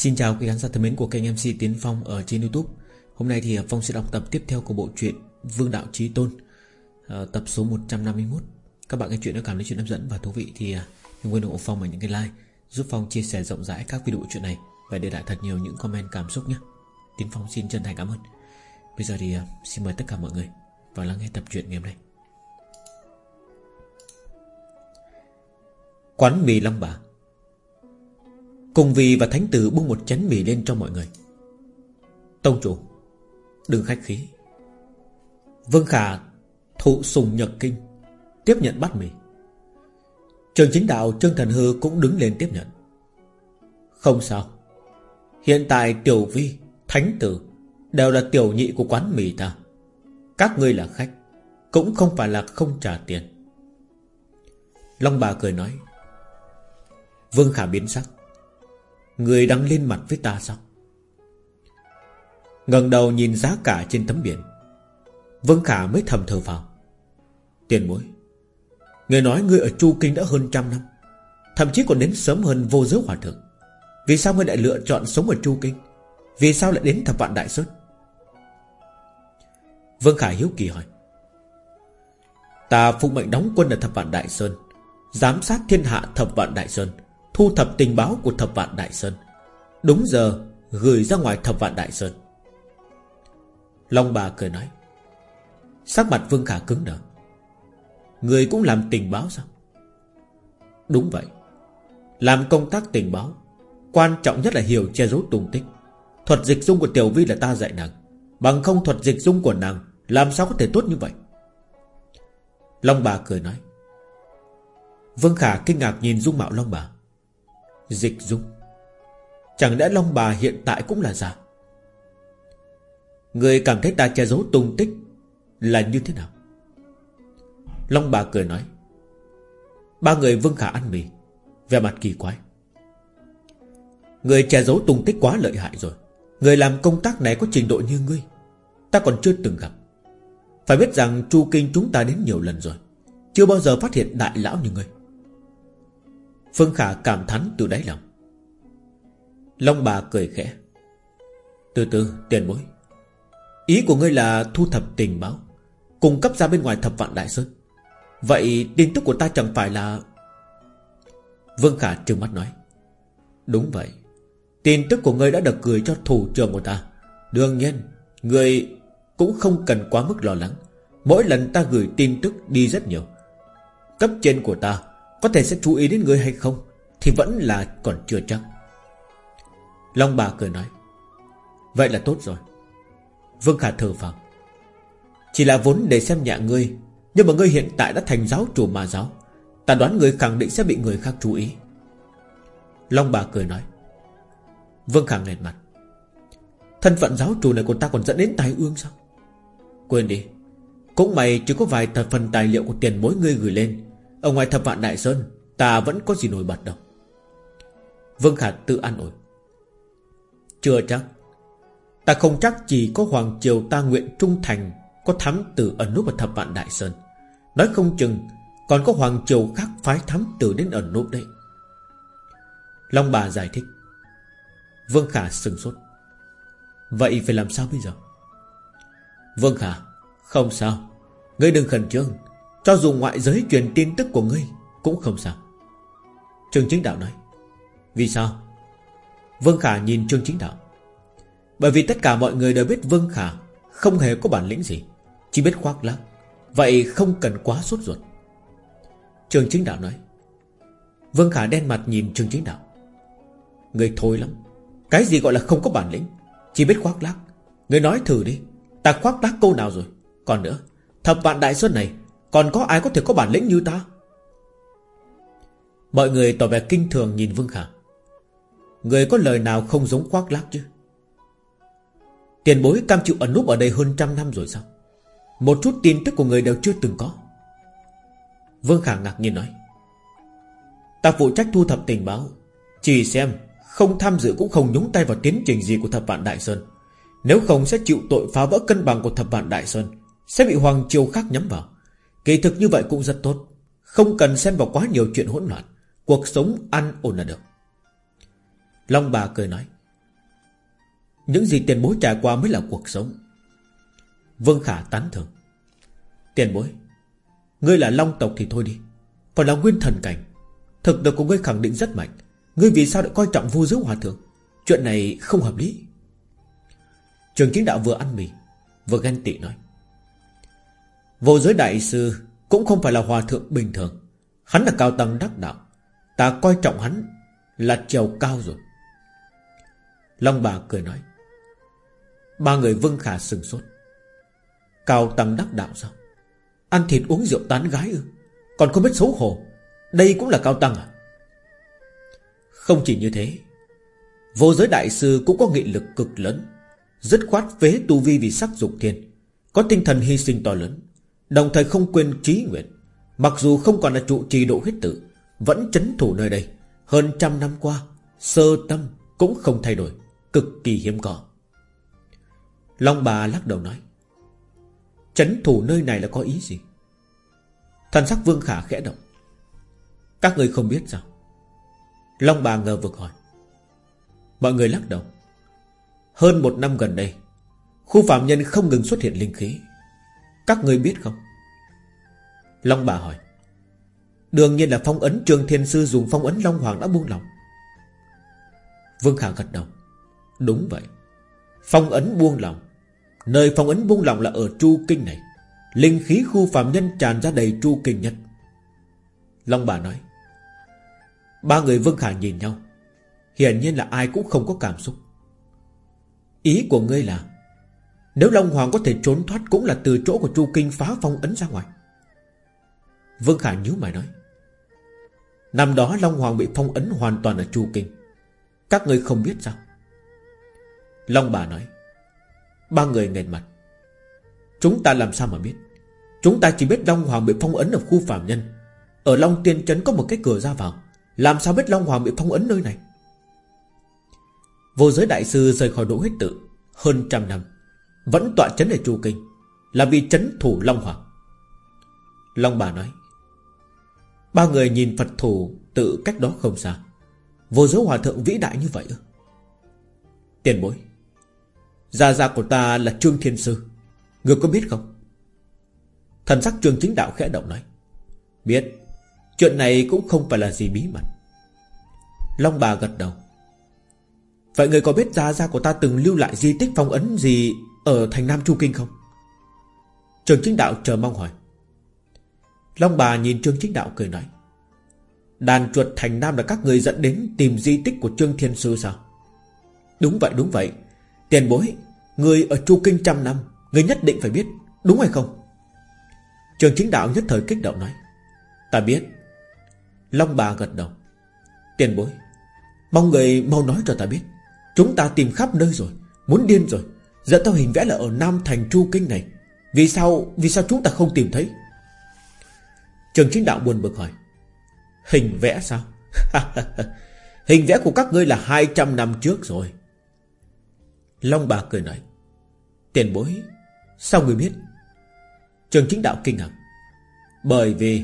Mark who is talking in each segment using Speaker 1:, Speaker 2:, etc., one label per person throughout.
Speaker 1: Xin chào quý khán giả thân mến của kênh MC Tiến Phong ở trên Youtube. Hôm nay thì à, Phong sẽ đọc tập tiếp theo của bộ truyện Vương Đạo Trí Tôn à, Tập số 151 Các bạn nghe chuyện đã cảm thấy chuyện hấp dẫn và thú vị Thì à, đừng quên ủng hộ Phong bằng những cái like, Giúp Phong chia sẻ rộng rãi các video chuyện này Và để lại thật nhiều những comment cảm xúc nhé. Tiến Phong xin chân thành cảm ơn. Bây giờ thì xin mời tất cả mọi người Vào lắng nghe tập truyện ngày hôm nay. Quán mì Long Bà Cùng vì và thánh tử bưng một chén mì lên cho mọi người. Tông chủ, Đừng khách khí. Vương Khả Thụ sùng nhật kinh, Tiếp nhận bát mì. Trường chính đạo Trương Thần Hư cũng đứng lên tiếp nhận. Không sao. Hiện tại Tiểu Vi, Thánh tử Đều là tiểu nhị của quán mì ta. Các ngươi là khách, Cũng không phải là không trả tiền. Long bà cười nói. Vương Khả biến sắc. Người đang lên mặt với ta sao? Ngẩng đầu nhìn giá cả trên tấm biển. Vương Khả mới thầm thở vào. Tiền bối, Người nói người ở Chu Kinh đã hơn trăm năm, Thậm chí còn đến sớm hơn vô giới hòa thượng. Vì sao ngươi lại lựa chọn sống ở Chu Kinh? Vì sao lại đến thập vạn Đại Sơn? Vương Khả hiếu kỳ hỏi. Ta phụ mệnh đóng quân ở thập vạn Đại Sơn, Giám sát thiên hạ thập vạn Đại Sơn Thu thập tình báo của thập vạn Đại Sơn. Đúng giờ, Gửi ra ngoài thập vạn Đại Sơn. Long bà cười nói, Sắc mặt Vương Khả cứng đờ. Người cũng làm tình báo sao? Đúng vậy. Làm công tác tình báo, Quan trọng nhất là hiểu che giấu tung tích. Thuật dịch dung của Tiểu Vi là ta dạy nàng. Bằng không thuật dịch dung của nàng, Làm sao có thể tốt như vậy? Long bà cười nói, Vương Khả kinh ngạc nhìn dung mạo Long bà Dịch dung. Chẳng lẽ Long bà hiện tại cũng là giả? Người cảm thấy ta che giấu tung tích Là như thế nào? Long bà cười nói, Ba người Vương Khả ăn mì Về mặt kỳ quái. Người che giấu tung tích quá lợi hại rồi. Người làm công tác này có trình độ như ngươi, Ta còn chưa từng gặp. Phải biết rằng Chu Kinh chúng ta đến nhiều lần rồi, Chưa bao giờ phát hiện đại lão như ngươi. Phương Khả cảm thán từ đáy lòng. Long bà cười khẽ. Từ từ, tiền bối. Ý của ngươi là thu thập tình báo, Cung cấp ra bên ngoài thập vạn đại sơn. Vậy tin tức của ta chẳng phải là Vương Khả trừng mắt nói. Đúng vậy. Tin tức của ngươi đã được gửi cho thủ trưởng của ta. Đương nhiên, Ngươi cũng không cần quá mức lo lắng. Mỗi lần ta gửi tin tức đi rất nhiều. Cấp trên của ta có thể sẽ chú ý đến ngươi hay không Thì vẫn là còn chưa chắc. Long bà cười nói, Vậy là tốt rồi. Vương Khả thở phào, Chỉ là vốn để xem nhẹ ngươi, Nhưng mà ngươi hiện tại đã thành giáo chủ mà giáo, Ta đoán ngươi khẳng định sẽ bị người khác chú ý. Long bà cười nói, Vương Khả nghẹt mặt, Thân phận giáo chủ này của ta còn dẫn đến tai ương sao? Quên đi, Cũng mày chỉ có vài tập phần tài liệu của tiền mối ngươi gửi lên ở ngoài thập vạn Đại Sơn, Ta vẫn có gì nổi bật đâu. Vương Khả tự an ủi. Chưa chắc. Ta không chắc chỉ có Hoàng Triều ta nguyện trung thành, Có thám tử ẩn núp ở thập vạn Đại Sơn. Nói không chừng, Còn có Hoàng Triều khác phái thám tử đến ẩn núp đấy. Long bà giải thích. Vương Khả sừng sốt. Vậy phải làm sao bây giờ? Vương Khả, Không sao. Ngươi đừng khẩn trương. Cho dù ngoại giới truyền tin tức của ngươi, Cũng không sao. Trương Chính Đạo nói, Vì sao? Vương Khả nhìn Trương Chính Đạo. Bởi vì tất cả mọi người đều biết Vương Khả Không hề có bản lĩnh gì, Chỉ biết khoác lác, Vậy không cần quá sốt ruột. Trương Chính Đạo nói, Vương Khả đen mặt nhìn Trương Chính Đạo. Người thôi lắm, Cái gì gọi là không có bản lĩnh, Chỉ biết khoác lác. Người nói thử đi, Ta khoác lác câu nào rồi? Còn nữa, Thập vạn đại xuân này còn có ai có thể có bản lĩnh như ta? Mọi người tỏ vẻ kinh thường nhìn Vương Khả. Người có lời nào không giống khoác lác chứ? Tiền bối cam chịu ẩn núp ở đây hơn trăm năm rồi sao? Một chút tin tức của người đều chưa từng có. Vương Khả ngạc nhiên nói. Ta phụ trách thu thập tình báo. Chỉ xem, Không tham dự cũng không nhúng tay vào tiến trình gì của thập vạn Đại Sơn. Nếu không sẽ chịu tội phá vỡ cân bằng của thập vạn Đại Sơn, Sẽ bị Hoàng Triều khác nhắm vào. Kỳ thực như vậy cũng rất tốt. Không cần xen vào quá nhiều chuyện hỗn loạn. Cuộc sống ăn ổn là được. Long bà cười nói, Những gì tiền bối trải qua mới là cuộc sống. Vương Khả tán thưởng, Tiền bối, Ngươi là long tộc thì thôi đi. Còn là nguyên thần cảnh. Thực lực của ngươi khẳng định rất mạnh. Ngươi vì sao lại coi trọng vô giới hòa thượng? Chuyện này không hợp lý. Trường chính đạo vừa ăn mì, Vừa ghen tị nói Vô giới đại sư Cũng không phải là hòa thượng bình thường. Hắn là cao tăng đắc đạo. Ta coi trọng hắn Là trèo cao rồi. Long bà cười nói, Ba người Vương Khả sừng sốt. Cao tăng đắc đạo sao? Ăn thịt uống rượu tán gái ư? Còn không biết xấu hổ, Đây cũng là cao tăng à? Không chỉ như thế, Vô giới đại sư cũng có nghị lực cực lớn, Dứt khoát phế tu vi vì sắc dục thiên, Có tinh thần hy sinh to lớn. Đồng thời không quên trí nguyện. Mặc dù không còn là trụ trì độ huyết tử Vẫn chấn thủ nơi đây. Hơn trăm năm qua, Sơ tâm cũng không thay đổi, Cực kỳ hiếm có. Long bà lắc đầu nói Chấn thủ nơi này là có ý gì? Thần sắc vương khả khẽ động. Các người không biết sao? Long bà ngờ vực hỏi. Mọi người lắc đầu. Hơn một năm gần đây, Khu phạm nhân không ngừng xuất hiện linh khí các người biết không? Long bà hỏi. Đương nhiên là phong ấn Trường Thiên Sư dùng phong ấn Long Hoàng đã buông lòng. Vương Khả gật đầu. Đúng vậy. Phong ấn buông lòng. Nơi phong ấn buông lòng là ở Chu Kinh này. Linh khí khu phạm nhân tràn ra đầy Chu Kinh nhất. Long bà nói. Ba người Vương Khả nhìn nhau. Hiển nhiên là ai cũng không có cảm xúc. Ý của ngươi là nếu Long Hoàng có thể trốn thoát Cũng là từ chỗ của Chu Kinh phá phong ấn ra ngoài. Vương Khả nhíu mày nói, Năm đó Long Hoàng bị phong ấn hoàn toàn ở Chu Kinh. Các người không biết sao? Long bà nói, Ba người nghẹn mặt. Chúng ta làm sao mà biết? Chúng ta chỉ biết Long Hoàng bị phong ấn ở khu phạm nhân. Ở Long Tiên Trấn có một cái cửa ra vào. Làm sao biết Long Hoàng bị phong ấn nơi này? Vô giới đại sư rời khỏi đỗ huyết tự Hơn trăm năm. Vẫn tọa chấn ở Chu Kinh, Là vì chấn thủ Long Hoàng. Long bà nói, Ba người nhìn Phật thủ tự cách đó không xa, Vô giới hòa thượng vĩ đại như vậy ư? Tiền bối, Gia gia của ta là Trương Thiên Sư, Người có biết không? Thần sắc Trương Chính Đạo khẽ động nói, Biết, Chuyện này cũng không phải là gì bí mật. Long bà gật đầu, Vậy người có biết Gia gia của ta từng lưu lại di tích phong ấn gì ở thành Nam Chu Kinh không? Trường Chính Đạo chờ mong hỏi. Long bà nhìn Trương Chính Đạo cười nói. Đàn chuột thành Nam là các người dẫn đến Tìm di tích của Trương Thiên Sư sao? Đúng vậy đúng vậy. Tiền bối, Người ở Chu Kinh trăm năm, Người nhất định phải biết, Đúng hay không? Trường chính đạo nhất thời kích động nói. Ta biết. Long bà gật đầu. Tiền bối, Mong người mau nói cho ta biết. Chúng ta tìm khắp nơi rồi, Muốn điên rồi. Dẫn theo hình vẽ là ở Nam Thành Chu Kinh này. Vì sao Vì sao chúng ta không tìm thấy? Trường chính đạo buồn bực hỏi. Hình vẽ sao? Hình vẽ của các ngươi là 200 năm trước rồi. Long bà cười nói. Tiền bối, Sao người biết? Trường chính đạo kinh ngạc Bởi vì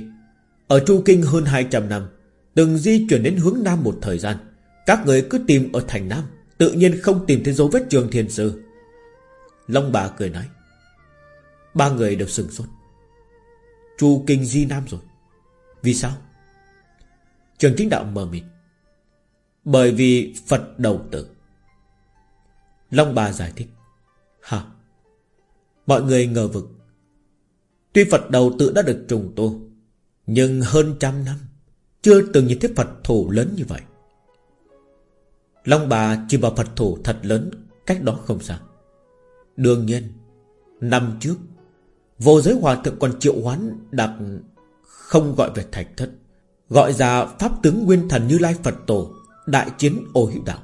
Speaker 1: Ở Chu Kinh hơn 200 năm, Từng di chuyển đến hướng Nam một thời gian, Các người cứ tìm ở thành Nam, Tự nhiên không tìm thấy dấu vết trường thiên sư. Long bà cười nói. Ba người đều sừng sốt. Chu Kinh di Nam rồi. Vì sao? Trường chính đạo mờ mịt. Bởi vì Phật đầu tử. Long bà giải thích. Hả? Mọi người ngờ vực. Tuy Phật đầu tự đã được trùng tu, Nhưng hơn trăm năm, Chưa từng nhìn thấy Phật thủ lớn như vậy. Long bà chỉ vào Phật thủ thật lớn, Cách đó không xa. Đương nhiên, Năm trước, Vô giới hòa thượng còn triệu hoán đặt Không gọi về thạch thất, Gọi ra Pháp tướng Nguyên Thần Như Lai Phật Tổ, Đại chiến ô hữu đạo.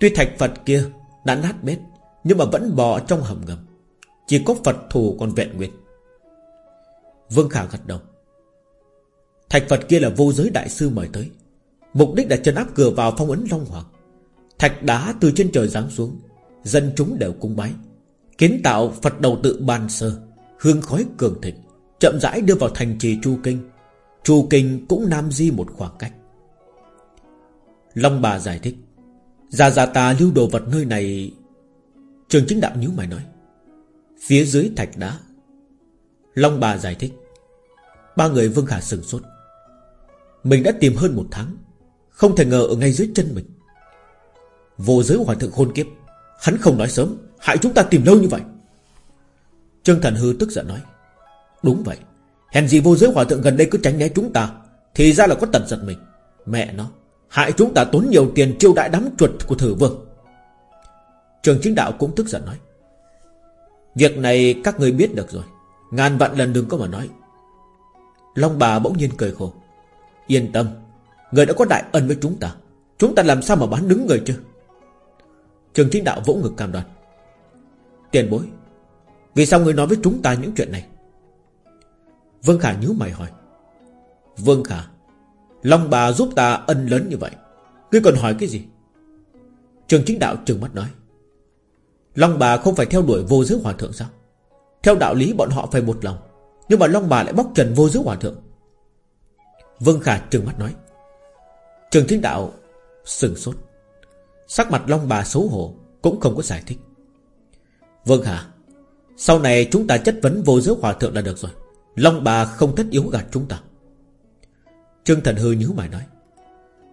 Speaker 1: Tuy thạch Phật kia đã nát bét, Nhưng mà vẫn bò trong hầm ngầm. Chỉ có Phật thù còn vẹn nguyên. Vương Khả gật đầu. Thạch Phật kia là vô giới đại sư mời tới. Mục đích là chân áp cửa vào phong ấn Long Hoàng. Thạch đá từ trên trời giáng xuống Dân chúng đều cung bái. Kiến tạo Phật đầu tự ban sơ, Hương khói cường thịnh, Chậm rãi đưa vào thành trì Chu Kinh. Chu Kinh cũng nam di một khoảng cách. Long bà giải thích già già ta lưu đồ vật nơi này. Trường chính đạo nhíu mày nói, Phía dưới thạch đá. Long bà giải thích, Ba người Vương Khả sừng sốt. Mình đã tìm hơn một tháng, Không thể ngờ ở ngay dưới chân mình. Vô giới hòa thượng khôn kiếp Hắn không nói sớm. Hại chúng ta tìm lâu như vậy. Trương Thần Hư tức giận nói. Đúng vậy. Hèn gì vô giới hòa thượng gần đây cứ tránh né chúng ta, Thì ra là có tận giật mình. Mẹ nó, Hại chúng ta tốn nhiều tiền chiêu đại đám chuột của thử vương. Trường chính đạo cũng tức giận nói. Việc này các người biết được rồi. Ngàn vạn lần đừng có mà nói. Long bà bỗng nhiên cười khổ. Yên tâm, Người đã có đại ân với chúng ta. Chúng ta làm sao mà bán đứng người chứ? Trường chính đạo vỗ ngực cam đoan. Tiền bối, Vì sao người nói với chúng ta những chuyện này? Vương Khả nhíu mày hỏi. Vương Khả, Long bà giúp ta ân lớn như vậy, Ngươi còn hỏi cái gì? Trường chính đạo trừng mắt nói. Long bà không phải theo đuổi vô giới hòa thượng sao? Theo đạo lý bọn họ phải một lòng, Nhưng mà Long bà lại bóc trần vô giới hòa thượng. Vương Khả trừng mắt nói. Trường chính đạo Sừng sốt. Sắc mặt Long bà xấu hổ, Cũng không có giải thích. Vâng hả? Sau này chúng ta chất vấn vô giới hòa thượng là được rồi. Long bà không tất yếu gạt chúng ta. Trương Thần Hư nhíu mày nói,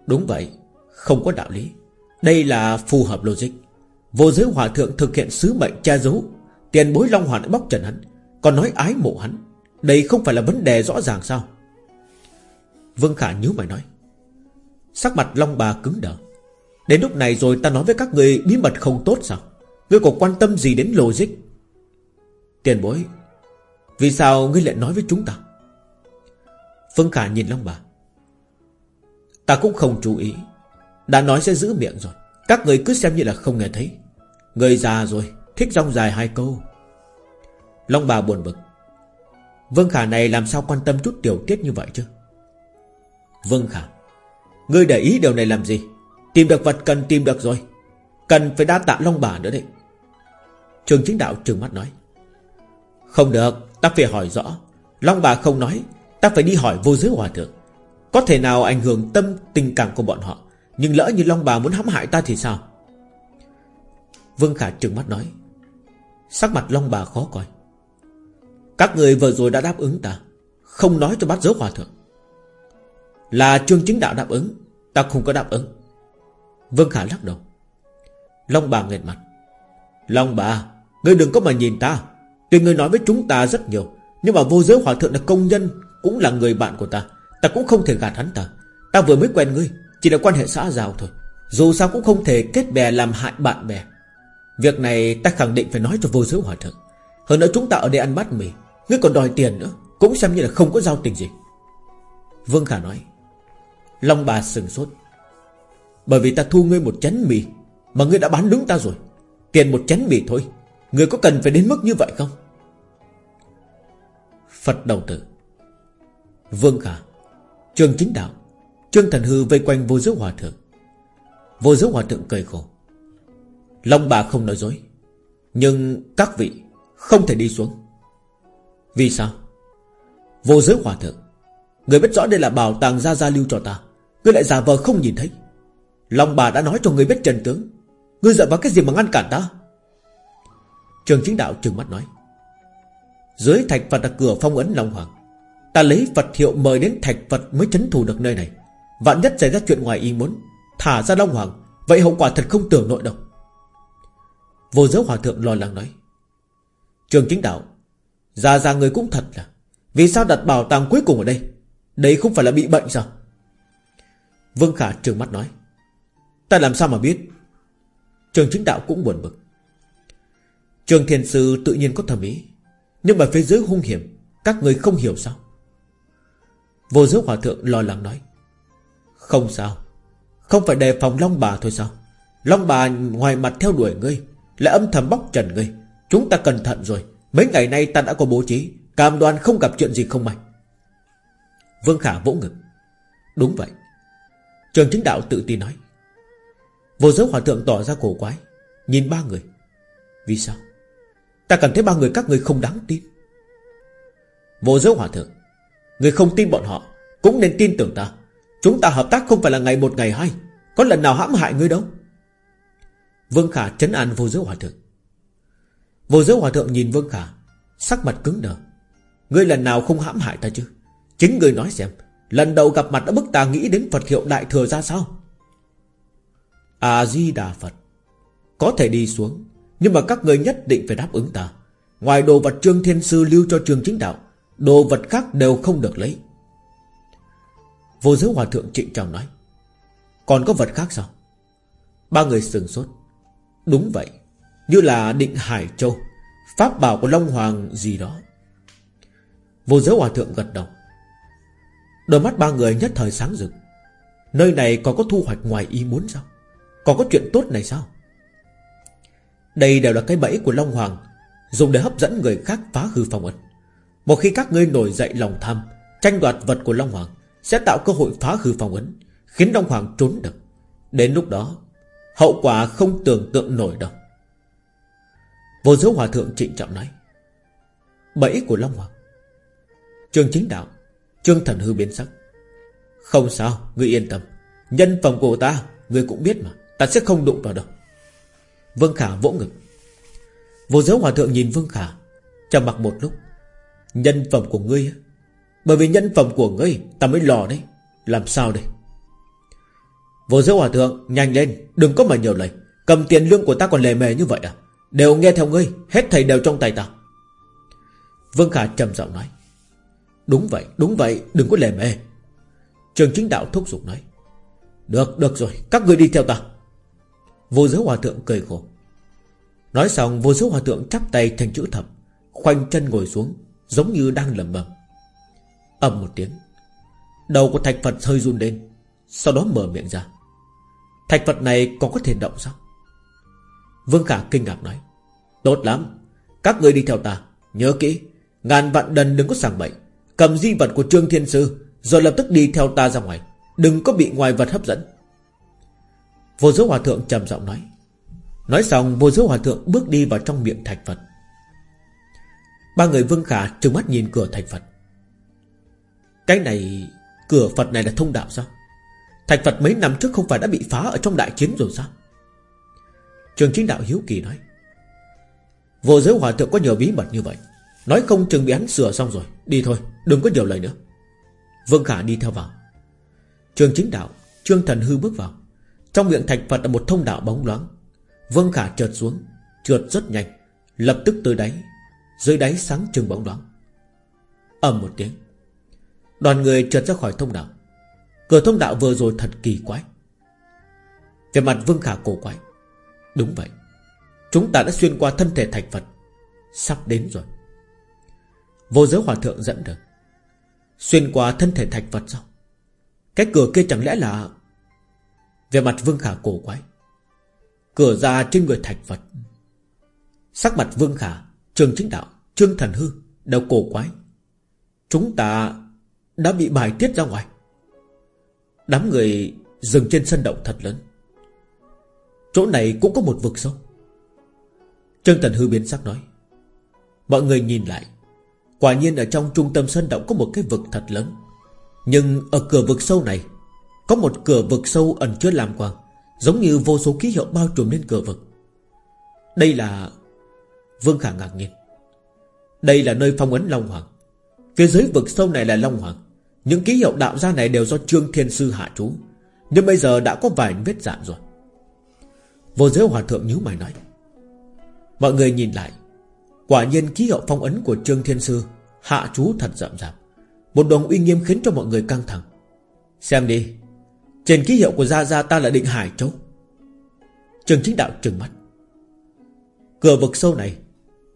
Speaker 1: Đúng vậy, Không có đạo lý. Đây là phù hợp logic. Vô giới hòa thượng thực hiện sứ mệnh cha giấu, Tiền bối Long Hoàn đã bóc trần hắn, Còn nói ái mộ hắn. Đây không phải là vấn đề rõ ràng sao? Vương Khả nhíu mày nói, Sắc mặt Long bà cứng đờ. Đến lúc này rồi ta nói với các người bí mật không tốt sao? Ngươi có quan tâm gì đến logic? Tiền bối, Vì sao ngươi lại nói với chúng ta? Vương Khả nhìn Long bà. Ta cũng không chú ý. Đã nói sẽ giữ miệng rồi. Các người cứ xem như là không nghe thấy. Người già rồi, Thích rong dài hai câu. Long bà buồn bực. Vương Khả này làm sao quan tâm chút tiểu tiết như vậy chứ? Vương Khả, Ngươi để ý điều này làm gì? Tìm được vật cần tìm được rồi. Cần phải đa tạ Long bà nữa đấy. Trường chính đạo trừng mắt nói. Không được, Ta phải hỏi rõ. Long bà không nói, Ta phải đi hỏi vô giới hòa thượng. Có thể nào ảnh hưởng tâm tình cảm của bọn họ, Nhưng lỡ như Long bà muốn hãm hại ta thì sao? Vương Khả trừng mắt nói. Sắc mặt Long bà khó coi. Các người vừa rồi đã đáp ứng ta, Không nói cho bắt giới hòa thượng. Là trương chính đạo đáp ứng, Ta không có đáp ứng. Vương Khả lắc đầu. Long bà nghẹn mặt. Long bà, Ngươi đừng có mà nhìn ta. Tuy ngươi nói với chúng ta rất nhiều, Nhưng mà vô giới hòa thượng là công nhân, Cũng là người bạn của ta. Ta cũng không thể gạt hắn ta. Ta vừa mới quen ngươi, Chỉ là quan hệ xã giao thôi. Dù sao cũng không thể kết bè làm hại bạn bè. Việc này ta khẳng định phải nói cho vô giới hòa thượng. Hơn nữa chúng ta ở đây ăn bát mì, Ngươi còn đòi tiền nữa, Cũng xem như là không có giao tình gì. Vương Khả nói. Long bà sừng sốt. Bởi vì ta thu ngươi một chén mì, Mà ngươi đã bán đứng ta rồi. Tiền một chén mì thôi, Ngươi có cần phải đến mức như vậy không? Phật đầu tử. Vương Khả Trương Chính Đạo, Trương Thần Hư vây quanh vô giới hòa thượng. Vô giới hòa thượng cười khổ. Long bà không nói dối, Nhưng các vị Không thể đi xuống. Vì sao? Vô giới hòa thượng, Người biết rõ đây là bảo tàng gia gia lưu cho ta Ngươi lại giả vờ không nhìn thấy. Long bà đã nói cho người biết trần tướng. Ngươi dựa vào cái gì mà ngăn cản ta? Trường chính đạo trừng mắt nói. Dưới thạch Phật là cửa phong ấn Long Hoàng. Ta lấy Phật hiệu mời đến thạch Phật Mới chấn thủ được nơi này. Vạn nhất xảy ra chuyện ngoài ý muốn, Thả ra Long Hoàng, Vậy hậu quả thật không tưởng nội đâu. Vô giới hòa thượng lo lắng nói. Trường chính đạo, Già già người cũng thật là, Vì sao đặt bảo tàng cuối cùng ở đây? Đây không phải là bị bệnh sao? Vương Khả trường mắt nói. Ta làm sao mà biết? Trường chính đạo cũng buồn bực. Trường thiền sư tự nhiên có thẩm ý, Nhưng mà phía dưới hung hiểm, Các người không hiểu sao? Vô giới hòa thượng lo lắng nói, Không sao, Không phải đề phòng Long bà thôi sao? Long bà ngoài mặt theo đuổi ngươi Lại âm thầm bóc trần ngươi. Chúng ta cẩn thận rồi, Mấy ngày nay ta đã có bố trí, Cam đoan không gặp chuyện gì không may. Vương Khả vỗ ngực, Đúng vậy. Trường chính đạo tự tin nói Vô giới hòa thượng tỏ ra cổ quái. Nhìn ba người. Vì sao? Ta cảm thấy ba người các người không đáng tin. Vô giới hòa thượng. Người không tin bọn họ, Cũng nên tin tưởng ta. Chúng ta hợp tác không phải là ngày một ngày hai. Có lần nào hãm hại ngươi đâu? Vương Khả trấn an vô giới hòa thượng. Vô giới hòa thượng nhìn Vương Khả, Sắc mặt cứng đờ. Ngươi lần nào không hãm hại ta chứ? Chính ngươi nói xem, Lần đầu gặp mặt đã bức ta nghĩ đến Phật hiệu Đại Thừa ra sao? A-di-đà Phật. Có thể đi xuống, Nhưng mà các người nhất định phải đáp ứng ta. Ngoài đồ vật Trương Thiên Sư lưu cho trường chính đạo, Đồ vật khác đều không được lấy. Vô giới hòa thượng trịnh trọng nói, Còn có vật khác sao? Ba người sừng sốt. Đúng vậy, Như là định Hải Châu, Pháp bảo của Long Hoàng gì đó. Vô giới hòa thượng gật đầu. Đôi mắt ba người nhất thời sáng rực. Nơi này còn có thu hoạch ngoài ý muốn sao? Còn có chuyện tốt này sao? Đây đều là cái bẫy của Long Hoàng Dùng để hấp dẫn người khác phá hư phong ấn. Một khi các ngươi nổi dậy lòng tham Tranh đoạt vật của Long Hoàng Sẽ tạo cơ hội phá hư phong ấn Khiến Long Hoàng trốn được. Đến lúc đó Hậu quả không tưởng tượng nổi đâu. Vô giới hòa thượng trịnh trọng nói Bẫy của Long Hoàng. Trường chính đạo Trương thần hư biến sắc Không sao, ngươi yên tâm. Nhân phẩm của ta, ngươi cũng biết mà. Ta sẽ không đụng vào đâu. Vương Khả vỗ ngực. Vô giới hòa thượng nhìn Vương Khả, trầm mặc một lúc. Nhân phẩm của ngươi Bởi vì nhân phẩm của ngươi, Ta mới lò đấy. Làm sao đây? Vô giới hòa thượng, nhanh lên, Đừng có mà nhiều lời. Cầm tiền lương của ta còn lề mề như vậy à? Đều nghe theo ngươi, Hết thầy đều trong tay ta. Vương Khả trầm giọng nói. Đúng vậy đúng vậy, Đừng có lề mề. Trường chính đạo thúc giục nói. Được được rồi, Các ngươi đi theo ta. Vô giới hòa thượng cười khổ. Nói xong, vô số hòa thượng chắp tay thành chữ thập, Khoanh chân ngồi xuống, Giống như đang lẩm bẩm. Ầm một tiếng, Đầu của thạch Phật hơi run lên, Sau đó mở miệng ra. Thạch Phật này còn có thể động sao? Vương Khả kinh ngạc nói, Tốt lắm, Các người đi theo ta, Nhớ kỹ, Ngàn vạn đần đừng có sảng bậy, Cầm di vật của Trương Thiên Sư Rồi lập tức đi theo ta ra ngoài, Đừng có bị ngoài vật hấp dẫn. Vô giới hòa thượng trầm giọng nói. Nói xong, vô giới hòa thượng bước đi vào trong miệng thạch Phật. Ba người Vương Khả trừng mắt nhìn cửa thạch Phật. Cái này, Cửa Phật này là thông đạo sao? Thạch Phật mấy năm trước không phải đã bị phá Ở trong đại chiến rồi sao? Trường chính đạo hiếu kỳ nói. Vô giới hòa thượng có nhiều bí mật như vậy. Nói không chừng bị hắn sửa xong rồi. Đi thôi, đừng có nhiều lời nữa. Vương Khả đi theo vào. Trường chính đạo, Trương Thần Hư bước vào. Trong miệng thạch Phật là một thông đạo bóng loáng. Vương Khả trượt xuống, Trượt rất nhanh, Lập tức tới đáy, Dưới đáy sáng trừng bóng loáng. ầm một tiếng, Đoàn người trượt ra khỏi thông đạo. Cửa thông đạo vừa rồi thật kỳ quái. Về mặt Vương Khả cổ quái. Đúng vậy, Chúng ta đã xuyên qua thân thể thạch Phật, Sắp đến rồi. Vô giới hòa thượng dẫn được Xuyên qua thân thể thạch Phật sao? Cái cửa kia chẳng lẽ là về mặt Vương Khả cổ quái. Cửa ra trên người thạch Phật. Sắc mặt Vương Khả, Trường Chính Đạo, Trương Thần Hư, Đều cổ quái. Chúng ta đã bị bài tiết ra ngoài. Đám người dừng trên sân động thật lớn. Chỗ này cũng có một vực sâu. Trương Thần Hư biến sắc nói. Mọi người nhìn lại. Quả nhiên ở trong trung tâm sân động có một cái vực thật lớn. Nhưng ở cửa vực sâu này có một cửa vực sâu ẩn chứa làm quang, Giống như vô số ký hiệu bao trùm lên cửa vực. Đây là Vương Khả ngạc nhiên. Đây là nơi phong ấn Long Hoàng. Phía dưới vực sâu này là Long Hoàng. Những ký hiệu đạo ra này đều do Trương Thiên Sư hạ chú Nhưng bây giờ đã có vài vết dạn rồi. Vô giới hòa thượng nhíu mày nói. Mọi người nhìn lại. Quả nhiên ký hiệu phong ấn của Trương Thiên Sư Hạ chú thật rậm rạp. Một đồng uy nghiêm khiến cho mọi người căng thẳng. Xem đi trên ký hiệu của Gia Gia ta là định Hải Châu. Trường chính đạo trừng mắt. Cửa vực sâu này,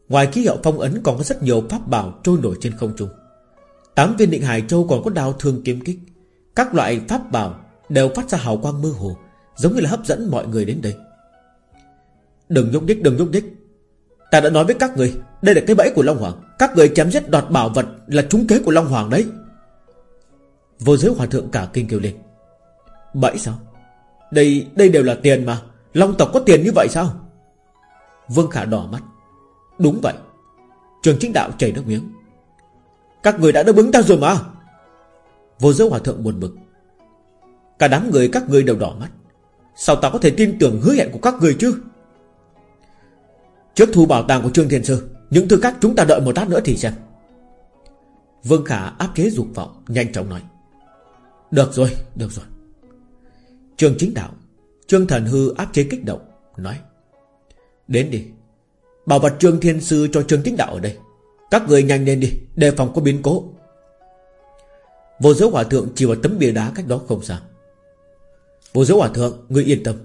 Speaker 1: Ngoài ký hiệu phong ấn còn có rất nhiều pháp bảo trôi nổi trên không trung. Tám viên định Hải Châu còn có đao thương kiếm kích. Các loại pháp bảo Đều phát ra hào quang mơ hồ, Giống như là hấp dẫn mọi người đến đây. Đừng nhúc nhích, đừng nhúc nhích. Ta đã nói với các người, Đây là cái bẫy của Long Hoàng. Các người chém giết đoạt bảo vật là trúng kế của Long Hoàng đấy. Vô giới hòa thượng cả kinh kêu lên. Bẫy sao? Đây đây đều là tiền mà. Long tộc có tiền như vậy sao? Vương Khả đỏ mắt. Đúng vậy. Trường chính đạo chảy nước miếng. Các người đã đáp ứng ta rồi mà. Vô giới hòa thượng buồn bực. Cả đám người các người đều đỏ mắt. Sao ta có thể tin tưởng hứa hẹn của các người chứ? Trước thu bảo tàng của Trương Thiên Sư Những thứ khác chúng ta đợi một lát nữa thì xem. Vương Khả áp chế dục vọng Nhanh chóng nói. Được rồi, được rồi. Trường chính đạo, Trương Thần Hư áp chế kích động, Nói, Đến đi, Bảo vật Trương Thiên Sư cho Trương Chính Đạo ở đây. Các người nhanh lên đi, Đề phòng có biến cố. Vô giới hòa thượng chỉ vào tấm bia đá cách đó không xa. Vô giới hòa thượng, Ngươi yên tâm.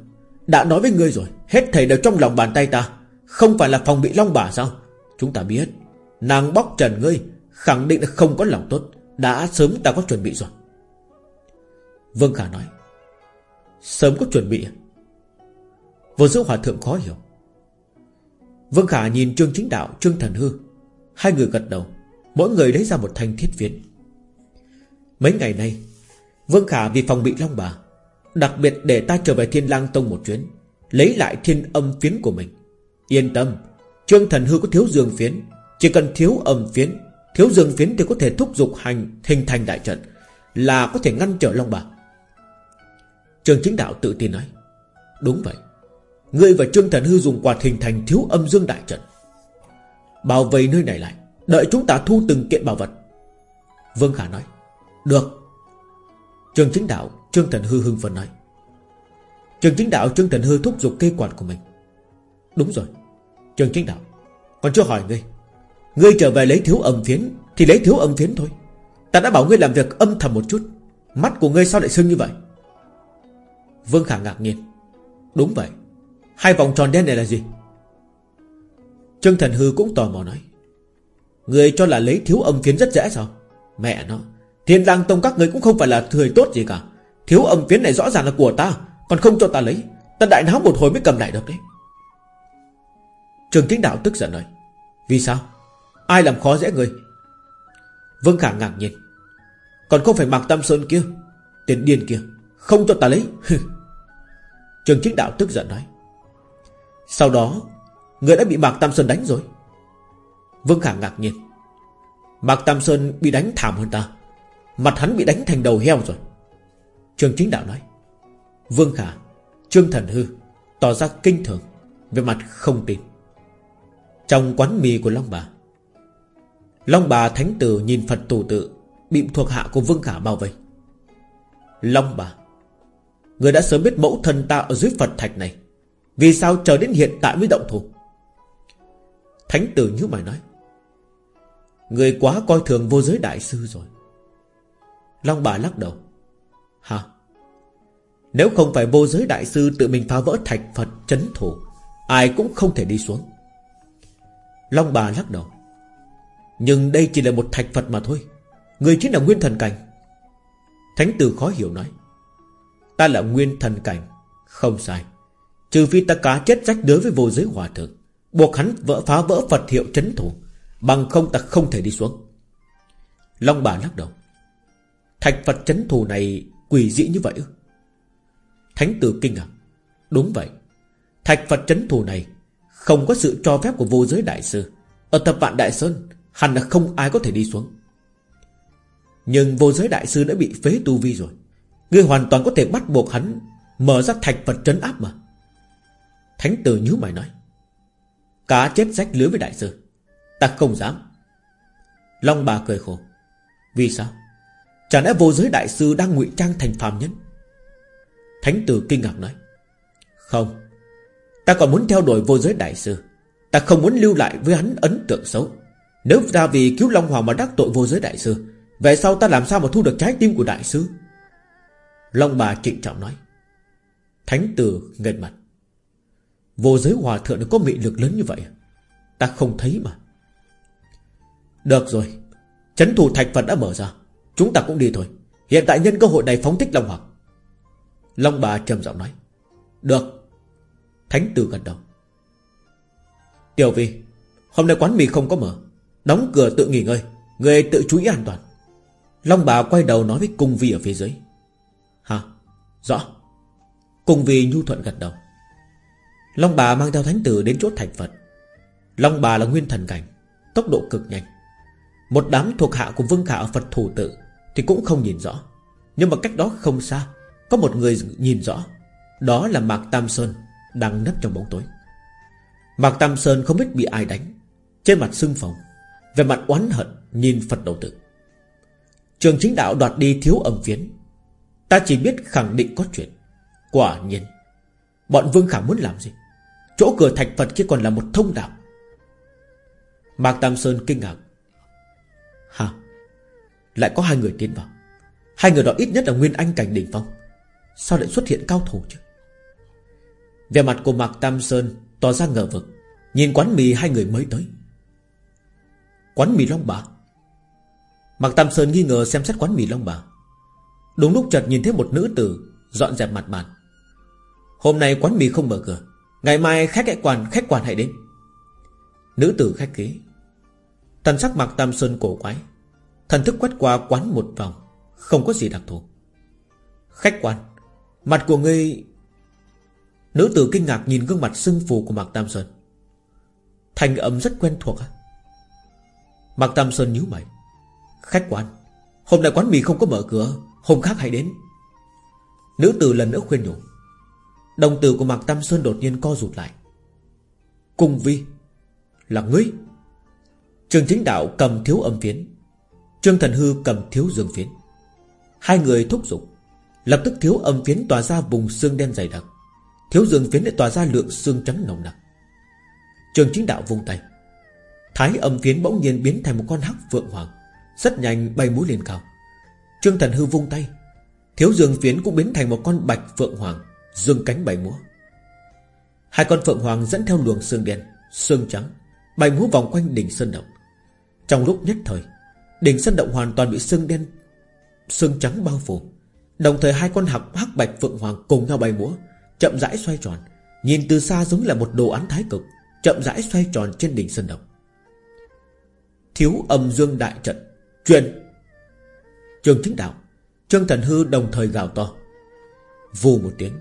Speaker 1: Đã nói với ngươi rồi, Hết thầy đều trong lòng bàn tay ta. Không phải là phòng bị long bà sao? Chúng ta biết, Nàng bóc trần ngươi, Khẳng định là không có lòng tốt. Đã sớm ta có chuẩn bị rồi. Vương Khả nói Sớm có chuẩn bị? Vô giữ hòa thượng khó hiểu. Vương Khả nhìn Trương Chính Đạo, Trương Thần Hư. Hai người gật đầu. Mỗi người lấy ra một thanh thiết phiến Mấy ngày nay, Vương Khả vì phòng bị Long Bà, Đặc biệt để ta trở về Thiên lang Tông một chuyến, Lấy lại thiên âm phiến của mình. Yên tâm, Trương Thần Hư có thiếu dương phiến. Chỉ cần thiếu âm phiến, Thiếu dương phiến thì có thể thúc giục hành, hình thành đại trận, Là có thể ngăn trở Long Bà trường Chính Đạo tự tin nói, Đúng vậy. Ngươi và Trương Thần Hư dùng quạt hình thành thiếu âm dương đại trận. Bảo vệ nơi này lại, Đợi chúng ta thu từng kiện bảo vật. Vương Khả nói, Được. Trường Chính Đạo Trương Thần Hư hưng phấn nói, trường Chính Đạo Trương Thần Hư thúc giục cây quạt của mình. Đúng rồi, trường Chính Đạo. Còn chưa hỏi ngươi. Ngươi trở về lấy thiếu âm phiến Thì lấy thiếu âm phiến thôi. Ta đã bảo ngươi làm việc âm thầm một chút. Mắt của ngươi sao lại sưng như vậy? Vương Khả ngạc nhiên. Đúng vậy. Hai vòng tròn đen này là gì? Trương Thần Hư cũng tò mò nói. Người cho là lấy thiếu âm phiến rất dễ sao? Mẹ nó, Thiên lang tông các người cũng không phải là người tốt gì cả. Thiếu âm phiến này rõ ràng là của ta, Còn không cho ta lấy, Ta đại náo một hồi mới cầm lại được đấy. Trường chính đạo tức giận nói. Vì sao? Ai làm khó dễ người? Vương Khả ngạc nhiên. Còn không phải Mạc tâm Sơn kia, Tiền điên kia. Không cho ta lấy. Trường chính đạo tức giận nói. Sau đó, Người đã bị Mạc Tam Sơn đánh rồi. Vương Khả ngạc nhiên. Mạc Tam Sơn bị đánh thảm hơn ta. Mặt hắn bị đánh thành đầu heo rồi. Trường chính đạo nói. Vương Khả, Trương Thần Hư, Tỏ ra kinh thường, Về mặt không tin. Trong quán mì của Long Bà Long Bà Thánh Tử nhìn Phật tù tự, Bị thuộc hạ của Vương Khả bao vây. Long Bà Người đã sớm biết mẫu thân ta ở dưới Phật thạch này. Vì sao chờ đến hiện tại mới động thủ? Thánh tử như mày nói, Người quá coi thường vô giới đại sư rồi. Long bà lắc đầu, Hả? Nếu không phải vô giới đại sư tự mình phá vỡ thạch Phật chấn thủ, Ai cũng không thể đi xuống. Long bà lắc đầu, Nhưng đây chỉ là một thạch Phật mà thôi. Người chính là nguyên thần cảnh. Thánh tử khó hiểu nói Ta là nguyên thần cảnh. Không sai. Trừ phi ta cá chết rách đối với vô giới hòa thượng, Buộc hắn vỡ phá vỡ Phật hiệu chấn thủ, Bằng không ta không thể đi xuống. Long bà lắc đầu. Thạch Phật chấn thủ này quỷ dị như vậy ư? Thánh tử kinh ngạc. Đúng vậy. Thạch Phật chấn thủ này Không có sự cho phép của vô giới đại sư. Ở tập vạn Đại Sơn, Hẳn là không ai có thể đi xuống. Nhưng vô giới đại sư đã bị phế tu vi rồi. Ngươi hoàn toàn có thể bắt buộc hắn Mở ra thạch vật trấn áp mà. Thánh tử nhíu mày nói, Cá chết rách lưới với đại sư, Ta không dám. Long bà cười khổ, Vì sao? Chẳng lẽ vô giới đại sư đang ngụy trang thành phàm nhân? Thánh tử kinh ngạc nói, Không, Ta còn muốn theo đuổi vô giới đại sư. Ta không muốn lưu lại với hắn ấn tượng xấu. Nếu ra vì cứu Long Hoàng mà đắc tội vô giới đại sư Vậy sau ta làm sao mà thu được trái tim của đại sư? Long bà trịnh trọng nói. Thánh tử ngật mặt. Vô giới hòa thượng có mị lực lớn như vậy à? Ta không thấy mà. Được rồi, Chấn thủ thạch Phật đã mở ra. Chúng ta cũng đi thôi. Hiện tại nhân cơ hội này phóng thích Long Hoàng. Long bà trầm giọng nói. Được. Thánh tử gần đầu. Tiểu Vi, Hôm nay quán mì không có mở. Đóng cửa tự nghỉ ngơi. Người tự chú ý an toàn. Long bà quay đầu nói với cung vi ở phía dưới. Rõ. Cùng vì nhu thuận gật đầu. Long bà mang theo thánh tử đến chốt thành Phật. Long bà là nguyên thần cảnh, Tốc độ cực nhanh. Một đám thuộc hạ của Vương Khả ở Phật thủ tự Thì cũng không nhìn rõ. Nhưng mà cách đó không xa, Có một người nhìn rõ. Đó là Mạc Tam Sơn Đang nấp trong bóng tối. Mạc Tam Sơn không biết bị ai đánh. Trên mặt sưng phồng Về mặt oán hận nhìn Phật đầu tử Trường chính đạo đoạt đi thiếu âm phiến Ta chỉ biết khẳng định có chuyện. Quả nhiên, Bọn Vương Khả muốn làm gì? Chỗ cửa thạch Phật kia còn là một thông đạo. Mạc Tam Sơn kinh ngạc. Hả? Lại có hai người tiến vào. Hai người đó ít nhất là Nguyên Anh cảnh đỉnh phong. Sao lại xuất hiện cao thủ chứ? Về mặt của Mạc Tam Sơn Tỏ ra ngờ vực. Nhìn quán mì hai người mới tới. Quán mì Long Bà. Mạc Tam Sơn nghi ngờ xem xét quán mì Long Bà. Đúng lúc chợt nhìn thấy một nữ tử, Dọn dẹp mặt bàn. Hôm nay quán mì không mở cửa, Ngày mai khách hãy quan khách quan hãy đến. Nữ tử khách khí. Thần sắc mặt Tam Sơn cổ quái. Thần thức quét qua quán một vòng, Không có gì đặc thù. Khách quan, Mặt của ngươi. Nữ tử kinh ngạc nhìn gương mặt sưng phù của Mạc Tam Sơn. Thành âm rất quen thuộc à Mạc Tam Sơn nhíu mày. Khách quan, Hôm nay quán mì không có mở cửa. Hôm khác hãy đến. Nữ tử lần nữa khuyên nhủ. Đồng tử của Mạc Tam Sơn đột nhiên co rụt lại. Cung vi, Là ngươi. Trường chính đạo cầm thiếu âm phiến. Trương Thần Hư cầm thiếu dương phiến. Hai người thúc giục. Lập tức thiếu âm phiến tỏa ra vùng xương đen dày đặc. Thiếu dương phiến lại tỏa ra lượng xương trắng nồng nặc. Trường chính đạo vung tay. Thái âm phiến bỗng nhiên biến thành một con hắc vượng hoàng, Rất nhanh bay múa lên cao. Trương Thần Hư vung tay. Thiếu dương phiến cũng biến thành một con bạch phượng hoàng, Dương cánh bảy múa. Hai con phượng hoàng dẫn theo luồng xương đen Xương trắng bảy múa vòng quanh đỉnh sơn động. Trong lúc nhất thời, Đỉnh sơn động hoàn toàn bị xương đen Xương trắng bao phủ. Đồng thời hai con hạc hắc bạch phượng hoàng cùng nhau bay múa, Chậm rãi xoay tròn. Nhìn từ xa giống là một đồ án thái cực, Chậm rãi xoay tròn trên đỉnh sơn động. Thiếu âm dương đại trận, Truyền Trường chính đạo, Trương Thần Hư đồng thời gào to. Vù một tiếng,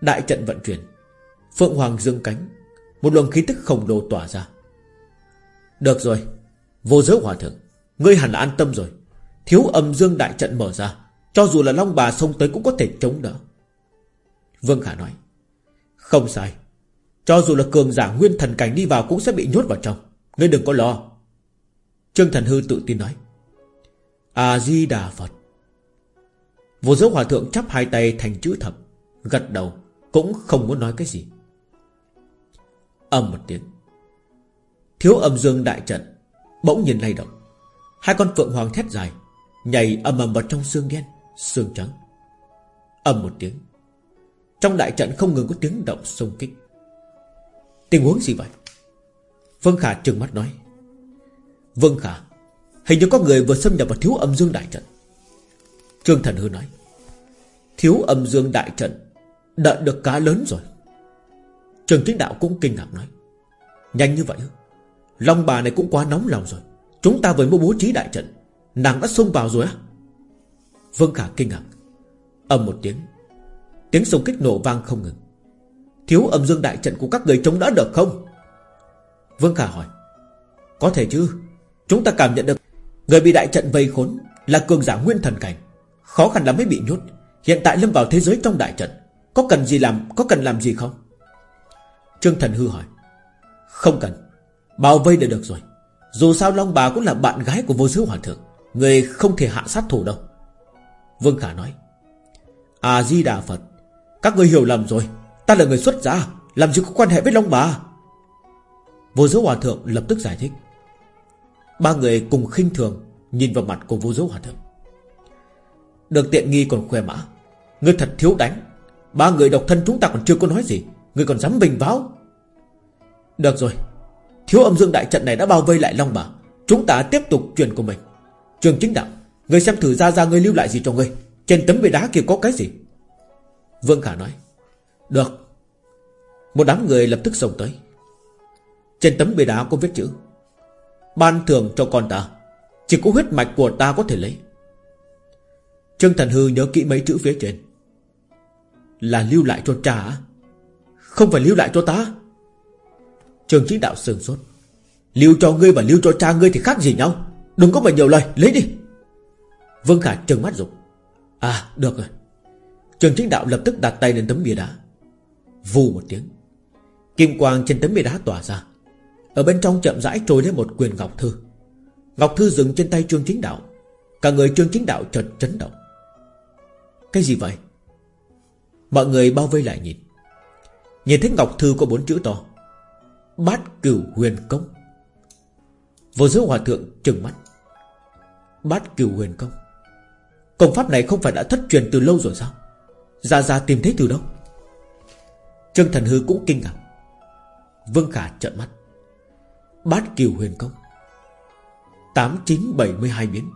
Speaker 1: Đại trận vận chuyển, Phượng Hoàng dương cánh, Một luồng khí tức khổng lồ tỏa ra. Được rồi, Vô giới hòa thượng, Ngươi hẳn là an tâm rồi. Thiếu âm dương đại trận mở ra, Cho dù là Long bà xông tới cũng có thể chống đỡ. Vương Khả nói, Không sai. Cho dù là cường giả nguyên thần cảnh đi vào Cũng sẽ bị nhốt vào trong. Ngươi đừng có lo. Trương Thần Hư tự tin nói A-di-đà Phật. Vô giới hòa thượng chắp hai tay thành chữ thập, Gật đầu, Cũng không muốn nói cái gì. Âm một tiếng. Thiếu âm dương đại trận Bỗng nhìn lay động. Hai con phượng hoàng thét dài, Nhảy âm ầm vào trong xương đen Xương trắng. Âm một tiếng. Trong đại trận không ngừng có tiếng động xung kích. Tình huống gì vậy? Vương Khả trừng mắt nói. Vương Khả Hình như có người vừa xâm nhập vào thiếu âm dương đại trận. Trương Thần Hư nói, Thiếu âm dương đại trận, Đợi được cá lớn rồi. Trường chính đạo cũng kinh ngạc nói, Nhanh như vậy Long bà này cũng quá nóng lòng rồi. Chúng ta vừa mới bố trí đại trận, Nàng đã xông vào rồi á. Vương Khả kinh ngạc Âm một tiếng. Tiếng sông kích nổ vang không ngừng. Thiếu âm dương đại trận của các người chống đỡ được không? Vương Khả hỏi, Có thể chứ. Chúng ta cảm nhận được Người bị đại trận vây khốn Là cường giả nguyên thần cảnh. Khó khăn lắm mới bị nhốt. Hiện tại lâm vào thế giới trong đại trận. Có cần gì làm, Có cần làm gì không? Trương Thần Hư hỏi. Không cần. Bao vây là được rồi. Dù sao Long Bà cũng là bạn gái của vô giới hòa thượng. Người không thể hạ sát thủ đâu. Vương Khả nói. À, A-di-đà Phật, Các người hiểu lầm rồi. Ta là người xuất gia Làm gì có quan hệ với Long Bà? Vô giới hòa thượng lập tức giải thích. Ba người cùng khinh thường Nhìn vào mặt của vô dấu hòa thượng Được tiện nghi còn khoe mã, Ngươi thật thiếu đánh. Ba người độc thân chúng ta còn chưa có nói gì. Ngươi còn dám bình báo Được rồi. Thiếu âm dương đại trận này đã bao vây lại Long Bà. Chúng ta tiếp tục chuyện của mình. Trường chính đạo, Ngươi xem thử ra ra ngươi lưu lại gì cho ngươi. Trên tấm bia đá kia có cái gì? Vương Khả nói, Được. Một đám người lập tức xông tới. Trên tấm bia đá có viết chữ Ban thưởng cho con ta. Chỉ có huyết mạch của ta có thể lấy. Trương Thần Hư nhớ kỹ mấy chữ phía trên. Là lưu lại cho cha Không phải lưu lại cho ta? Trường chính đạo sườn sốt. Lưu cho ngươi và lưu cho cha ngươi thì khác gì nhau? Đừng có mà nhiều lời, lấy đi. Vương Khả trừng mắt dục. À được rồi. Trường chính đạo lập tức đặt tay lên tấm bia đá. Vù một tiếng. Kim quang trên tấm bia đá tỏa ra. Ở bên trong chậm rãi trôi lên một quyền ngọc thư. Ngọc thư dừng trên tay Trương Chính Đạo. Cả người Trương Chính Đạo chợt chấn động. Cái gì vậy? Mọi người bao vây lại nhìn. Nhìn thấy Ngọc Thư có bốn chữ to. Bát cửu huyền công. Vô giới hòa thượng trừng mắt. Bát cửu huyền công. Công pháp này không phải đã thất truyền từ lâu rồi sao? Ra ra tìm thấy từ đâu? Trương Thần Hư cũng kinh ngạc. Vương Khả trợn mắt. Bát kiều huyền công. 8972 biến.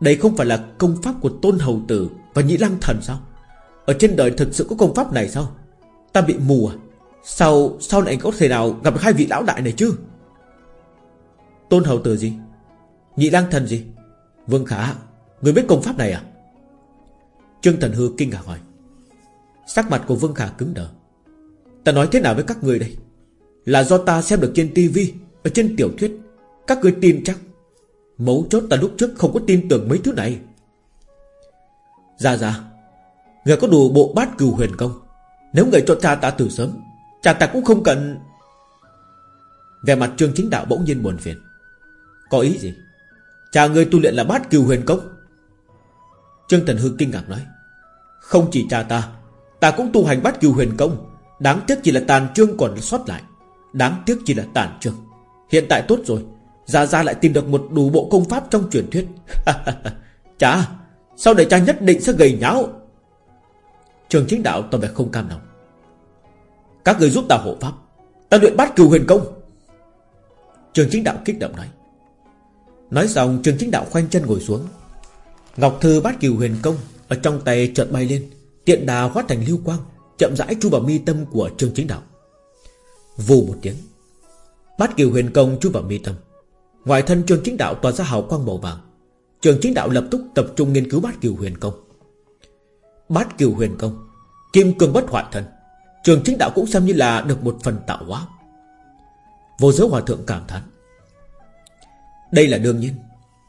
Speaker 1: Đây không phải là công pháp của Tôn Hầu Tử Và Nhĩ Lăng Thần sao? Ở trên đời thực sự có công pháp này sao? Ta bị mù à? Sao sao lại có thể nào gặp hai vị lão đại này chứ? Tôn Hầu Tử gì? Nhị Lăng Thần gì? Vương Khả, Người biết công pháp này à? Trương Thần Hư kinh ngạc hỏi. Sắc mặt của Vương Khả cứng đờ. Ta nói thế nào với các người đây? Là do ta xem được trên tivi ở trên tiểu thuyết, Các người tin chắc, Mấu chốt ta lúc trước không có tin tưởng mấy thứ này. Dạ dạ Người có đủ bộ bát cừu huyền công. Nếu người cho cha ta từ sớm, Cha ta cũng không cần. Về mặt trương chính đạo bỗng nhiên buồn phiền. Có ý gì? Cha người tu luyện là bát cừu huyền công? Trương Thần Hư kinh ngạc nói. Không chỉ cha ta Ta cũng tu hành bát cừu huyền công. Đáng tiếc chỉ là tàn trương còn sót lại. Đáng tiếc chỉ là tàn trương. Hiện tại tốt rồi. Gia Gia lại tìm được một đủ bộ công pháp trong truyền thuyết. Cha Sau này cha nhất định sẽ gầy nháo? Trường chính đạo tỏ vẻ không cam lòng. Các người giúp ta hộ pháp. Ta luyện bát cửu huyền công. Trường chính đạo kích động nói. Nói xong, trường chính đạo khoanh chân ngồi xuống. Ngọc thư bát cửu huyền công Ở trong tay chợt bay lên. Tiện đà hóa thành lưu quang, Chậm rãi chu vào mi tâm của trường chính đạo. Vù một tiếng. Bát Kiều huyền công chui vào mi tâm. Ngoài thân trường chính đạo tỏa ra hào quang màu vàng Trường chính đạo lập tức tập trung nghiên cứu bát kiều huyền công. Bát kiều huyền công, Kim cương bất hoại thân Trường chính đạo cũng xem như là được một phần tạo hóa. Vô giới hòa thượng cảm thán, Đây là đương nhiên,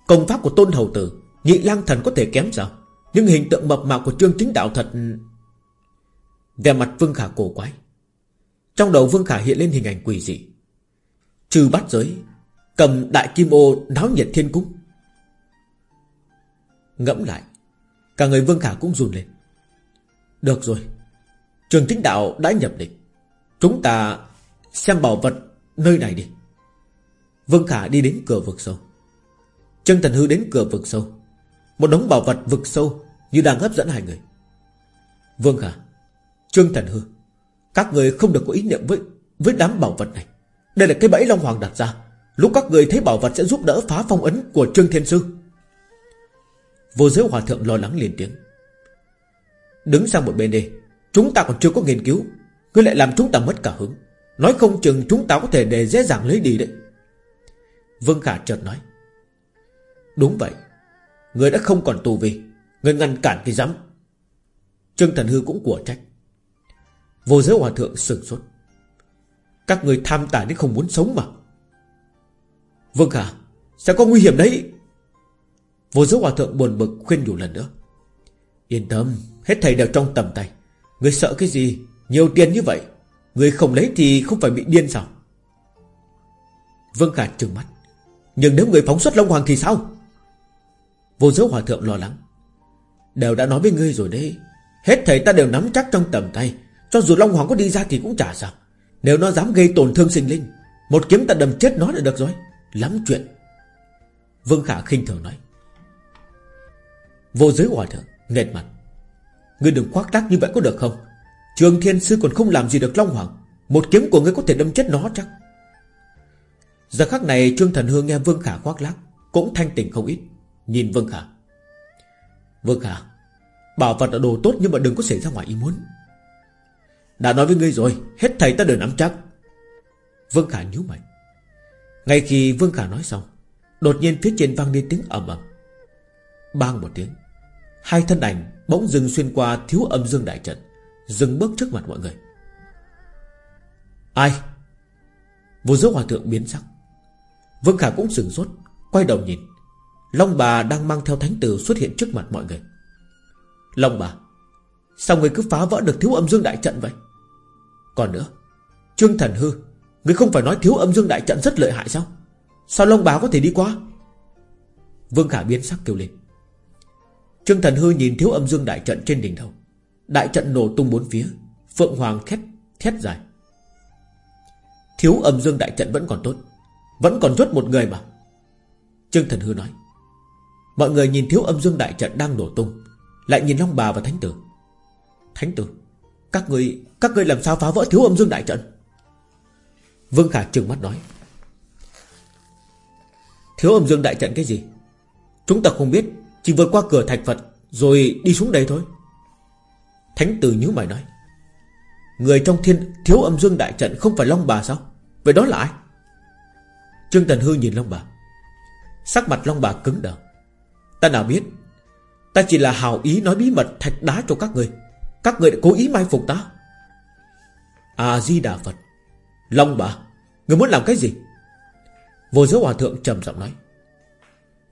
Speaker 1: Công pháp của tôn hầu tử, Nhị lang thần có thể kém sao? Nhưng hình tượng mập mạp của trương chính đạo thật Về mặt Vương Khả cổ quái. Trong đầu Vương Khả hiện lên hình ảnh quỷ dị. Trừ bắt giới, Cầm đại kim ô náo nhiệt thiên cung. Ngẫm lại, Cả người Vương Khả cũng run lên. Được rồi, Trường chính đạo đã nhập định. Chúng ta xem bảo vật nơi này đi. Vương Khả đi đến cửa vực sâu. Trương Thần Hư đến cửa vực sâu. Một đống bảo vật vực sâu Như đang hấp dẫn hai người. Vương Khả, Trương Thần Hư, Các người không được có ý niệm với với đám bảo vật này. Đây là cái bẫy Long Hoàng đặt ra. Lúc các người thấy bảo vật sẽ giúp đỡ phá phong ấn của Trương Thiên Sư. Vô giới hòa thượng lo lắng liền tiếng. Đứng sang một bên đi. Chúng ta còn chưa có nghiên cứu. Ngươi lại làm chúng ta mất cả hứng. Nói không chừng chúng ta có thể để dễ dàng lấy đi đấy. Vương Khả chợt nói. Đúng vậy. Người đã không còn tù vi Người ngăn cản cái dám Trương Thần Hư cũng của trách. Vô giới hòa thượng sừng sốt. Các người tham tài đến không muốn sống mà. Vương Khả Sẽ có nguy hiểm đấy. Vô giới hòa thượng buồn bực khuyên nhủ lần nữa. Yên tâm, Hết thầy đều trong tầm tay. Người sợ cái gì? Nhiều tiền như vậy. Người không lấy thì không phải bị điên sao? Vương Khả trừng mắt. Nhưng nếu người phóng xuất Long Hoàng thì sao? Vô giới hòa thượng lo lắng. Đều đã nói với ngươi rồi đấy. Hết thầy ta đều nắm chắc trong tầm tay. Cho dù Long Hoàng có đi ra thì cũng chả sao. Nếu nó dám gây tổn thương sinh linh, Một kiếm ta đâm chết nó là được rồi. Lắm chuyện. Vương Khả khinh thường nói. Vô giới hòa thượng Nghệt mặt. Ngươi đừng khoác lác như vậy có được không? Trường Thiên Sư còn không làm gì được Long Hoàng, Một kiếm của ngươi có thể đâm chết nó chắc. Giờ khắc này, Trương Thần Hương nghe Vương Khả khoác lác, Cũng thanh tỉnh không ít. Nhìn Vương Khả. Vương Khả, Bảo vật là đồ tốt nhưng mà đừng có xảy ra ngoài ý muốn. Đã nói với ngươi rồi, Hết thầy ta đều nắm chắc. Vương Khả nhíu mày. Ngay khi Vương Khả nói xong, Đột nhiên phía trên vang lên tiếng ầm ầm. Bang một tiếng, Hai thân ảnh bỗng dừng xuyên qua thiếu âm dương đại trận, Dừng bước trước mặt mọi người. Ai? Vô giới hòa thượng biến sắc. Vương Khả cũng sừng sốt, Quay đầu nhìn. Long bà đang mang theo thánh tử xuất hiện trước mặt mọi người. Long bà Sao người cứ phá vỡ được thiếu âm dương đại trận vậy? Còn nữa, Trương Thần Hư, Người không phải nói thiếu âm dương đại trận rất lợi hại sao? Sao Long Bá có thể đi qua? Vương Khả biến sắc kêu lên. Trương Thần Hư nhìn thiếu âm dương đại trận trên đỉnh đầu. Đại trận nổ tung bốn phía, Phượng Hoàng thét thét dài. Thiếu âm dương đại trận vẫn còn tốt, Vẫn còn rốt một người mà. Trương Thần Hư nói, Mọi người nhìn thiếu âm dương đại trận đang nổ tung, Lại nhìn Long Bà và Thánh Tử. Thánh Tử, Các người các người làm sao phá vỡ thiếu âm dương đại trận? Vương Khả trừng mắt nói. Thiếu âm dương đại trận cái gì? Chúng ta không biết, Chỉ vượt qua cửa thạch Phật Rồi đi xuống đây thôi. Thánh tử nhíu mày nói. Người trong thiên, thiếu âm dương đại trận Không phải Long Bà sao? Vậy đó là ai? Trương Tần Hư nhìn Long Bà. Sắc mặt Long Bà cứng đờ. Ta nào biết, Ta chỉ là hào ý nói bí mật thạch đá cho các người. Các người đã cố ý mai phục ta? A-di-đà Phật. Long bà, Người muốn làm cái gì? Vô giới hòa thượng trầm giọng nói.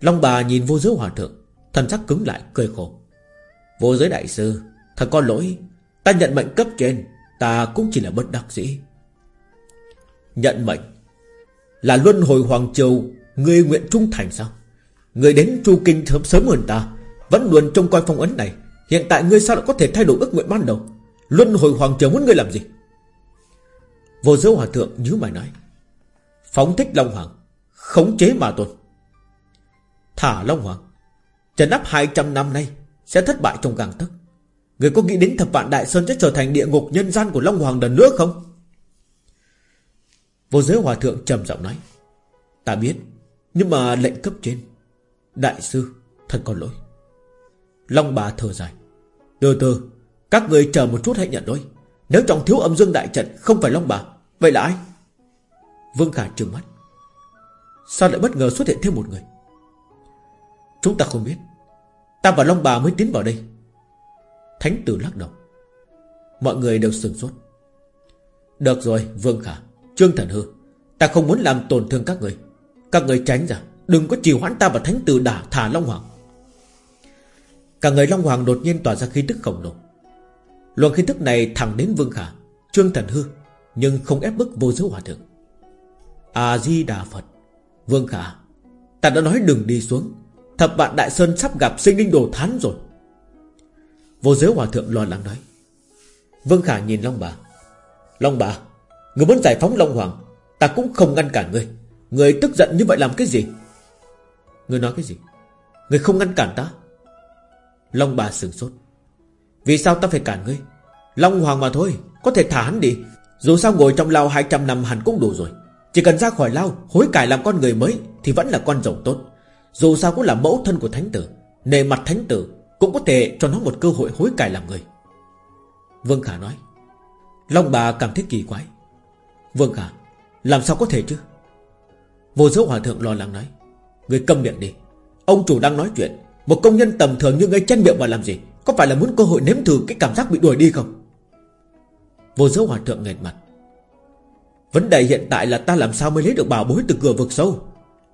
Speaker 1: Long bà nhìn vô giới hòa thượng, Thần sắc cứng lại, cười khổ. Vô giới đại sư, Thật có lỗi. Ta nhận mệnh cấp trên, Ta cũng chỉ là bất đắc dĩ. Nhận mệnh? Là luân hồi Hoàng Triều, Người nguyện trung thành sao? Người đến Chu Kinh sớm sớm hơn ta, Vẫn luôn trông coi phong ấn này. Hiện tại ngươi sao lại có thể thay đổi ước nguyện ban đầu? Luân hồi Hoàng Triều muốn ngươi làm gì? Vô giới hòa thượng nhíu mày nói, Phóng thích Long Hoàng, Khống chế mà tôn. Thả Long Hoàng Trần áp 200 năm nay Sẽ thất bại trong gàng tấc. Người có nghĩ đến thập vạn Đại Sơn sẽ trở thành địa ngục nhân gian của Long Hoàng lần nữa không? Vô giới hòa thượng trầm giọng nói, Ta biết, Nhưng mà lệnh cấp trên, Đại sư, Thật có lỗi. Long bà thở dài từ từ, Các người chờ một chút hãy nhận đôi Nếu trong thiếu âm dương đại trận, Không phải Long bà, Vậy là ai? Vương Khả trừng mắt. Sao lại bất ngờ xuất hiện thêm một người? Chúng ta không biết. Ta và Long bà mới tiến vào đây. Thánh tử lắc đầu. Mọi người đều sừng sốt. Được rồi, Vương Khả. Trương Thần Hư, Ta không muốn làm tổn thương các người. Các người tránh ra. Đừng có trì hoãn ta và thánh tử đả thả Long Hoàng. Cả người Long Hoàng đột nhiên tỏa ra khí tức khổng lồ. Luồng khí tức này thẳng đến Vương Khả Trương Thần Hư Nhưng không ép bức vô giới hòa thượng. A-di-đà Phật Vương Khả Ta đã nói đừng đi xuống. Thập vạn Đại Sơn sắp gặp sinh linh đồ thán rồi. Vô giới hòa thượng lo lắng nói. Vương Khả nhìn Long bà. Long bà Người muốn giải phóng Long Hoàng Ta cũng không ngăn cản người, Người tức giận như vậy làm cái gì? Người nói cái gì? Người không ngăn cản ta? Long bà sửng sốt. Vì sao ta phải cản ngươi? Long Hoàng mà thôi, Có thể thả hắn đi. Dù sao ngồi trong lao 200 năm hẳn cũng đủ rồi. Chỉ cần ra khỏi lao, Hối cải làm con người mới Thì vẫn là con rồng tốt. Dù sao cũng là mẫu thân của thánh tử, Nề mặt thánh tử Cũng có thể cho nó một cơ hội hối cải làm người. Vương Khả nói. Long bà cảm thấy kỳ quái. Vương Khả, Làm sao có thể chứ? Vô giới hòa thượng lo lắng nói. Người câm miệng đi. Ông chủ đang nói chuyện. Một công nhân tầm thường như ngươi chen miệng mà làm gì? Có phải là muốn cơ hội nếm thử cái cảm giác bị đuổi đi không? Vô giới hòa thượng nghẹt mặt. Vấn đề hiện tại là ta làm sao mới lấy được bảo bối từ cửa vực sâu?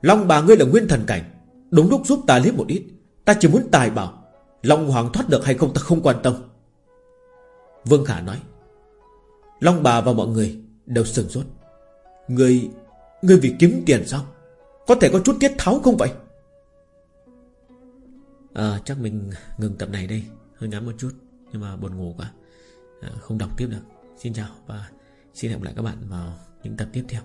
Speaker 1: Long bà ngươi là nguyên thần cảnh. Đúng lúc giúp ta lấy một ít, Ta chỉ muốn tài bảo. Long Hoàng thoát được hay không ta không quan tâm. Vương Khả nói. Long bà và mọi người đều sừng sốt. Người Người vì kiếm tiền sao? Có thể có chút tiết tháo không vậy? À, Chắc mình ngừng tập này đây. Hơi ngắn một chút Nhưng mà buồn ngủ quá. À, Không đọc tiếp được. Xin chào và xin hẹn gặp lại các bạn vào những tập tiếp theo.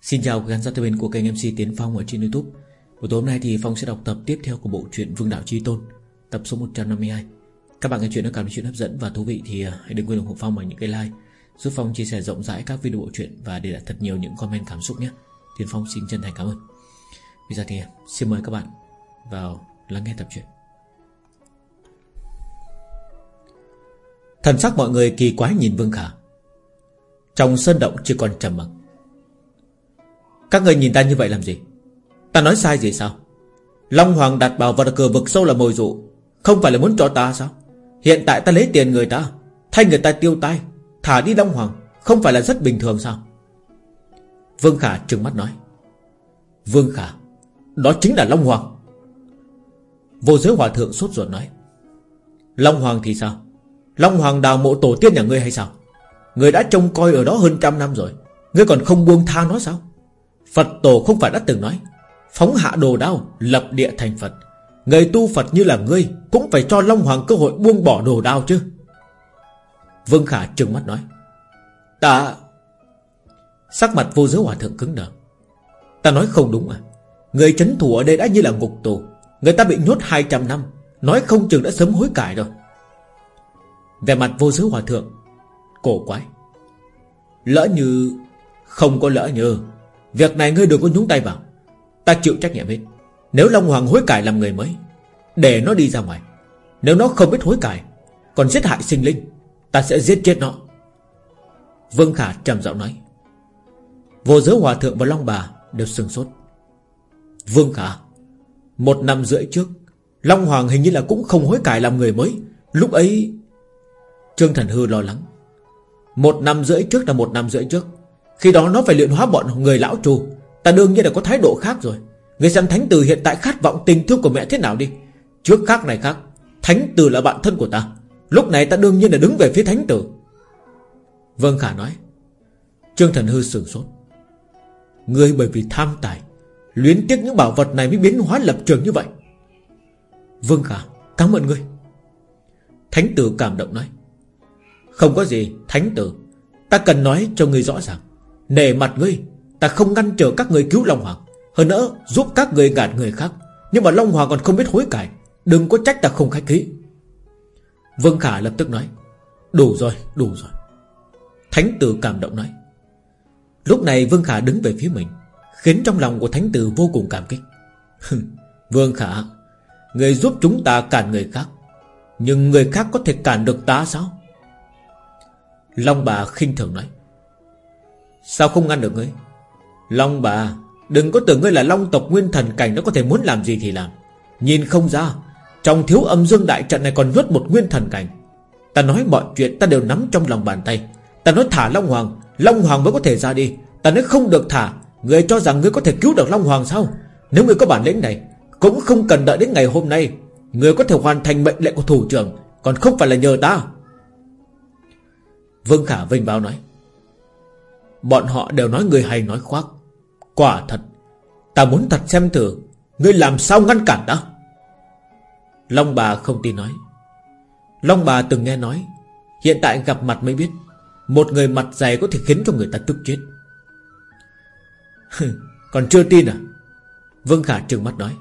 Speaker 1: Xin chào khán giả thân mến của kênh MC Tiến Phong ở trên Youtube. Buổi tối hôm nay thì Phong sẽ đọc tập tiếp theo của bộ truyện Vương Đạo Chi Tôn Tập số 152 Các bạn nghe chuyện nó cảm thấy chuyện hấp dẫn và thú vị Thì ờ, hãy đừng quên ủng hộ Phong bằng những cái like Giúp Phong chia sẻ rộng rãi các video bộ truyện Và để lại thật nhiều những comment cảm xúc nhé. Tiến Phong xin chân thành cảm ơn. Bây giờ thì xin mời các bạn vào lắng nghe tập truyện. Thần sắc mọi người kỳ quái nhìn Vương Khả. Trong sơn động chỉ còn trầm mặc. Các người nhìn ta như vậy làm gì? Ta nói sai gì sao? Long Hoàng đặt bảo vào cửa vực sâu là mồi dụ. Không phải là muốn cho ta sao? Hiện tại ta lấy tiền người ta, Thay người ta tiêu tai, Thả đi Long Hoàng, Không phải là rất bình thường sao? Vương Khả trừng mắt nói. Vương Khả đó chính là Long Hoàng. Vô giới hòa thượng sốt ruột nói, Long Hoàng thì sao? Long Hoàng đào mộ tổ tiên nhà ngươi hay sao? Ngươi đã trông coi ở đó hơn trăm năm rồi, Ngươi còn không buông tha nó sao? Phật tổ không phải đã từng nói, Phóng hạ đồ đao, Lập địa thành Phật. Người tu Phật như là ngươi Cũng phải cho Long Hoàng cơ hội buông bỏ đồ đao chứ. Vương Khả trừng mắt nói, Ta, Sắc mặt vô giới hòa thượng cứng đờ. Ta nói không đúng à? Người chấn thủ ở đây đã như là ngục tù. Người ta bị nhốt 200 năm, Nói không chừng đã sớm hối cải rồi. Về mặt vô giới hòa thượng, Cổ quái. Lỡ như, Không có lỡ như, Việc này ngươi đừng có nhúng tay vào. Ta chịu trách nhiệm hết. Nếu Long Hoàng hối cải làm người mới, Để nó đi ra ngoài. Nếu nó không biết hối cải, Còn giết hại sinh linh, Ta sẽ giết chết nó. Vương Khả trầm giọng nói. Vô giới hòa thượng và Long Bà Đều sừng sốt. Vương Khả Một năm rưỡi trước, Long Hoàng hình như là cũng không hối cải làm người mới. Lúc ấy, Trương Thần Hư lo lắng. Một năm rưỡi trước là một năm rưỡi trước. Khi đó nó phải luyện hóa bọn người lão trù. Ta đương nhiên là có thái độ khác rồi. Người xem Thánh Tử hiện tại khát vọng tình thương của mẹ thế nào đi. Trước khác này khác, Thánh Tử là bạn thân của ta. Lúc này ta đương nhiên là đứng về phía Thánh Tử. Vương Khả nói. Trương Thần Hư sửng sốt. Ngươi bởi vì tham tài Luyến tiếc những bảo vật này mới biến hóa lập trường như vậy. Vương Khả Cảm ơn ngươi. Thánh tử cảm động nói. Không có gì Thánh tử. Ta cần nói cho ngươi rõ ràng. Nề mặt ngươi Ta không ngăn trở các người cứu Long Hoàng. Hơn nữa giúp các người gạt người khác. Nhưng mà Long Hoàng còn không biết hối cải. Đừng có trách ta không khách khí. Vương Khả lập tức nói. Đủ rồi, đủ rồi. Thánh tử cảm động nói. Lúc này Vương Khả đứng về phía mình. Khiến trong lòng của Thánh tử vô cùng cảm kích. Vương Khả, Người giúp chúng ta cản người khác, Nhưng người khác có thể cản được ta sao? Long bà khinh thường nói. Sao không ngăn được ngươi? Long bà, Đừng có tưởng ngươi là long tộc nguyên thần cảnh Nó có thể muốn làm gì thì làm. Nhìn không ra, Trong thiếu âm dương đại trận này còn nhốt một nguyên thần cảnh. Ta nói mọi chuyện, ta đều nắm trong lòng bàn tay. Ta nói thả Long Hoàng Long Hoàng mới có thể ra đi. Ta nói không được thả. Người cho rằng ngươi có thể cứu được Long Hoàng sao? Nếu ngươi có bản lĩnh này, Cũng không cần đợi đến ngày hôm nay. Ngươi có thể hoàn thành mệnh lệnh của thủ trưởng, Còn không phải là nhờ ta. Vương Khả vinh báo nói, Bọn họ đều nói người hay nói khoác. Quả thật, Ta muốn thật xem thử Ngươi làm sao ngăn cản ta? Long bà không tin nói. Long bà từng nghe nói, Hiện tại gặp mặt mới biết, Một người mặt dày có thể khiến cho người ta tức chết. Còn chưa tin à? Vương Khả trừng mắt nói.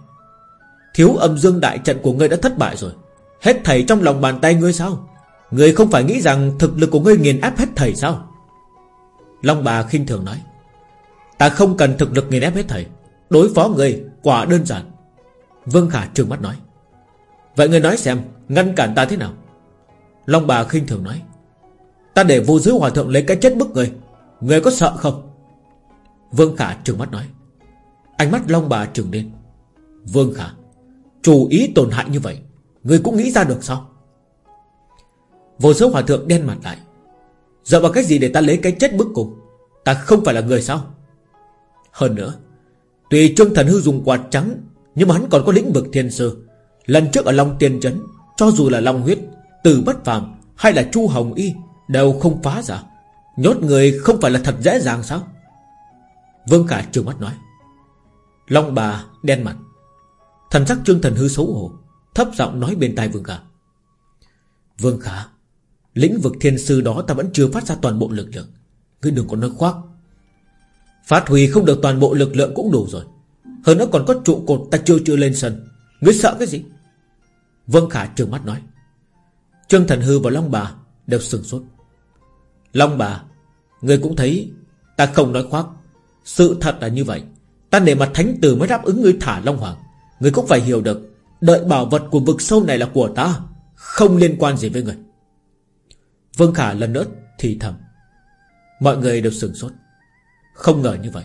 Speaker 1: Thiếu âm dương đại trận của ngươi đã thất bại rồi. Hết thầy trong lòng bàn tay ngươi sao? Ngươi không phải nghĩ rằng thực lực của ngươi nghiền áp hết thầy sao? Long bà khinh thường nói. Ta không cần thực lực nghiền ép hết thầy. Đối phó người quả đơn giản. Vương Khả trừng mắt nói. Vậy người nói xem, Ngăn cản ta thế nào? Long bà khinh thường nói. Ta để vô giới hòa thượng lấy cái chết bức người Người có sợ không? Vương Khả trừng mắt nói. Ánh mắt Long bà trừng lên. Vương Khả, Chủ ý tổn hại như vậy, Người cũng nghĩ ra được sao? Vô số hòa thượng đen mặt lại. Dựa vào cách gì để ta lấy cái chết bức cùng? Ta không phải là người sao? Hơn nữa Tùy Trương Thần Hư dùng quạt trắng, Nhưng mà hắn còn có lĩnh vực thiên sư. Lần trước ở Long Tiên Trấn, Cho dù là Long Huyết, Từ Bất phàm Hay là Chu Hồng Y, Đều không phá giả. Nhốt người không phải là thật dễ dàng sao? Vương Khả trừng mắt nói. Long bà đen mặt. Thần sắc Trương Thần Hư xấu hổ, Thấp giọng nói bên tai Vương Khả. Vương Khả, Lĩnh vực thiên sư đó ta vẫn chưa phát ra toàn bộ lực lượng. Ngươi đừng có nói khoác. Phát huy không được toàn bộ lực lượng cũng đủ rồi. Hơn nữa còn có trụ cột ta chưa chưa lên sân. Ngươi sợ cái gì? Vương Khả trừng mắt nói. Trương Thần Hư và Long Bà đều sừng sốt. Long Bà, Ngươi cũng thấy Ta không nói khoác. Sự thật là như vậy. Ta để mặt thánh tử mới đáp ứng ngươi thả Long Hoàng. Ngươi cũng phải hiểu được, Đợi bảo vật của vực sâu này là của ta, Không liên quan gì với người Vương Khả lần nữa thì thầm. Mọi người đều sửng sốt. Không ngờ như vậy.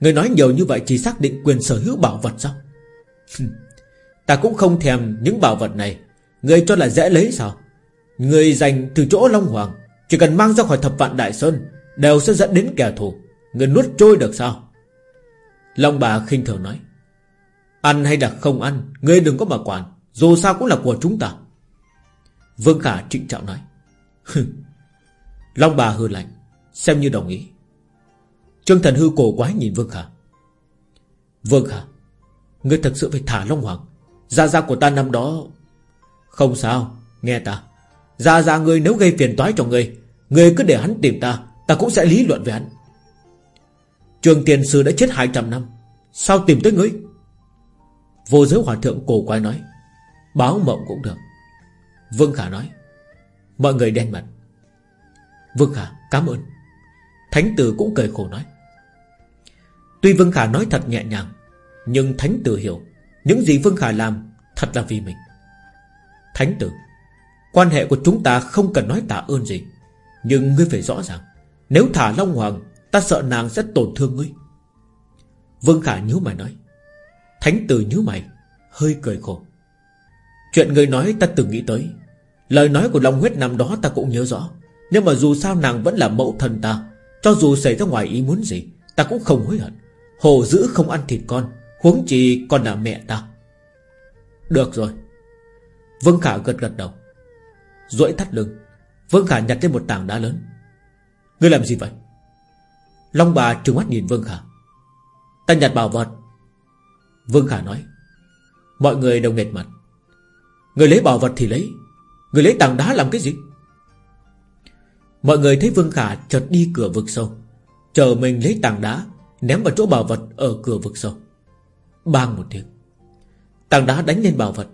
Speaker 1: Người nói nhiều như vậy chỉ xác định quyền sở hữu bảo vật sao? Ta cũng không thèm những bảo vật này. Người cho là dễ lấy sao? Người dành từ chỗ Long Hoàng, Chỉ cần mang ra khỏi thập vạn Đại Sơn, Đều sẽ dẫn đến kẻ thù. Người nuốt trôi được sao? Long bà khinh thường nói. Ăn hay là không ăn, Ngươi đừng có mà quản, Dù sao cũng là của chúng ta. Vương Khả trịnh trọng nói. Long bà hư lạnh, Xem như đồng ý. Trương Thần Hư cổ quái nhìn Vương Khả. Vương Khả, Ngươi thật sự phải thả Long Hoàng. Gia Gia của ta năm đó Không sao, Nghe ta. Gia Gia ngươi nếu gây phiền toái cho ngươi Ngươi cứ để hắn tìm ta Ta cũng sẽ lý luận về hắn. Trường tiền sư đã chết 200 năm. Sao tìm tới ngươi? Vô giới hòa thượng cổ quái nói. Báo mộng cũng được. Vương Khả nói. Mọi người đen mặt. Vương Khả, cảm ơn. Thánh tử cũng cười khổ nói. Tuy Vương Khả nói thật nhẹ nhàng, Nhưng Thánh tử hiểu. Những gì Vương Khả làm Thật là vì mình. Thánh tử, Quan hệ của chúng ta không cần nói tạ ơn gì, Nhưng ngươi phải rõ ràng, Nếu thả Long Hoàng Ta sợ nàng sẽ tổn thương ngươi. Vương Khả nhíu mày nói. Thánh tử nhíu mày, Hơi cười khổ. Chuyện người nói ta từng nghĩ tới. Lời nói của Long Huyết năm đó ta cũng nhớ rõ. Nhưng mà dù sao nàng vẫn là mẫu thân ta, Cho dù xảy ra ngoài ý muốn gì, Ta cũng không hối hận. Hồ dữ không ăn thịt con, Huống chi con là mẹ ta. Được rồi. Vương Khả gật gật đầu. Duỗi thắt lưng, Vương Khả nhặt lên một tảng đá lớn. Ngươi làm gì vậy? Long bà trừng mắt nhìn Vương Khả. Ta nhặt bảo vật. Vương Khả nói, Mọi người đều nghệt mặt. Người lấy bảo vật thì lấy, Người lấy tảng đá làm cái gì? Mọi người thấy Vương Khả chợt đi cửa vực sâu, Chờ mình lấy tảng đá, Ném vào chỗ bảo vật ở cửa vực sâu. Bang một tiếng, Tảng đá đánh lên bảo vật.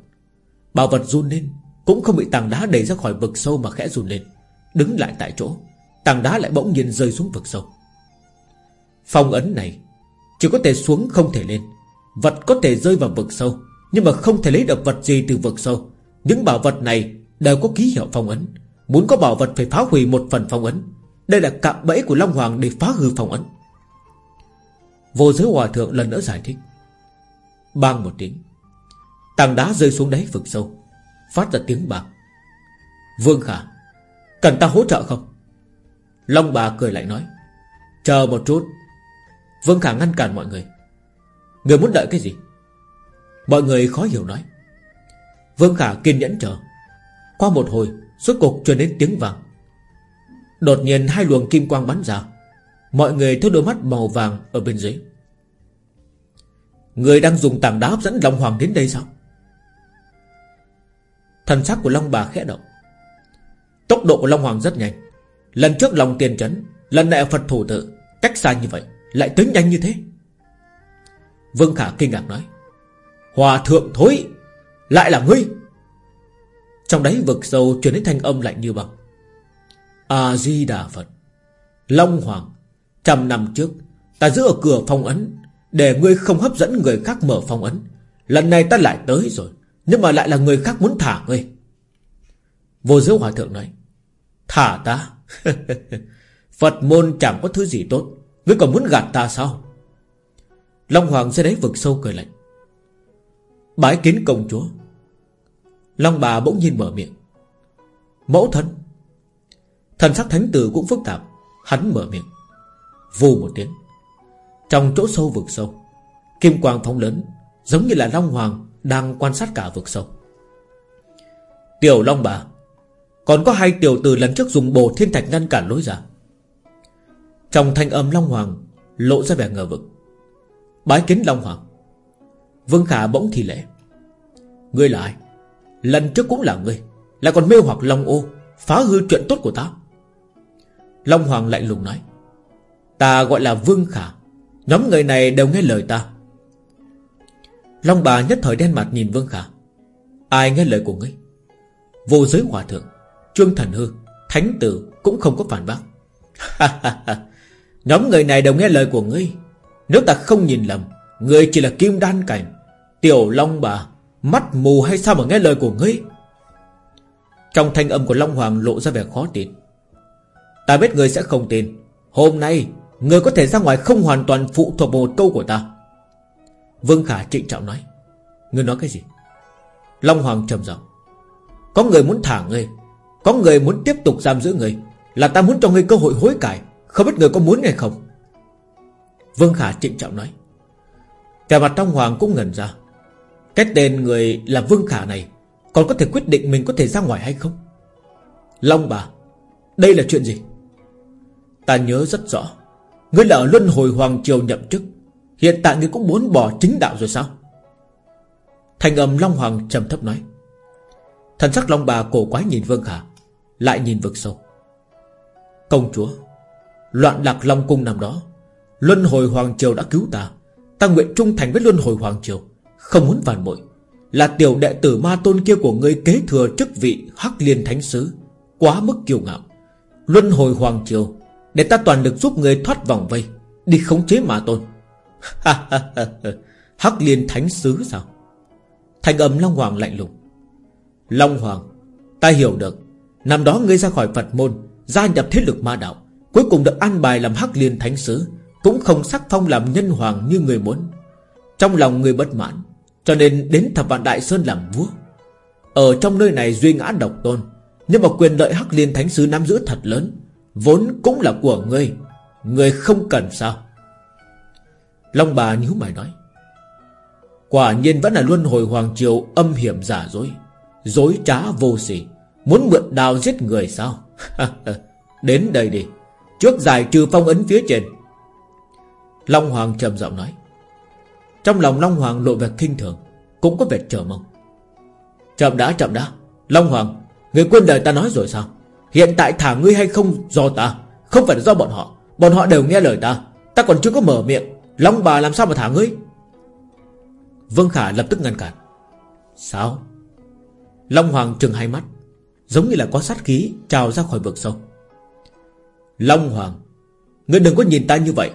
Speaker 1: Bảo vật run lên, Cũng không bị tảng đá đẩy ra khỏi vực sâu mà khẽ run lên, Đứng lại tại chỗ. Tảng đá lại bỗng nhiên rơi xuống vực sâu. Phong ấn này Chỉ có thể xuống không thể lên. Vật có thể rơi vào vực sâu, Nhưng mà không thể lấy được vật gì từ vực sâu. Những bảo vật này đều có ký hiệu phong ấn. Muốn có bảo vật phải phá hủy một phần phong ấn. Đây là cạm bẫy của Long Hoàng để phá hư phong ấn. Vô giới hòa thượng lần nữa giải thích. Bang một tiếng, Tảng đá rơi xuống đáy vực sâu. Phát ra tiếng bạc. Vương Khả, Cần ta hỗ trợ không? Long bà cười lại nói. Chờ một chút. Vương Khả ngăn cản mọi người. Người muốn đợi cái gì? Mọi người khó hiểu nói. Vương Khả kiên nhẫn chờ. Qua một hồi, Suốt cục truyền đến tiếng vàng. Đột nhiên hai luồng kim quang bắn ra. Mọi người thấy đôi mắt màu vàng Ở bên dưới. Người đang dùng tảng đá hấp dẫn Long Hoàng đến đây sao? Thần sắc của Long bà khẽ động. Tốc độ của Long Hoàng rất nhanh. Lần trước lòng tiền trấn Lần này Phật thủ tự, Cách xa như vậy. Lại tới nhanh như thế? Vương Khả kinh ngạc nói, Hòa thượng thối, Lại là ngươi? Trong đáy vực sâu truyền đến thanh âm lạnh như băng. A-di-đà Phật, Long Hoàng, Trăm năm trước, Ta giữ ở cửa phong ấn, Để ngươi không hấp dẫn người khác mở phong ấn. Lần này ta lại tới rồi, Nhưng mà lại là người khác muốn thả ngươi. Vô giới hòa thượng nói, Thả ta? Phật môn chẳng có thứ gì tốt. Ngươi còn muốn gạt ta sao? Long Hoàng sẽ đấy vực sâu cười lạnh. Bái kiến công chúa. Long bà bỗng nhiên mở miệng. Mẫu thân. Thần sắc thánh tử cũng phức tạp. Hắn mở miệng. Vù một tiếng. Trong chỗ sâu vực sâu, Kim quang phóng lớn, Giống như là Long Hoàng Đang quan sát cả vực sâu. Tiểu Long bà, Còn có hai tiểu tử lần trước dùng bồ thiên thạch ngăn cản lối ra. Trong thanh âm Long Hoàng Lộ ra vẻ ngờ vực. Bái kính Long Hoàng. Vương Khả bỗng thì lễ. Ngươi là ai? Lần trước cũng là ngươi, Lại còn mê hoặc Long ô, Phá hư chuyện tốt của ta. Long Hoàng lạnh lùng nói. Ta gọi là Vương Khả, Nhóm người này đều nghe lời ta. Long bà nhất thời đen mặt nhìn Vương Khả. Ai nghe lời của ngươi? Vô giới hòa thượng, Trương Thần Hư, Thánh Tử cũng không có phản bác. Nhóm người này đều nghe lời của ngươi. Nếu ta không nhìn lầm, Ngươi chỉ là kim đan cảnh, Tiểu Long bà, Mắt mù hay sao mà nghe lời của ngươi? Trong thanh âm của Long Hoàng lộ ra vẻ khó tin. Ta biết ngươi sẽ không tin. Hôm nay, Ngươi có thể ra ngoài không hoàn toàn phụ thuộc vào một câu của ta. Vương Khả trịnh trọng nói. Ngươi nói cái gì? Long Hoàng trầm giọng. Có người muốn thả ngươi, Có người muốn tiếp tục giam giữ ngươi, Là ta muốn cho ngươi cơ hội hối cải. Không biết người có muốn hay không? Vương Khả trịnh trọng nói. Vẻ mặt trong Hoàng cũng ngẩn ra. Cái tên người là Vương Khả này, Còn có thể quyết định mình có thể ra ngoài hay không? Long bà, Đây là chuyện gì? Ta nhớ rất rõ, Ngươi là ở luân hồi Hoàng Triều nhậm chức, Hiện tại ngươi cũng muốn bỏ chính đạo rồi sao? Thành âm Long Hoàng trầm thấp nói. Thần sắc Long bà cổ quái nhìn Vương Khả, Lại nhìn vực sâu. Công chúa Loạn lạc Long Cung nằm đó, Luân hồi Hoàng Triều đã cứu ta. Ta nguyện trung thành với Luân hồi Hoàng Triều, Không muốn phản bội. Là tiểu đệ tử ma tôn kia của ngươi kế thừa chức vị Hắc Liên Thánh Sứ, Quá mức kiêu ngạo. Luân hồi Hoàng Triều, Để ta toàn lực giúp người thoát vòng vây, Đi khống chế ma tôn. Hắc Liên Thánh Sứ sao? Thành âm Long Hoàng lạnh lùng. Long Hoàng, Ta hiểu được. Năm đó ngươi ra khỏi Phật môn, Gia nhập thế lực ma đạo. Cuối cùng được an bài làm Hắc Liên Thánh Sứ, Cũng không sắc phong làm nhân hoàng như người muốn. Trong lòng người bất mãn, Cho nên đến thập vạn Đại Sơn làm vua. Ở trong nơi này duy ngã độc tôn, Nhưng mà quyền lợi Hắc Liên Thánh Sứ nắm giữ thật lớn, Vốn cũng là của ngươi Ngươi không cần sao? Long bà nhíu mày nói, Quả nhiên vẫn là luân hồi hoàng triều âm hiểm giả dối Dối trá vô sỉ, Muốn mượn đào giết người sao? Đến đây đi. Trước giải trừ phong ấn phía trên. Long Hoàng trầm giọng nói. Trong lòng Long Hoàng lộ vẻ kinh thường, Cũng có vẻ chờ mong. Chậm đã chậm đã. Long Hoàng, Người quên lời ta nói rồi sao? Hiện tại thả ngươi hay không do ta? Không phải do bọn họ. Bọn họ đều nghe lời ta. Ta còn chưa có mở miệng. Long bà làm sao mà thả ngươi? Vương Khả lập tức ngăn cản. Sao? Long Hoàng trừng hai mắt, Giống như là có sát khí trào ra khỏi vực sâu. Long Hoàng, Ngươi đừng có nhìn ta như vậy.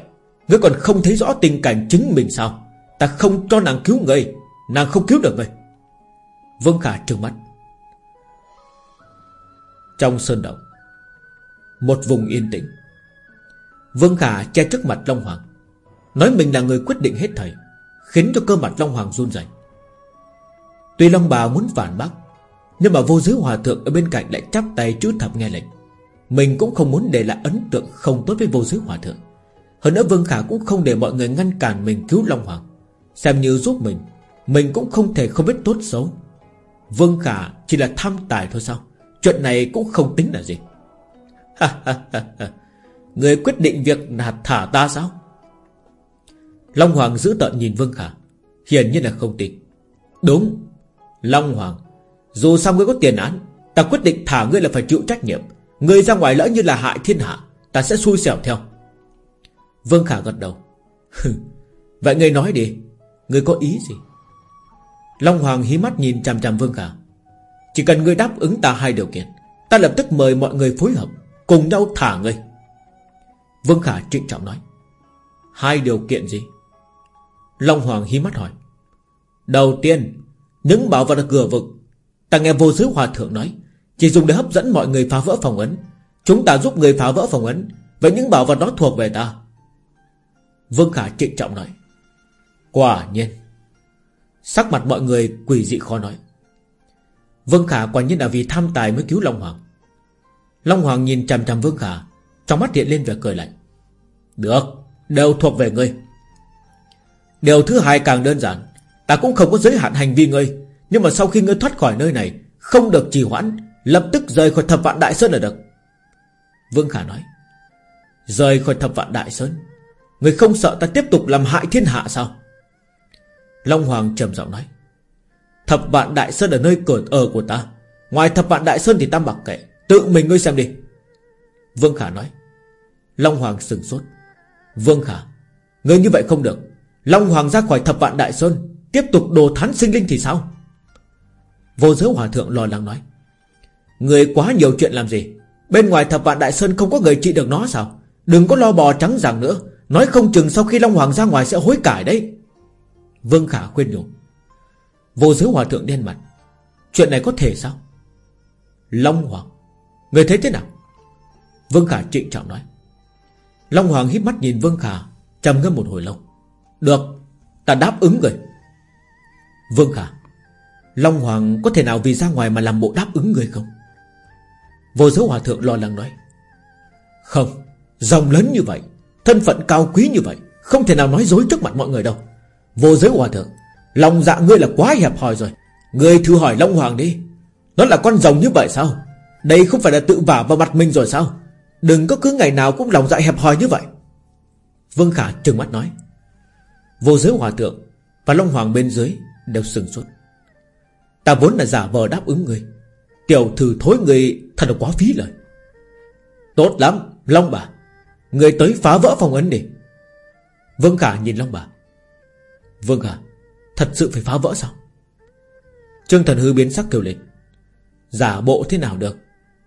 Speaker 1: Ngươi còn không thấy rõ tình cảnh chính mình sao? Ta không cho nàng cứu ngươi, Nàng không cứu được ngươi. Vương Khả trừng mắt. Trong sơn động, Một vùng yên tĩnh. Vương Khả che trước mặt Long Hoàng, Nói mình là người quyết định hết thầy, Khiến cho cơ mặt Long Hoàng run rẩy. Tuy Long bà muốn phản bác, Nhưng mà vô giới hòa thượng ở bên cạnh lại chắp tay chú thập nghe lệnh. Mình cũng không muốn để lại ấn tượng không tốt với vô giới hòa thượng. Hơn nữa Vương Khả cũng không để mọi người ngăn cản mình cứu Long Hoàng. Xem như giúp mình Mình cũng không thể không biết tốt xấu. Vương Khả chỉ là tham tài thôi sao? Chuyện này cũng không tính là gì. Người quyết định việc là thả ta sao? Long Hoàng giữ tận nhìn Vương Khả. Hiển nhiên là không tin. Đúng, Long Hoàng, Dù sao ngươi có tiền án, Ta quyết định thả ngươi là phải chịu trách nhiệm. Người ra ngoài lỡ như là hại thiên hạ, Ta sẽ xui xẻo theo. Vương Khả gật đầu. Vậy ngươi nói đi, Ngươi có ý gì? Long Hoàng hí mắt nhìn chằm chằm Vương Khả. Chỉ cần ngươi đáp ứng ta hai điều kiện, Ta lập tức mời mọi người phối hợp, Cùng nhau thả ngươi. Vương Khả trịnh trọng nói. Hai điều kiện gì? Long Hoàng hí mắt hỏi. Đầu tiên, Những bảo vật ở cửa vực. Ta nghe vô giới hòa thượng nói chỉ dùng để hấp dẫn mọi người phá vỡ phòng ấn. Chúng ta giúp người phá vỡ phòng ấn, Vậy những bảo vật đó thuộc về ta. Vương Khả trịnh trọng nói. Quả nhiên. Sắc mặt mọi người quỷ dị khó nói. Vương Khả quả nhiên là vì tham tài mới cứu Long Hoàng. Long Hoàng nhìn chằm chằm Vương Khả, Trong mắt hiện lên vẻ cười lạnh. Được, Đều thuộc về ngươi. Điều thứ hai càng đơn giản, Ta cũng không có giới hạn hành vi ngươi, Nhưng mà sau khi ngươi thoát khỏi nơi này, Không được trì hoãn Lập tức rời khỏi thập vạn Đại Sơn là được. Vương Khả nói, Rời khỏi thập vạn Đại Sơn, người không sợ ta tiếp tục làm hại thiên hạ sao? Long Hoàng trầm giọng nói, Thập vạn Đại Sơn ở nơi cửa ở của ta. Ngoài thập vạn Đại Sơn thì ta mặc kệ, Tự mình ngươi xem đi. Vương Khả nói, Long Hoàng sừng sốt. Vương Khả, Ngươi như vậy không được. Long Hoàng ra khỏi thập vạn đại sơn, Tiếp tục đồ thán sinh linh thì sao? Vô giới hòa thượng lo lắng nói Người quá nhiều chuyện làm gì? Bên ngoài thập vạn đại sơn không có người trị được nó sao? Đừng có lo bò trắng rằng nữa. Nói không chừng sau khi Long Hoàng ra ngoài sẽ hối cải đấy. Vương Khả khuyên nhủ. Vô giới hòa thượng đen mặt. Chuyện này có thể sao? Long Hoàng. Người thấy thế nào? Vương Khả trịnh trọng nói. Long Hoàng híp mắt nhìn Vương Khả, trầm ngâm một hồi lâu. Được, Ta đáp ứng rồi Vương Khả. Long Hoàng có thể nào vì ra ngoài mà làm bộ đáp ứng người không? Vô giới hòa thượng lo lắng nói, Không, Dòng lớn như vậy, Thân phận cao quý như vậy, Không thể nào nói dối trước mặt mọi người đâu. Vô giới hòa thượng, Lòng dạ ngươi là quá hẹp hòi rồi. Ngươi thử hỏi Long Hoàng đi. Nó là con rồng như vậy sao? Đây không phải là tự vả vào mặt mình rồi sao? Đừng có cứ ngày nào cũng lòng dạ hẹp hòi như vậy. Vương Khả trừng mắt nói, Vô giới hòa thượng Và Long Hoàng bên dưới đều sừng sốt. Ta vốn là giả vờ đáp ứng người Tiểu thử thối người Thật là quá phí lời. Tốt lắm, Long bà. Người tới phá vỡ phòng ấn đi. Vương Khả nhìn Long bà. Vương Khả, Thật sự phải phá vỡ sao? Trương Thần Hư biến sắc kêu lên. Giả bộ thế nào được?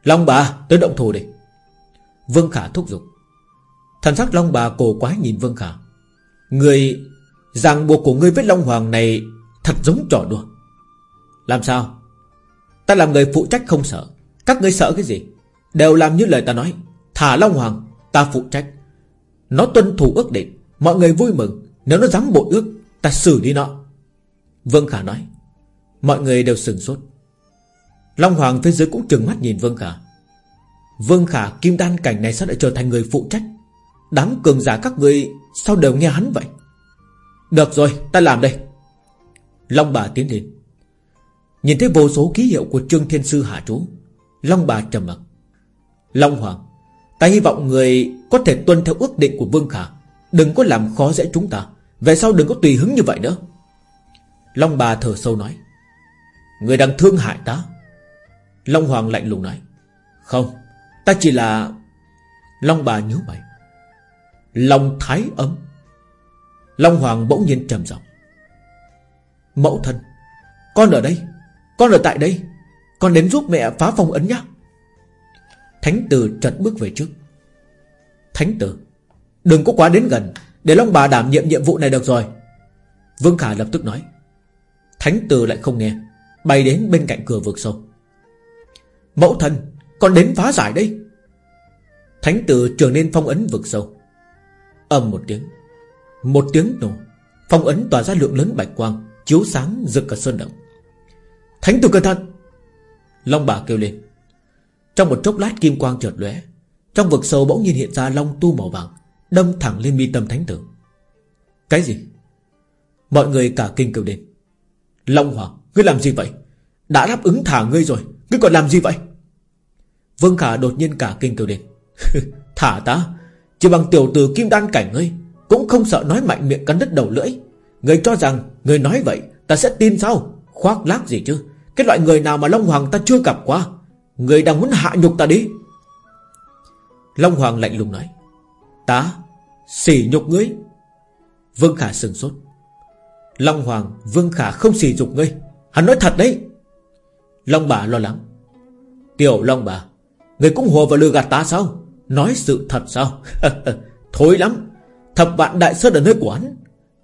Speaker 1: Long bà, tới động thủ đi. Vương Khả thúc giục. Thần sắc Long bà cổ quái nhìn Vương Khả. Người, Ràng buộc của ngươi với Long Hoàng này Thật giống trò đùa. Làm sao? Ta làm người phụ trách không sợ. Các ngươi sợ cái gì? Đều làm như lời ta nói. Thả Long Hoàng, Ta phụ trách. Nó tuân thủ ước định. Mọi người vui mừng. Nếu nó dám bội ước, Ta xử đi nó. Vương Khả nói. Mọi người đều sừng sốt. Long Hoàng phía dưới cũng trừng mắt nhìn Vương Khả. Vương Khả, kim đan cảnh này sao lại trở thành người phụ trách? Đám cường giả các người Sao đều nghe hắn vậy? Được rồi, ta làm đây. Long bà tiến lên. Nhìn thấy vô số ký hiệu của Trương Thiên Sư hạ chú, Long bà trầm mặc. Long Hoàng, Ta hy vọng người có thể tuân theo ước định của Vương Khả, Đừng có làm khó dễ chúng ta. Về sau đừng có tùy hứng như vậy nữa. Long bà thở sâu nói, Người đang thương hại ta. Long Hoàng lạnh lùng nói, Không, Ta chỉ là Long bà nhớ mày. Long thái ấm Long Hoàng bỗng nhiên trầm giọng, Mẫu thân, Con ở đây. Con ở tại đây. Con đến giúp mẹ phá phong ấn nhá. Thánh tử chật bước về trước. Thánh tử, Đừng có quá đến gần. Để Long bà đảm nhiệm nhiệm vụ này được rồi. Vương Khả lập tức nói. Thánh tử lại không nghe. Bay đến bên cạnh cửa vực sâu. Mẫu thân, Con đến phá giải đây. Thánh tử trường nên phong ấn vực sâu. Âm một tiếng. Một tiếng nổ. Phong ấn tỏa ra lượng lớn bạch quang, Chiếu sáng rực cả sơn động. Thánh tử cẩn thận. Long bà kêu lên. Trong một chốc lát kim quang chợt lóe. Trong vực sâu bỗng nhiên hiện ra long tu màu vàng, Đâm thẳng lên mi tâm thánh tử. Cái gì? Mọi người cả kinh kêu lên. Long Hoàng, Ngươi làm gì vậy? Đã đáp ứng thả ngươi rồi, Ngươi còn làm gì vậy? Vương Khả đột nhiên cả kinh kêu lên. Thả ta? Chỉ bằng tiểu tử kim đan cảnh ngươi, Cũng không sợ nói mạnh miệng cắn đứt đầu lưỡi. Ngươi cho rằng Ngươi nói vậy, Ta sẽ tin sao? Khoác lác gì chứ? Cái loại người nào mà Long Hoàng ta chưa gặp qua? Người đang muốn hạ nhục ta đi. Long Hoàng lạnh lùng nói, Ta xỉ nhục ngươi. Vương Khả sừng sốt. Long Hoàng, Vương Khả không xỉ nhục ngươi. Hắn nói thật đấy. Long bà lo lắng. Tiểu Long bà, Người cũng hồ và lừa gạt ta sao? Nói sự thật sao? Thôi lắm. Thập vạn đại sơn ở nơi quán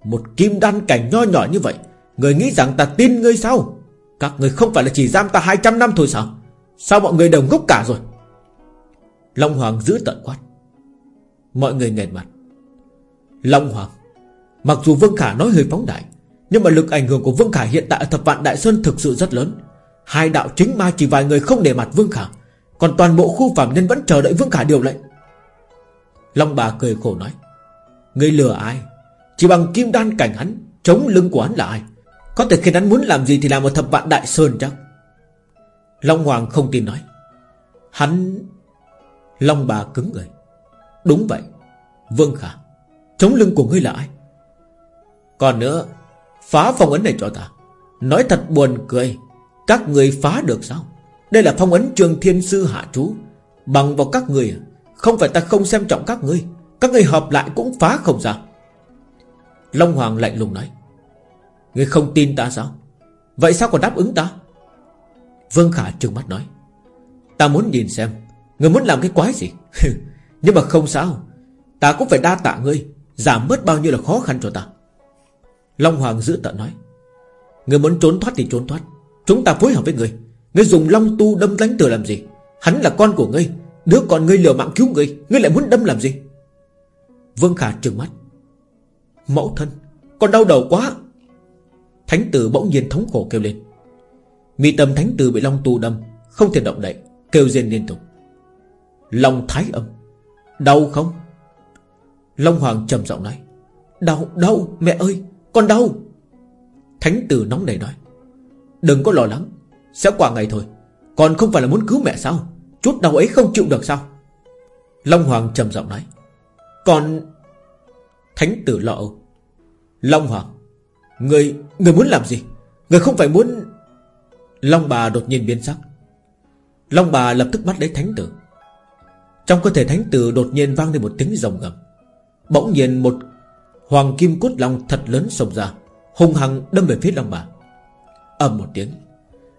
Speaker 1: Một kim đan cảnh nho nhỏ như vậy Người nghĩ rằng ta tin ngươi sao? Các người không phải là chỉ giam ta 200 năm thôi sao? Sao mọi người đều ngốc cả rồi? Long Hoàng giữ tận quát. Mọi người nghẹn mặt. Long Hoàng, Mặc dù Vương Khả nói hơi phóng đại, Nhưng mà lực ảnh hưởng của Vương Khả hiện tại ở Thập Vạn Đại Sơn thực sự rất lớn. Hai đạo chính ma chỉ vài người không để mặt Vương Khả, Còn toàn bộ khu phạm nhân vẫn chờ đợi Vương Khả điều lệnh. Long bà cười khổ nói Người lừa ai? Chỉ bằng kim đan cảnh hắn, Chống lưng của hắn là ai? Có thể khi hắn muốn làm gì thì làm một Thập Vạn Đại Sơn chắc Long Hoàng không tin nói. Hắn, Long bà cứng người. Đúng vậy, Vương Khả, Chống lưng của ngươi là ai? Còn nữa, Phá phong ấn này cho ta. Nói thật buồn cười, Các người phá được sao? Đây là phong ấn trường thiên sư hạ chú. Bằng vào các người, Không phải ta không xem trọng các ngươi. Các người hợp lại cũng phá không ra. Long Hoàng lạnh lùng nói. Ngươi không tin ta sao? Vậy sao còn đáp ứng ta? Vương Khả trừng mắt nói. Ta muốn nhìn xem Ngươi muốn làm cái quái gì? Nhưng mà không sao. Ta cũng phải đa tạ ngươi, Giảm bớt bao nhiêu là khó khăn cho ta. Long Hoàng giữ tận nói. Ngươi muốn trốn thoát thì trốn thoát. Chúng ta phối hợp với ngươi Ngươi dùng long tu đâm đánh tử làm gì? Hắn là con của ngươi. Đứa con ngươi lừa mạng cứu ngươi. Ngươi lại muốn đâm làm gì? Vương Khả trừng mắt. Mẫu thân, Con đau đầu quá. Thánh tử bỗng nhiên thống khổ kêu lên. Mi tâm thánh tử bị long tu đâm Không thể động đậy Kêu rên liên tục. Long thái âm Đau không? Long Hoàng trầm giọng nói Đau, đau, mẹ ơi, con đau. Thánh tử nóng nảy nói Đừng có lo lắng Sẽ qua ngày thôi Còn không phải là muốn cứu mẹ sao? Chút đau ấy không chịu được sao? Long Hoàng trầm giọng nói Còn Thánh tử lọ Long Hoàng Người, người muốn làm gì? Người không phải muốn Long bà đột nhiên biến sắc. Long bà lập tức bắt lấy thánh tử. Trong cơ thể thánh tử đột nhiên vang lên một tiếng rồng gầm Bỗng nhiên một Hoàng kim cốt long thật lớn xông ra Hung hăng đâm về phía Long bà. Ầm một tiếng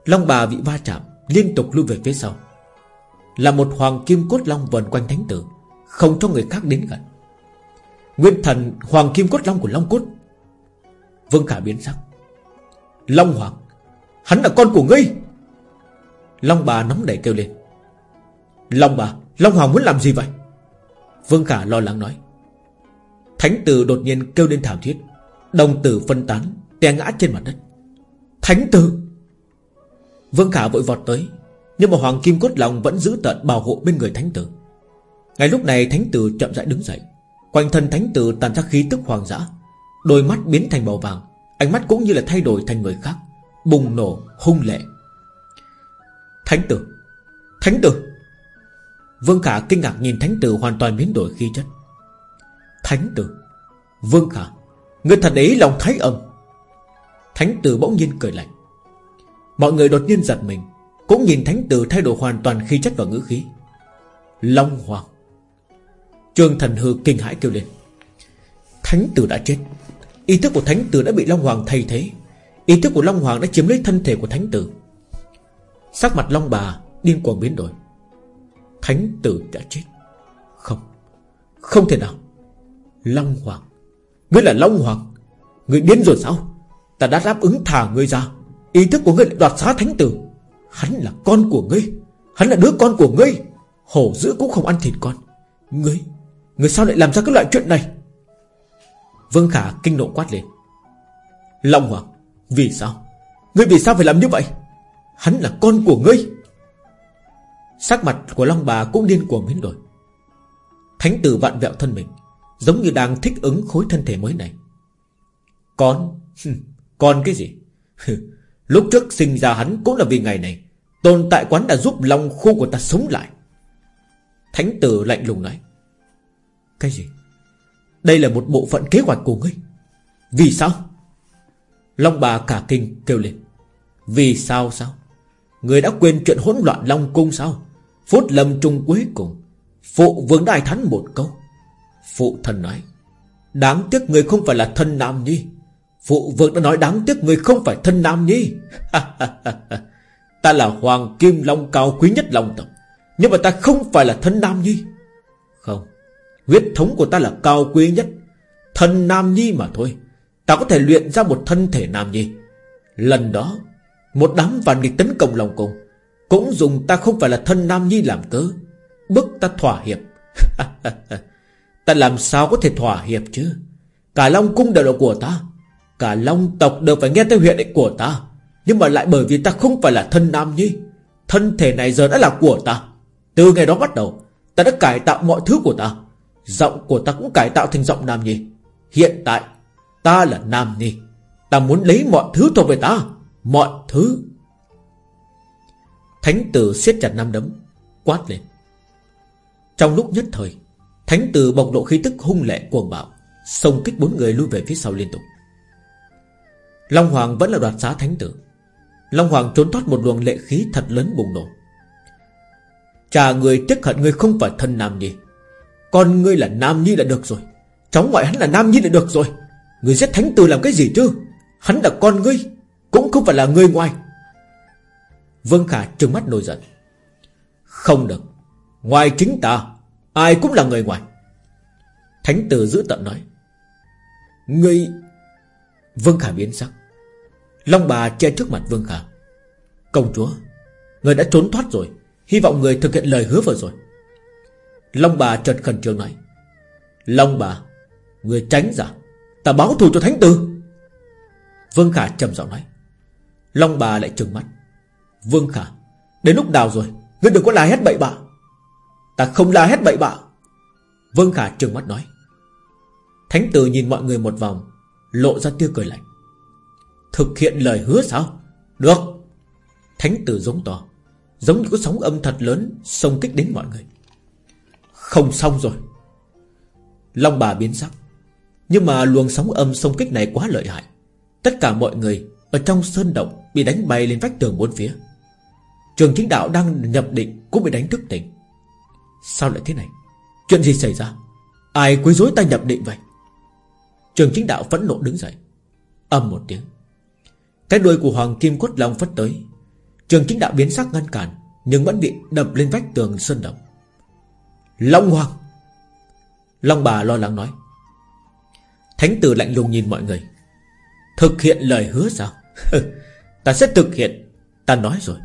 Speaker 1: Long bà bị va chạm Liên tục lui về phía sau. Là một hoàng kim cốt long vần quanh thánh tử Không cho người khác đến gần. Nguyên thần hoàng kim cốt long của Long cốt Vương Khả biến sắc. Long Hoàng, Hắn là con của ngươi. Long bà nóng đẩy kêu lên. Long bà, Long Hoàng muốn làm gì vậy? Vương Khả lo lắng nói. Thánh tử đột nhiên kêu lên thảm thiết. Đồng tử phân tán, Té ngã trên mặt đất. Thánh tử! Vương Khả vội vọt tới, Nhưng mà Hoàng Kim Cốt Long vẫn giữ tận bảo hộ bên người thánh tử. Ngay lúc này thánh tử chậm rãi đứng dậy. Quanh thân thánh tử tàn ra khí tức hoàng dã. Đôi mắt biến thành màu vàng, Ánh mắt cũng như là thay đổi thành người khác, Bùng nổ, hung lệ. Thánh tử Thánh tử. Vương Khả kinh ngạc nhìn thánh tử hoàn toàn biến đổi khí chất. Thánh tử, Vương Khả, Người thật ấy lòng thái âm. Thánh tử bỗng nhiên cười lạnh. Mọi người đột nhiên giật mình, Cũng nhìn thánh tử thay đổi hoàn toàn khí chất và ngữ khí. Long Hoàng. Trương thần hư kinh hãi kêu lên. Thánh tử đã chết. Ý thức của thánh tử đã bị Long Hoàng thay thế. Ý thức của Long Hoàng đã chiếm lấy thân thể của thánh tử. Sắc mặt Long bà Điên cuồng biến đổi. Thánh tử đã chết. Không. Không thể nào. Long Hoàng. Ngươi là Long Hoàng. Ngươi điên rồi sao? Ta đã đáp ứng thả ngươi ra. Ý thức của ngươi lại đoạt xá thánh tử. Hắn là con của ngươi. Hắn là đứa con của ngươi. Hổ dữ cũng không ăn thịt con. Ngươi. Ngươi sao lại làm ra cái loại chuyện này? Vương Khả kinh nộ quát lên. Long Hoàng, Vì sao? Ngươi vì sao phải làm như vậy? Hắn là con của ngươi. Sắc mặt của Long bà cũng điên cuồng biến đổi. Thánh tử vạn vẹo thân mình, Giống như đang thích ứng khối thân thể mới này. Con? Con cái gì? Lúc trước sinh ra hắn cũng là vì ngày này. Tồn tại quán đã giúp Long khu của ta sống lại. Thánh tử lạnh lùng nói. Cái gì? Đây là một bộ phận kế hoạch của ngươi. Vì sao? Long bà cả kinh kêu lên. Vì sao sao? Người đã quên chuyện hỗn loạn Long cung sao? Phút lâm trung cuối cùng, Phụ vương đại thắn một câu. Phụ thần nói, Đáng tiếc người không phải là thân nam nhi. Phụ vương đã nói, đáng tiếc người không phải thân nam nhi. Ta là hoàng kim long cao quý nhất long tộc, Nhưng mà ta không phải là thân nam nhi. Không Huyết thống của ta là cao quý nhất. Thân nam nhi mà thôi, Ta có thể luyện ra một thân thể nam nhi. Lần đó, Một đám vạn nghịch tấn công lòng cùng Cũng dùng ta không phải là thân nam nhi làm cớ, Bức ta thỏa hiệp. Ta làm sao có thể thỏa hiệp chứ? Cả Long cung đều là của ta, Cả Long tộc đều phải nghe theo huyện định của ta. Nhưng mà lại bởi vì ta không phải là thân nam nhi, Thân thể này giờ đã là của ta. Từ ngày đó bắt đầu, Ta đã cải tạo mọi thứ của ta. Giọng của ta cũng cải tạo thành giọng nam nhi Hiện tại, Ta là nam nhi Ta muốn lấy mọi thứ thuộc về ta. Mọi thứ. Thánh tử siết chặt nam đấm, Quát lên. Trong lúc nhất thời, Thánh tử bộc lộ khí tức hung lệ cuồng bạo, Xông kích bốn người lui về phía sau liên tục. Long Hoàng vẫn là đoạt xá thánh tử. Long Hoàng trốn thoát một luồng lệ khí thật lớn bùng nổ. Chà, người tiếc hận, người không phải thân Nam Nhi con ngươi là Nam Nhi là được rồi. Cháu ngoại hắn là Nam Nhi là được rồi. Người giết thánh tử làm cái gì chứ? Hắn là con ngươi, Cũng không phải là người ngoài. Vương Khả trừng mắt nổi giận. Không được. Ngoài chính ta, Ai cũng là người ngoài. Thánh tử giữ tận nói. Ngươi, Vương Khả biến sắc. Long bà che trước mặt Vương Khả. Công chúa, Người đã trốn thoát rồi. Hy vọng người thực hiện lời hứa vừa rồi. Long bà chợt khẩn trương nói. Long bà, Người tránh ra, Ta báo thù cho thánh tử. Vương Khả trầm giọng nói. Long bà lại trừng mắt. Vương Khả, Đến lúc nào rồi? Ngươi đừng có la hét bậy bạ. Ta không la hét bậy bạ. Vương Khả trừng mắt nói. Thánh tử nhìn mọi người một vòng, Lộ ra tia cười lạnh. Thực hiện lời hứa sao? Được. Thánh tử giống to, Giống như có sóng âm thật lớn Xông kích đến mọi người. Không xong rồi. Long bà biến sắc. Nhưng mà luồng sóng âm xông kích này quá lợi hại. Tất cả mọi người Ở trong sơn động Bị đánh bay lên vách tường bốn phía. Trường chính đạo đang nhập định Cũng bị đánh thức tỉnh. Sao lại thế này? Chuyện gì xảy ra? Ai quấy rối ta nhập định vậy? Trường chính đạo phẫn nộ đứng dậy. Âm một tiếng. Cái đuôi của Hoàng Kim Cốt Long phất tới. Trường chính đạo biến sắc ngăn cản, Nhưng vẫn bị đập lên vách tường sơn động. Long Hoàng. Long bà lo lắng nói. Thánh tử lạnh lùng nhìn mọi người. Thực hiện lời hứa sao? Ta sẽ thực hiện. Ta nói rồi.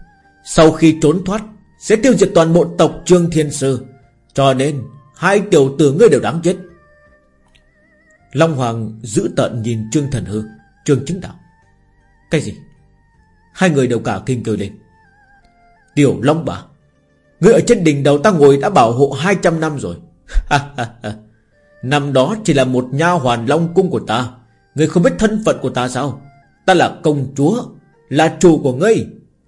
Speaker 1: Sau khi trốn thoát, Sẽ tiêu diệt toàn bộ tộc Trương Thiên Sư. Cho nên, Hai tiểu tử ngươi đều đáng chết. Long Hoàng giữ tận nhìn Trương Thần Hư, Trương Chứng Đạo. Cái gì? Hai người đều cả kinh kêu lên. Tiểu Long bà Ngươi ở trên đỉnh đầu ta ngồi đã bảo hộ 200 năm rồi. Năm đó chỉ là một nha hoàn long cung của ta. Ngươi không biết thân phận của ta sao? Ta là công chúa, Là chủ của ngươi.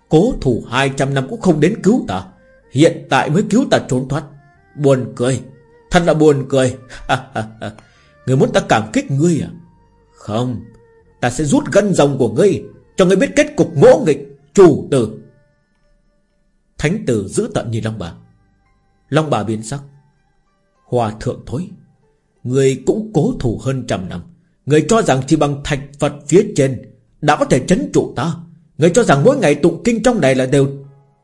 Speaker 1: Cố thủ 200 năm cũng không đến cứu ta. Hiện tại mới cứu ta trốn thoát. Buồn cười. Thật là buồn cười. Người muốn ta cảm kích ngươi à? Không. Ta sẽ rút gân rồng của ngươi Cho ngươi biết kết cục ngỗ nghịch, Chủ tử. Thánh tử giữ tận nhìn Long bà. Long bà biến sắc. Hòa thượng thối, Người cũng cố thủ hơn trăm năm. Người cho rằng chỉ bằng thạch Phật phía trên Đã có thể chấn trụ ta. Người cho rằng mỗi ngày tụng kinh trong này là đều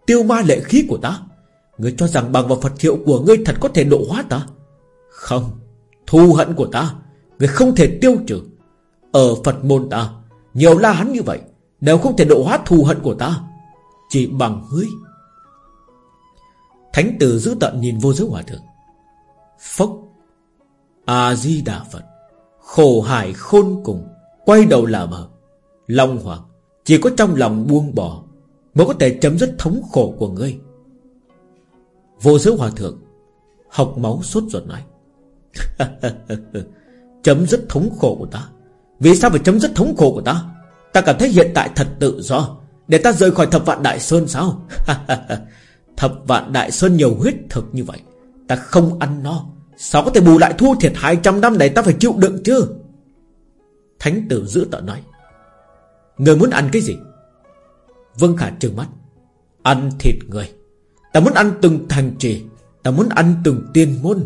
Speaker 1: Tiêu ma lệ khí của ta. Người cho rằng bằng vào Phật hiệu của ngươi thật có thể độ hóa ta. Không, Thù hận của ta, Người không thể tiêu trừ. Ở Phật môn ta, Nhiều la hắn như vậy, Đều không thể độ hóa thù hận của ta. Chỉ bằng ngươi Thánh tử giữ tận nhìn vô giới hòa thượng. Phốc. A-di-đà Phật. Khổ hải khôn cùng. Quay đầu là bờ. Long Hoàng. Chỉ có trong lòng buông bỏ Mới có thể chấm dứt thống khổ của ngươi. Vô giới hòa thượng. Học máu sốt ruột nói. Chấm dứt thống khổ của ta. Vì sao phải chấm dứt thống khổ của ta? Ta cảm thấy hiện tại thật tự do. Để ta rời khỏi thập vạn đại sơn sao? Thập vạn đại sơn nhiều huyết thực như vậy, Ta không ăn no. Sao có thể bù lại thua thiệt 200 năm này ta phải chịu đựng chứ? Thánh tử giữ tợ nói. Người muốn ăn cái gì? Vương Khả trừng mắt. Ăn thịt người. Ta muốn ăn từng thành trì. Ta muốn ăn từng tiên môn.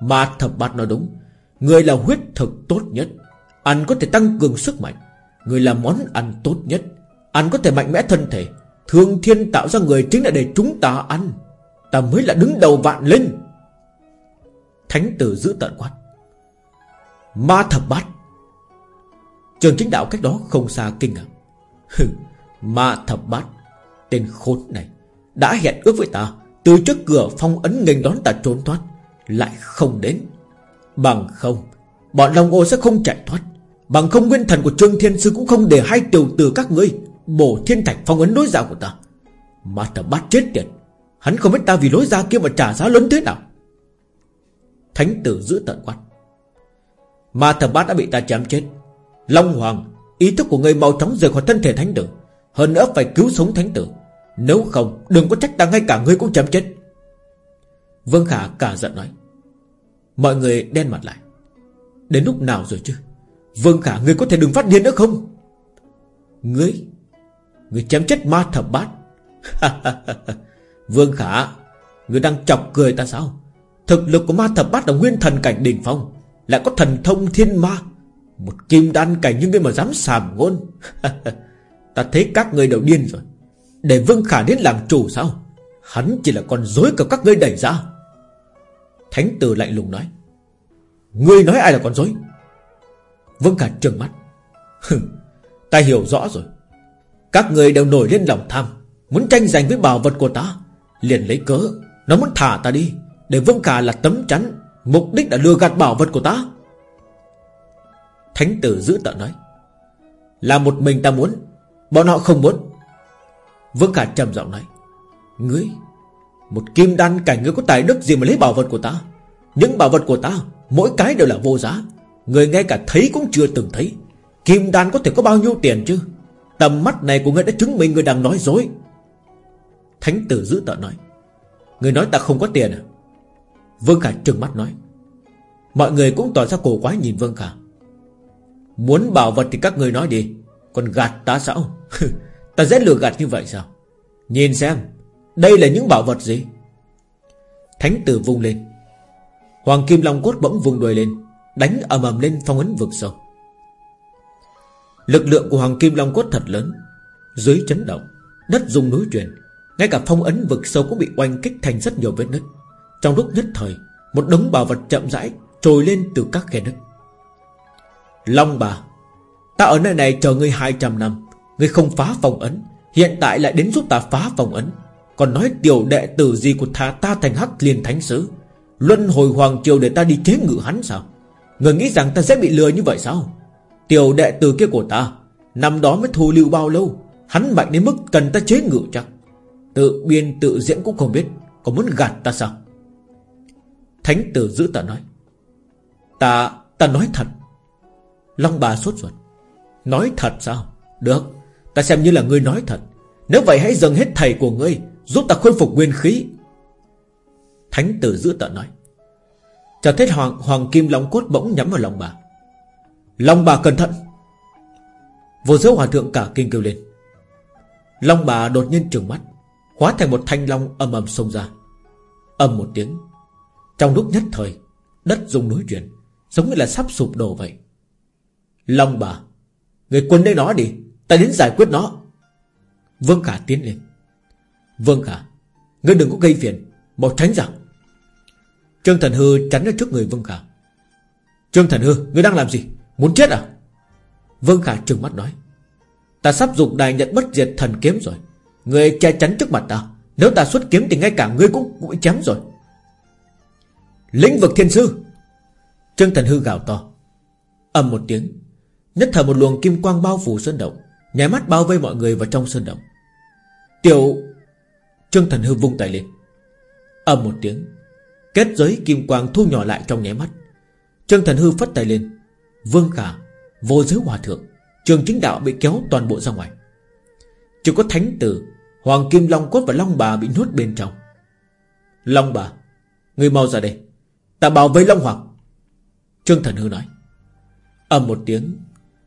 Speaker 1: Mà thập bát nói đúng. Người là huyết thực tốt nhất. Ăn có thể tăng cường sức mạnh. Người là món ăn tốt nhất. Ăn có thể mạnh mẽ thân thể. Thương thiên tạo ra người chính là để chúng ta ăn. Ta mới là đứng đầu vạn linh. Thánh tử giữ tận quát. Ma thập bát. Trường chính đạo cách đó không xa kinh ngạc. Ma thập bát. Tên khốn này Đã hẹn ước với ta Từ trước cửa phong ấn nghênh đón ta trốn thoát, Lại không đến. Bằng không, Bọn Long ô sẽ không chạy thoát. Bằng không, nguyên thần của Trương Thiên Sư Cũng không để hai tiểu tử các ngươi Bổ thiên thạch phong ấn lối ra của ta. Ma thầm bát chết tiệt. Hắn không biết ta vì lối ra kia mà trả giá lớn thế nào. Thánh tử giữ tận quát. Ma thập bát đã bị ta chém chết. Long Hoàng, Ý thức của người mau chóng rời khỏi thân thể thánh tử. Hơn nữa phải cứu sống thánh tử. Nếu không, đừng có trách ta, ngay cả ngươi cũng chém chết. Vương Khả cả giận nói. Mọi người đen mặt lại. Đến lúc nào rồi chứ? Vương Khả ngươi có thể đừng phát điên nữa không? Ngươi người chém chết ma thập bát. Vương Khả, người đang chọc cười ta sao? Thực lực của ma thập bát là nguyên thần cảnh đỉnh phong, Lại có thần thông thiên ma. Một kim đan cảnh như ngươi mà dám sàm ngôn. Ta thấy các ngươi đều điên rồi. Để Vương Khả đến làm chủ sao? Hắn chỉ là con dối của các ngươi đẩy ra. Thánh tử lạnh lùng nói. Ngươi nói ai là con dối Vương Khả trừng mắt. Ta hiểu rõ rồi. Các người đều nổi lên lòng tham. Muốn tranh giành với bảo vật của ta, Liền lấy cớ. Nó muốn thả ta đi, để vâng cả là tấm chắn. Mục đích là lừa gạt bảo vật của ta. Thánh tử giữ tợ nói, Là một mình ta muốn, Bọn họ không muốn. Vương Khả trầm giọng nói, Ngươi, Một kim đan cảnh ngươi có tài đức gì mà lấy bảo vật của ta? Những bảo vật của ta, Mỗi cái đều là vô giá. Người ngay cả thấy cũng chưa từng thấy. Kim đan có thể có bao nhiêu tiền chứ? Tầm mắt này của ngươi đã chứng minh ngươi đang nói dối. Thánh tử giữ tợn nói. Người nói ta không có tiền à? Vương Khả trừng mắt nói. Mọi người cũng tỏ ra cổ quái nhìn Vương Khả. Muốn bảo vật thì các người nói đi, Còn gạt ta sao? Ta dễ lừa gạt như vậy sao? Nhìn xem, Đây là những bảo vật gì? Thánh tử vung lên. Hoàng Kim Long Cốt bỗng vung đuôi lên, Đánh ầm ầm lên phong ấn vực sâu. Lực lượng của Hoàng Kim Long Cốt thật lớn. Dưới chấn động, Đất rung núi chuyển Ngay cả phong ấn vực sâu cũng bị oanh kích thành rất nhiều vết nứt. Trong lúc nhất thời, Một đống bảo vật chậm rãi Trồi lên từ các khe nứt. Long bà, Ta ở nơi này chờ ngươi 200 năm, Ngươi không phá phong ấn, Hiện tại lại đến giúp ta phá phong ấn. Còn nói tiểu đệ tử gì của thà ta thành hắc liền thánh sứ, Luân hồi hoàng triều để ta đi chế ngự hắn sao? Người nghĩ rằng ta sẽ bị lừa như vậy sao? Tiểu đệ tử kia của ta Năm đó mới thu lưu bao lâu Hắn mạnh đến mức cần ta chế ngự chắc Tự biên tự diễn cũng không biết có muốn gạt ta sao? Thánh tử giữ ta nói. Ta, ta nói thật. Long bà sốt ruột. Nói thật sao? Được, ta xem như là ngươi nói thật. Nếu vậy hãy dâng hết thầy của ngươi Giúp ta khôi phục nguyên khí. Thánh tử giữ tợn nói. Chợt thấy hoàng, hoàng kim long cốt bỗng nhắm vào lòng bà. Long bà cẩn thận. Vô giới hòa thượng cả kinh kêu lên. Long bà đột nhiên trừng mắt, Hóa thành một thanh long âm ầm xông ra. Âm một tiếng, Trong lúc nhất thời, Đất rung núi chuyển, Giống như là sắp sụp đổ vậy. Long bà, Người quân đây nó đi, Ta đến giải quyết nó. Vương Khả tiến lên. Vương Khả, Ngươi đừng có gây phiền Một tránh ra. Trương Thần Hư tránh ở trước người Vương Khả. Trương Thần Hư, Ngươi đang làm gì? Muốn chết à? Vương Khả trừng mắt nói. Ta sắp dùng đài nhận bất diệt thần kiếm rồi. Người che chắn trước mặt ta. Nếu ta xuất kiếm thì ngay cả ngươi cũng, cũng bị chém rồi. Lĩnh vực thiên sư. Trương Thần Hư gào to. Ầm một tiếng. Nhất thời một luồng kim quang bao phủ sơn động. Nhảy mắt bao vây mọi người vào trong sơn động. Tiểu Trương Thần Hư vung tay lên. Ầm một tiếng. Kết giới kim quang thu nhỏ lại trong nháy mắt. Trương Thần Hư phất tay lên. Vương Khả, Vô giới hòa thượng, Trường chính đạo bị kéo toàn bộ ra ngoài. Chỉ có thánh tử, Hoàng Kim Long Cốt và Long Bà bị nuốt bên trong. Long Bà, Người mau ra đây, Ta bảo vệ Long Hoàng. Trương Thần Hư nói. Ầm một tiếng,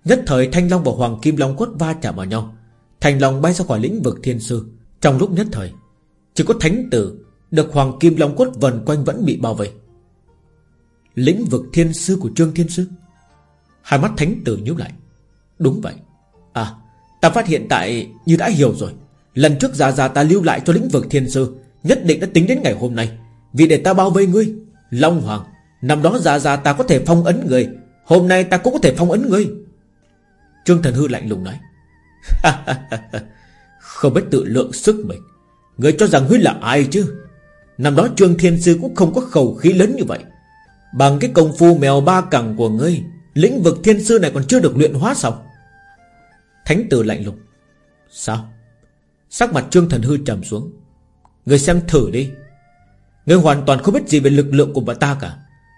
Speaker 1: Nhất thời Thanh Long và Hoàng Kim Long Cốt va chạm vào nhau. Thanh Long bay ra khỏi lĩnh vực thiên sư. Trong lúc nhất thời, Chỉ có thánh tử Được Hoàng Kim Long Cốt vần quanh vẫn bị bảo vệ Lĩnh vực thiên sư của Trương Thiên Sư? Hai mắt thánh tử nhíu lại. Đúng vậy. À ta phát hiện tại như đã hiểu rồi. Lần trước già già ta lưu lại cho lĩnh vực thiên sư, Nhất định đã tính đến ngày hôm nay. Vì để ta bao vây ngươi, Long Hoàng, Năm đó già già ta có thể phong ấn người, Hôm nay ta cũng có thể phong ấn ngươi. Trương Thần Hư lạnh lùng nói. Không biết tự lượng sức mình. Người cho rằng ngươi là ai chứ? Năm đó Trương Thiên Sư cũng không có khẩu khí lớn như vậy. Bằng cái công phu mèo ba cẳng của ngươi Lĩnh vực thiên sư này còn chưa được luyện hóa xong. Thánh tử lạnh lùng. Sao? Sắc mặt Trương Thần Hư trầm xuống. Người xem thử đi. Người hoàn toàn không biết gì về lực lượng của bà ta cả.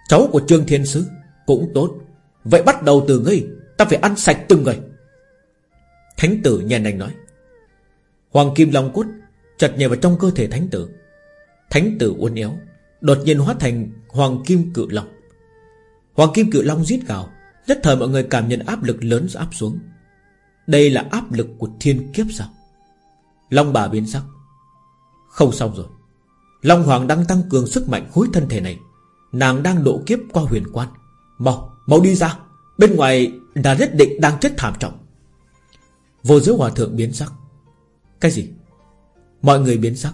Speaker 1: Cháu của Trương Thiên Sứ Cũng tốt. Vậy bắt đầu từ ngươi. Ta phải ăn sạch từng người. Thánh tử nhàn nhanh nói. Hoàng Kim Long Cốt Chật nhảy vào trong cơ thể thánh tử. Thánh tử uốn éo, Đột nhiên hóa thành Hoàng Kim Cự Long. Hoàng Kim Cự Long rít gào. Nhất thời mọi người cảm nhận áp lực lớn áp xuống. Đây là áp lực của thiên kiếp sao? Long bà biến sắc. Không xong rồi. Long Hoàng đang tăng cường sức mạnh khối thân thể này. Nàng đang độ kiếp qua huyền quan. Mau, mau đi ra. Bên ngoài là nhất định đang chết thảm trọng. Vô giới hòa thượng biến sắc. Cái gì? Mọi người biến sắc.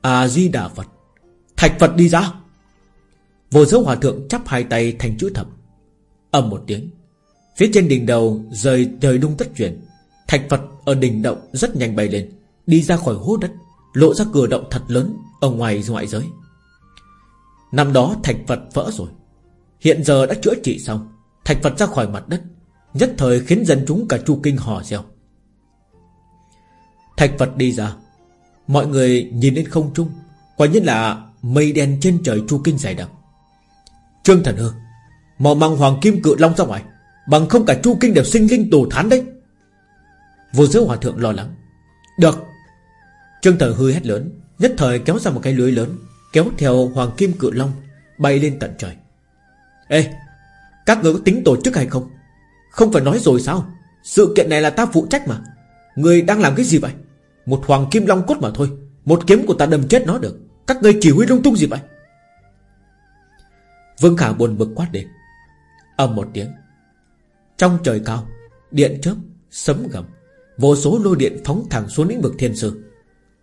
Speaker 1: À di đà Phật. Thạch Phật đi ra. Vô giới hòa thượng chắp hai tay thành chữ thập. Âm một tiếng, Phía trên đỉnh đầu rời trời đung tất chuyển Thạch Phật ở đỉnh động rất nhanh bay lên, Đi ra khỏi hố đất, Lộ ra cửa động thật lớn Ở ngoài ngoại giới. Năm đó thạch Phật vỡ rồi, Hiện giờ đã chữa trị xong. Thạch Phật ra khỏi mặt đất, Nhất thời khiến dân chúng cả chu kinh hò reo. Thạch Phật đi ra, Mọi người nhìn lên không trung, Quả nhiên là mây đen trên trời chu kinh dày đặc. Trương Thần Hương Mò mang hoàng kim cự long ra ngoài, Bằng không cả chu kinh đều sinh linh tù thán đấy. Vô giới hòa thượng lo lắng. Được. Trương Tử hư hét lớn, Nhất thời kéo ra một cái lưới lớn, Kéo theo Hoàng Kim Cự Long Bay lên tận trời. Ê, Các người có tính tổ chức hay không? Không phải nói rồi sao? Sự kiện này là ta phụ trách mà. Người đang làm cái gì vậy? Một Hoàng Kim Long cốt mà thôi, Một kiếm của ta đâm chết nó được. Các người chỉ huy lung tung gì vậy? Vương Khả buồn bực quát đến Âm một tiếng. Trong trời cao, Điện chớp, Sấm gầm, Vô số lôi điện phóng thẳng xuống lĩnh vực thiên sư.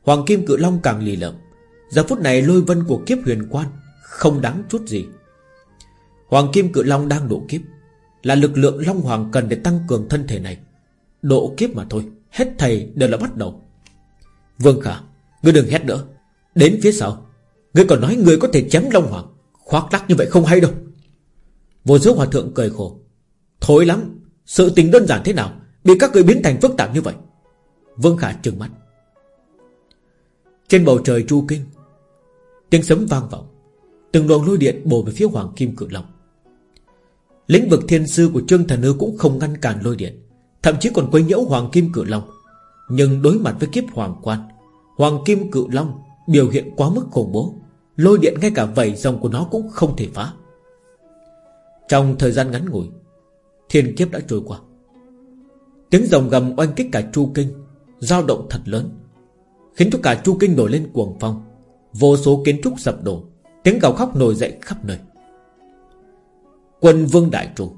Speaker 1: Hoàng Kim Cự Long càng lì lợm. Giờ phút này lôi vân của kiếp huyền quan Không đáng chút gì. Hoàng Kim Cự Long đang độ kiếp. Là lực lượng Long Hoàng cần để tăng cường thân thể này. Độ kiếp mà thôi, Hết thầy đều là bắt đầu. Vương Khả, Ngươi đừng hét nữa. Đến phía sau, Ngươi còn nói ngươi có thể chém Long Hoàng. Khoác lắc như vậy không hay đâu. Vô giới hòa thượng cười khổ. Thối lắm, Sự tình đơn giản thế nào Bị các người biến thành phức tạp như vậy? Vương Khả trừng mắt. Trên bầu trời chu kinh, Tiếng sấm vang vọng, Từng luồng lôi điện bổ về phía Hoàng Kim Cự Long. Lĩnh vực thiên sư của Trương Thần Ư Cũng không ngăn cản lôi điện, Thậm chí còn quấy nhiễu Hoàng Kim Cự Long. Nhưng đối mặt với kiếp Hoàng Quan, Hoàng Kim Cự Long Biểu hiện quá mức khủng bố, Lôi điện ngay cả vầy dòng của nó cũng không thể phá. Trong thời gian ngắn ngủi, Thiên kiếp đã trôi qua. Tiếng rồng gầm oanh kích cả Chu Kinh, dao động thật lớn, Khiến cho cả Chu Kinh nổi lên cuồng phong. Vô số kiến trúc sập đổ, Tiếng gào khóc nổi dậy khắp nơi. Quân vương đại trù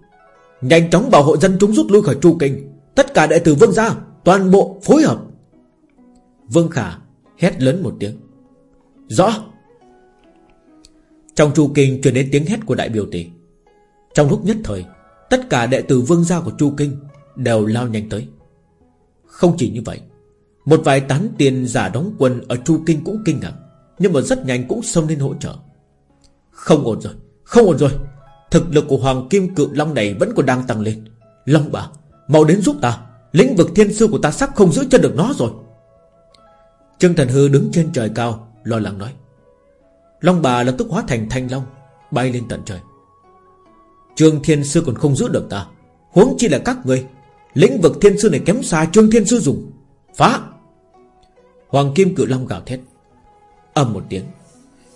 Speaker 1: Nhanh chóng bảo hộ dân chúng rút lui khỏi Chu Kinh. Tất cả đệ tử vương gia, Toàn bộ phối hợp. Vương Khả hét lớn một tiếng. Rõ! Trong Chu Kinh truyền đến tiếng hét của đại biểu tỷ. Trong lúc nhất thời, Tất cả đệ tử vương gia của Chu Kinh Đều lao nhanh tới. Không chỉ như vậy, Một vài tán tiền giả đóng quân Ở Chu Kinh cũng kinh ngạc, Nhưng mà rất nhanh cũng xông lên hỗ trợ. Không ổn rồi, Không ổn rồi. Thực lực của Hoàng Kim Cự Long này vẫn còn đang tăng lên. Long bà, Mau đến giúp ta. Lĩnh vực thiên sư của ta sắp không giữ chân được nó rồi. Trương Thần Hư đứng trên trời cao, Lo lắng nói. Long bà lập tức hóa thành thanh long, Bay lên tận trời. Trương Thiên Sư còn không giữ được ta. Huống chi là các người Lĩnh vực Thiên Sư này kém xa Trương Thiên Sư dùng. Phá! Hoàng Kim Cự Long gào thét. Ầm một tiếng.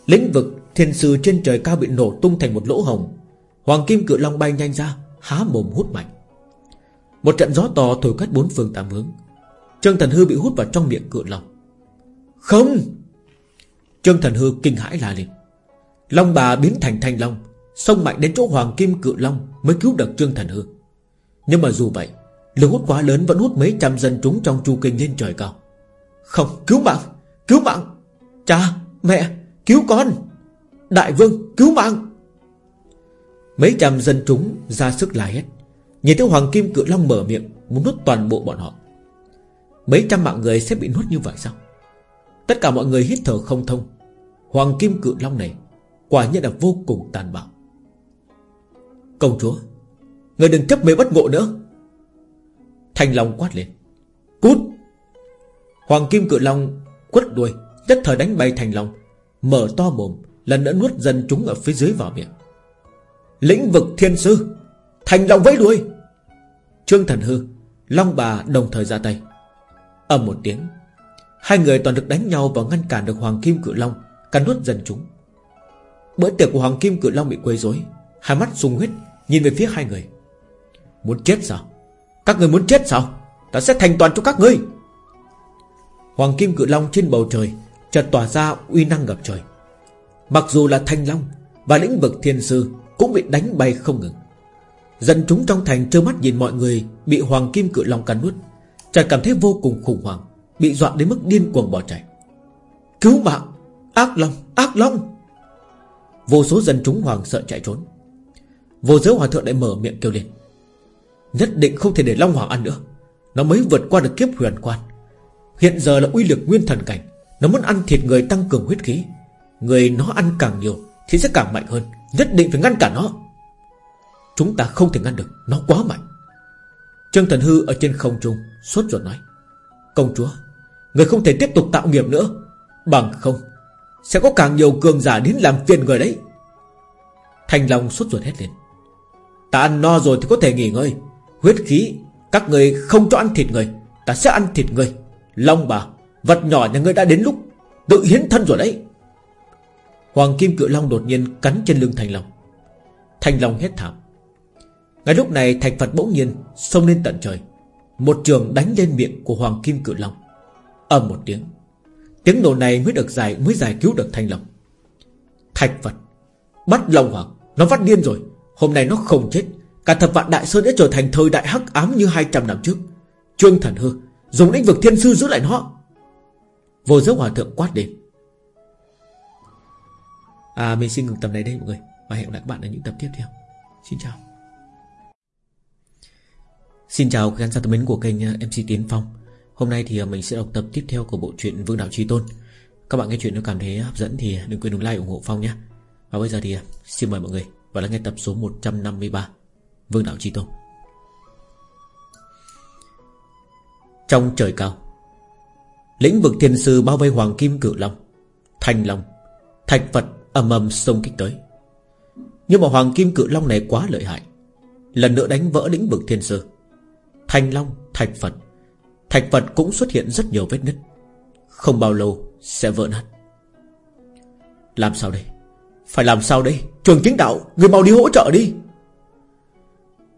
Speaker 1: Lĩnh vực Thiên Sư trên trời cao bị nổ tung thành một lỗ hồng. Hoàng Kim Cự Long bay nhanh ra, Há mồm hút mạnh. Một trận gió to thổi quét bốn phương tám hướng. Trương Thần Hư bị hút vào trong miệng Cự Long. Không! Trương Thần Hư kinh hãi la lên. Long bà biến thành thanh long. Xông mạnh đến chỗ Hoàng Kim Cự Long Mới cứu được Trương Thần Hư. Nhưng mà dù vậy, Lực hút quá lớn vẫn hút mấy trăm dân chúng trong chu kinh lên trời cao. Không, cứu mạng Cứu mạng. Cha, mẹ, cứu con. Đại vương, cứu mạng. Mấy trăm dân chúng ra sức la hét. Nhìn thấy Hoàng Kim Cự Long mở miệng, Muốn nuốt toàn bộ bọn họ. Mấy trăm mạng người sẽ bị nuốt như vậy sao? Tất cả mọi người hít thở không thông. Hoàng Kim Cự Long này Quả nhiên là vô cùng tàn bạo. Công chúa, Người đừng chấp mê bất ngộ nữa. Thanh Long quát lên, Cút! Hoàng Kim Cự Long quất đuôi, Nhất thời đánh bay Thanh Long, Mở to mồm, Lần nữa nuốt dân chúng ở phía dưới vào miệng. Lĩnh vực thiên sư, Thanh Long vẫy đuôi! Trương Thần Hư, Long bà đồng thời ra tay. Ầm một tiếng, Hai người toàn được đánh nhau và ngăn cản được Hoàng Kim Cự Long, Cắn nuốt dân chúng. Bữa tiệc của Hoàng Kim Cự Long bị quấy rối, Hai mắt sung huyết Nhìn về phía hai người. Muốn chết sao? Các người muốn chết sao? Ta sẽ thành toàn cho các ngươi. Hoàng Kim Cự Long trên bầu trời chợt tỏa ra uy năng ngập trời. Mặc dù là Thanh Long Và lĩnh vực thiên sư Cũng bị đánh bay không ngừng. Dân chúng trong thành trơ mắt nhìn mọi người Bị Hoàng Kim Cự Long cắn nuốt, Chợt cảm thấy vô cùng khủng hoảng, Bị dọa đến mức điên cuồng bỏ chạy. Cứu mạng! Ác Long! Ác Long! Vô số dân chúng hoàng sợ chạy trốn. Vô giới hòa thượng lại mở miệng kêu lên. Nhất định không thể để Long Hoàng ăn nữa. Nó mới vượt qua được kiếp huyền quan. Hiện giờ là uy lực nguyên thần cảnh. Nó muốn ăn thịt người tăng cường huyết khí. Người nó ăn càng nhiều Thì sẽ càng mạnh hơn. Nhất định phải ngăn cản nó. Chúng ta không thể ngăn được. Nó quá mạnh. Trương Thần Hư ở trên không trung Suốt ruột nói. Công chúa, Người không thể tiếp tục tạo nghiệp nữa. Bằng không, Sẽ có càng nhiều cường giả đến làm phiền người đấy. Thành Long suốt ruột hết lên. Ta ăn no rồi thì có thể nghỉ ngơi. Huyết khí, Các người không cho ăn thịt người, Ta sẽ ăn thịt người. Long bà, Vật nhỏ nhà ngươi đã đến lúc Tự hiến thân rồi đấy. Hoàng Kim Cự Long đột nhiên cắn trên lưng Thành Long. Thành Long hét thảm. Ngay lúc này Thạch Phật bỗng nhiên Xông lên tận trời. Một trường đánh lên miệng của Hoàng Kim Cự Long. Ầm một tiếng. Tiếng nổ này mới được giải, mới giải cứu được Thanh Long. Thạch Phật Bắt Long Hoàng. Nó phát điên rồi. Hôm nay nó không chết. Cả thập vạn Đại Sơn đã trở thành thời đại hắc ám như 200 năm trước. Trương Thần Hư, Dùng lĩnh vực thiên sư giữ lại nó. Vô giới hòa thượng quát đi. À mình xin ngừng tập này đây mọi người. Và hẹn gặp lại các bạn ở những tập tiếp theo. Xin chào. Xin chào khán giả thân mến của kênh à, MC Tiến Phong. Hôm nay thì à, mình sẽ đọc tập tiếp theo của bộ truyện Vương Đạo Tri Tôn. Các bạn nghe chuyện nếu cảm thấy hấp dẫn thì đừng quên đừng like ủng hộ Phong nhé. Và bây giờ thì à, xin mời mọi người. Và lắng nghe tập số 153 Vương Đạo chi Tôn. Trong trời cao Lĩnh vực thiên sư bao vây Hoàng Kim Cửu Long Thanh Long Thạch Phật ầm ầm xông kích tới. Nhưng mà Hoàng Kim Cự Long này quá lợi hại Lần nữa đánh vỡ lĩnh vực thiên sư. Thanh Long, Thạch Phật Thạch Phật cũng xuất hiện rất nhiều vết nứt Không bao lâu sẽ vỡ nát. Làm sao đây? Phải làm sao đây? Trường chính đạo, Người mau đi hỗ trợ đi.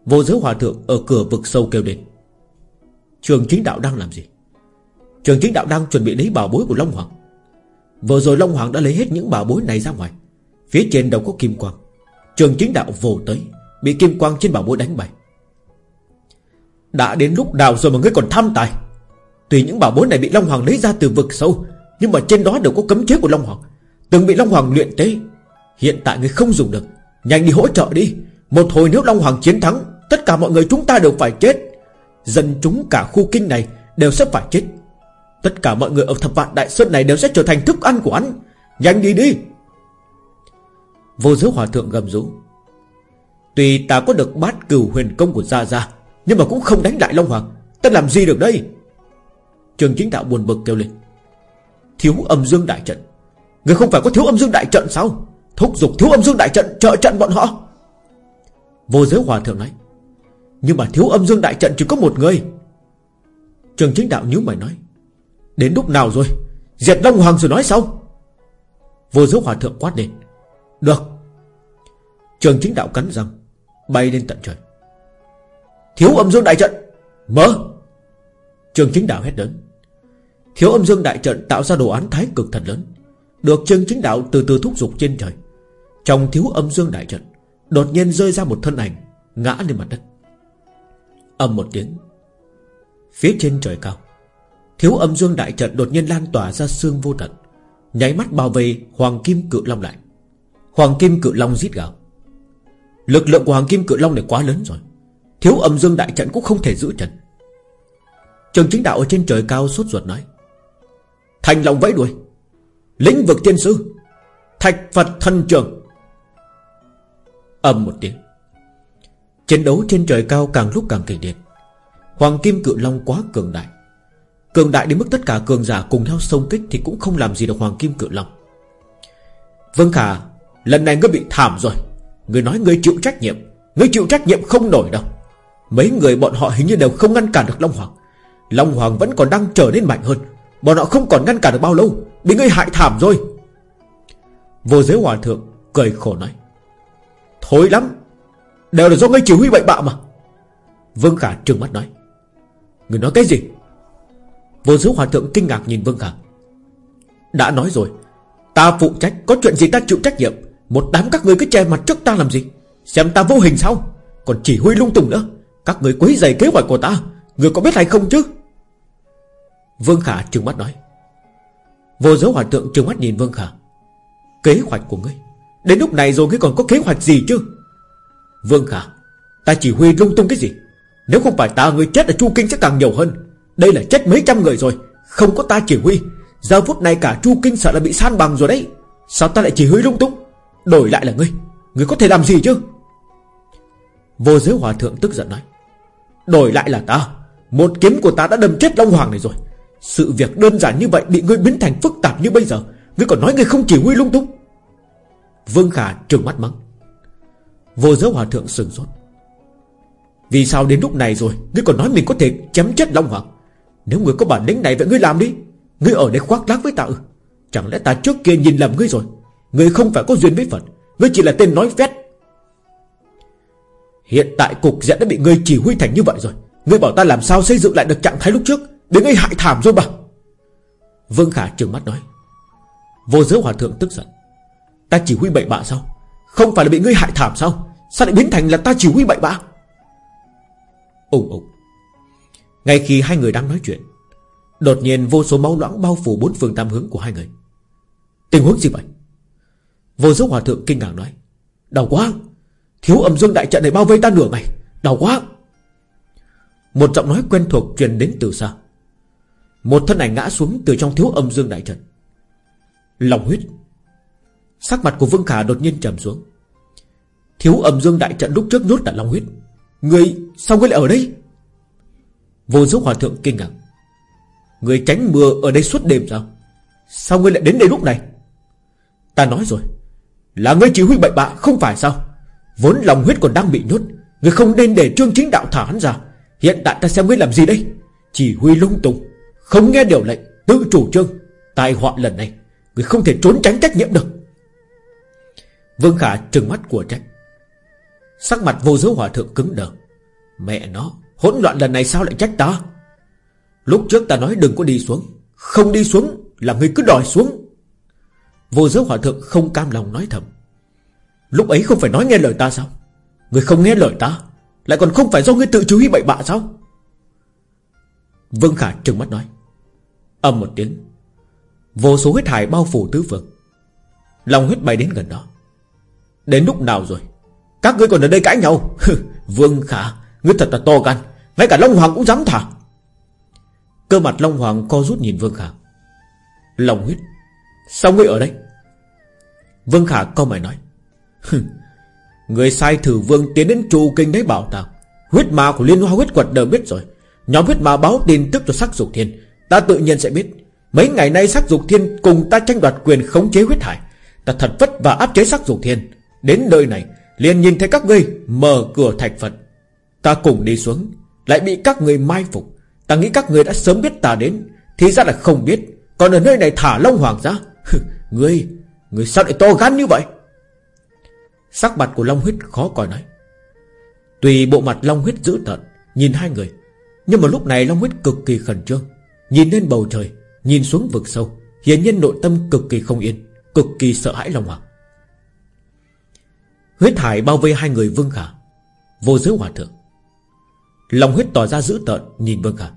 Speaker 1: Vô giới hòa thượng ở cửa vực sâu kêu đến Trường chính đạo đang làm gì? Trường chính đạo đang chuẩn bị lấy bảo bối của Long Hoàng. Vừa rồi Long Hoàng đã lấy hết những bảo bối này ra ngoài. Phía trên đầu có kim quang. Trường chính đạo vồ tới, Bị kim quang trên bảo bối đánh bại Đã đến lúc nào rồi mà ngươi còn tham tài? Tuy những bảo bối này bị Long Hoàng lấy ra từ vực sâu, Nhưng mà trên đó đều có cấm chế của Long Hoàng. Từng bị Long Hoàng luyện tế Hiện tại người không dùng được. Nhanh đi hỗ trợ đi. Một hồi nếu Long Hoàng chiến thắng, Tất cả mọi người chúng ta đều phải chết. Dân chúng cả khu kinh này đều sẽ phải chết. Tất cả mọi người ở thập vạn đại sơn này đều sẽ trở thành thức ăn của hắn. Nhanh đi đi. Vô giới hòa thượng gầm rú. Tùy ta có được bát cửu huyền công của Gia Gia, Nhưng mà cũng không đánh lại Long Hoàng. Ta làm gì được đây? Trường chính đạo buồn bực kêu lên. Thiếu âm dương đại trận. Người không phải có thiếu âm dương đại trận sao? Thúc giục thiếu âm dương đại trận trợ trận bọn họ. Vô giới hòa thượng nói, Nhưng mà thiếu âm dương đại trận chỉ có một người. Trường chính đạo nhíu mày nói, Đến lúc nào rồi? Diệt Long Hoàng rồi nói sau. Vô giới hòa thượng quát lên, Được. Trường chính đạo cắn răng, Bay lên tận trời. Thiếu âm dương đại trận, Mở. Trường chính đạo hét lớn, Thiếu âm dương đại trận tạo ra đồ án thái cực thật lớn, Được trường chính đạo từ từ thúc giục trên trời. Trong thiếu âm dương đại trận, Đột nhiên rơi ra một thân ảnh, Ngã lên mặt đất. Âm một tiếng, Phía trên trời cao, Thiếu âm dương đại trận đột nhiên lan tỏa ra xương vô tận, Nháy mắt bao vây Hoàng Kim Cự Long lại. Hoàng Kim Cự Long giết gào. Lực lượng của Hoàng Kim Cự Long này quá lớn rồi, Thiếu âm dương đại trận cũng không thể giữ trận Trường chính đạo ở trên trời cao suốt ruột nói, Thành lòng vẫy đuôi Lĩnh vực tiên sư, Thạch Phật thân trường ầm một tiếng. Chiến đấu trên trời cao càng lúc càng kịch liệt. Hoàng Kim Cự Long quá cường đại. Cường đại đến mức tất cả cường giả cùng nhau xông kích Thì cũng không làm gì được Hoàng Kim Cự Long. Vâng Khả, Lần này ngươi bị thảm rồi. Ngươi nói ngươi chịu trách nhiệm. Ngươi chịu trách nhiệm không nổi đâu. Mấy người bọn họ hình như đều không ngăn cản được Long Hoàng. Long Hoàng vẫn còn đang trở nên mạnh hơn. Bọn họ không còn ngăn cản được bao lâu. Bị ngươi hại thảm rồi. Vô giới hòa thượng cười khổ nói. Thôi lắm. Đều là do ngươi chỉ huy bậy bạ mà. Vương Khả trừng mắt nói. Ngươi nói cái gì? Vô giới hòa thượng kinh ngạc nhìn Vương Khả. Đã nói rồi. Ta phụ trách, Có chuyện gì ta chịu trách nhiệm. Một đám các người cứ che mặt trước ta làm gì? Xem ta vô hình sao? Còn chỉ huy lung tung nữa. Các người quấy giày kế hoạch của ta. Người có biết hay không chứ? Vương Khả trừng mắt nói. Vô giới hòa thượng trừng mắt nhìn Vương Khả. Kế hoạch của ngươi. Đến lúc này rồi ngươi còn có kế hoạch gì chứ? Vương Khả, Ta chỉ huy lung tung cái gì? Nếu không phải ta người chết ở Chu Kinh sẽ càng nhiều hơn. Đây là chết mấy trăm người rồi, Không có ta chỉ huy. Giờ phút này cả Chu Kinh sợ là bị san bằng rồi đấy. Sao ta lại chỉ huy lung tung? Đổi lại là ngươi Ngươi có thể làm gì chứ? Vô giới hòa thượng tức giận nói, Đổi lại là ta. Một kiếm của ta đã đâm chết Long Hoàng này rồi. Sự việc đơn giản như vậy Bị ngươi biến thành phức tạp như bây giờ. Ngươi còn nói ngươi không chỉ huy lung tung? Vương Khả trừng mắt mắng. Vô giới hòa thượng sừng sốt. Vì sao đến lúc này rồi, Ngươi còn nói mình có thể chém chết Long Hoàng? Nếu ngươi có bản lĩnh này vậy ngươi làm đi. Ngươi ở đây khoác lác với ta ư? Chẳng lẽ ta trước kia nhìn lầm ngươi rồi? Ngươi không phải có duyên với Phật, Ngươi chỉ là tên nói phét. Hiện tại cục diện đã bị ngươi chỉ huy thành như vậy rồi. Ngươi bảo ta làm sao xây dựng lại được trạng thái lúc trước? Để ngươi hại thảm rồi bà. Vương Khả trừng mắt nói. Vô giới hòa thượng tức giận. Ta chỉ huy bậy bạ sao? Không phải là bị ngươi hại thảm sao? Sao lại biến thành là ta chỉ huy bậy bạ? Úng úng Ngay khi hai người đang nói chuyện, Đột nhiên vô số máu loãng bao phủ bốn phương tam hướng của hai người. Tình huống gì vậy? Vô giới hòa thượng kinh ngạc nói, Đau quá! Thiếu âm dương đại trận này bao vây ta nửa ngày, Đau quá! Một giọng nói quen thuộc truyền đến từ xa. Một thân ảnh ngã xuống từ trong thiếu âm dương đại trận. Lòng huyết Sắc mặt của Vương Khả đột nhiên trầm xuống. Thiếu âm dương đại trận lúc trước nhốt tại Long huyết. Người sao ngươi lại ở đây? Vô giúp hòa thượng kinh ngạc. Người tránh mưa ở đây suốt đêm sao? Sao ngươi lại đến đây lúc này? Ta nói rồi. Là ngươi chỉ huy bậy bạ, không phải sao? Vốn lòng huyết còn đang bị nhốt, Ngươi không nên để trương chính đạo thả hắn ra. Hiện tại ta xem ngươi làm gì đây? Chỉ huy lung tung, Không nghe điều lệnh, Tự chủ trương. Tai họa lần này, Ngươi không thể trốn tránh trách nhiệm được. Vương Khả trừng mắt của trách. Sắc mặt vô giới hòa thượng cứng đờ. Mẹ nó, Hỗn loạn lần này sao lại trách ta? Lúc trước ta nói đừng có đi xuống. Không đi xuống là ngươi cứ đòi xuống. Vô giới hòa thượng không cam lòng nói thầm. Lúc ấy không phải nói nghe lời ta sao? Người không nghe lời ta, Lại còn không phải do ngươi tự chú ý bậy bạ sao? Vương Khả trừng mắt nói. Âm một tiếng. Vô số huyết hải bao phủ tứ phương. Lòng huyết bay đến gần đó. Đến lúc nào rồi? Các ngươi còn ở đây cãi nhau? Vương Khả, Ngươi thật là to gan. Ngay cả Long Hoàng cũng dám thả. Cơ mặt Long Hoàng co rút nhìn Vương Khả. Lòng huyết, Sao ngươi ở đây? Vương Khả co mày nói. Người sai thử vương tiến đến trù kinh đấy bảo tàng. Huyết ma của liên hoa huyết quật đều biết rồi. Nhóm huyết ma báo tin tức cho sắc dục thiên. Ta tự nhiên sẽ biết. Mấy ngày nay sắc dục thiên cùng ta tranh đoạt quyền khống chế huyết hải. Ta thật vất và áp chế sắc dục thiên. Đến nơi này, liền nhìn thấy các ngươi Mở cửa thạch Phật. Ta cùng đi xuống, Lại bị các người mai phục. Ta nghĩ các người đã sớm biết ta đến, Thì ra là không biết. Còn ở nơi này thả Long Hoàng ra Ngươi Ngươi sao lại to gan như vậy? Sắc mặt của Long Huyết khó coi nói. Tùy bộ mặt Long Huyết dữ tợn, Nhìn hai người. Nhưng mà lúc này Long Huyết cực kỳ khẩn trương, Nhìn lên bầu trời, Nhìn xuống vực sâu. Hiển nhiên nội tâm cực kỳ không yên, Cực kỳ sợ hãi Long Hoàng. Huyết hải bao vây hai người Vương Khả. Vô giới hòa thượng. Lòng huyết tỏ ra dữ tợn, Nhìn Vương Khả.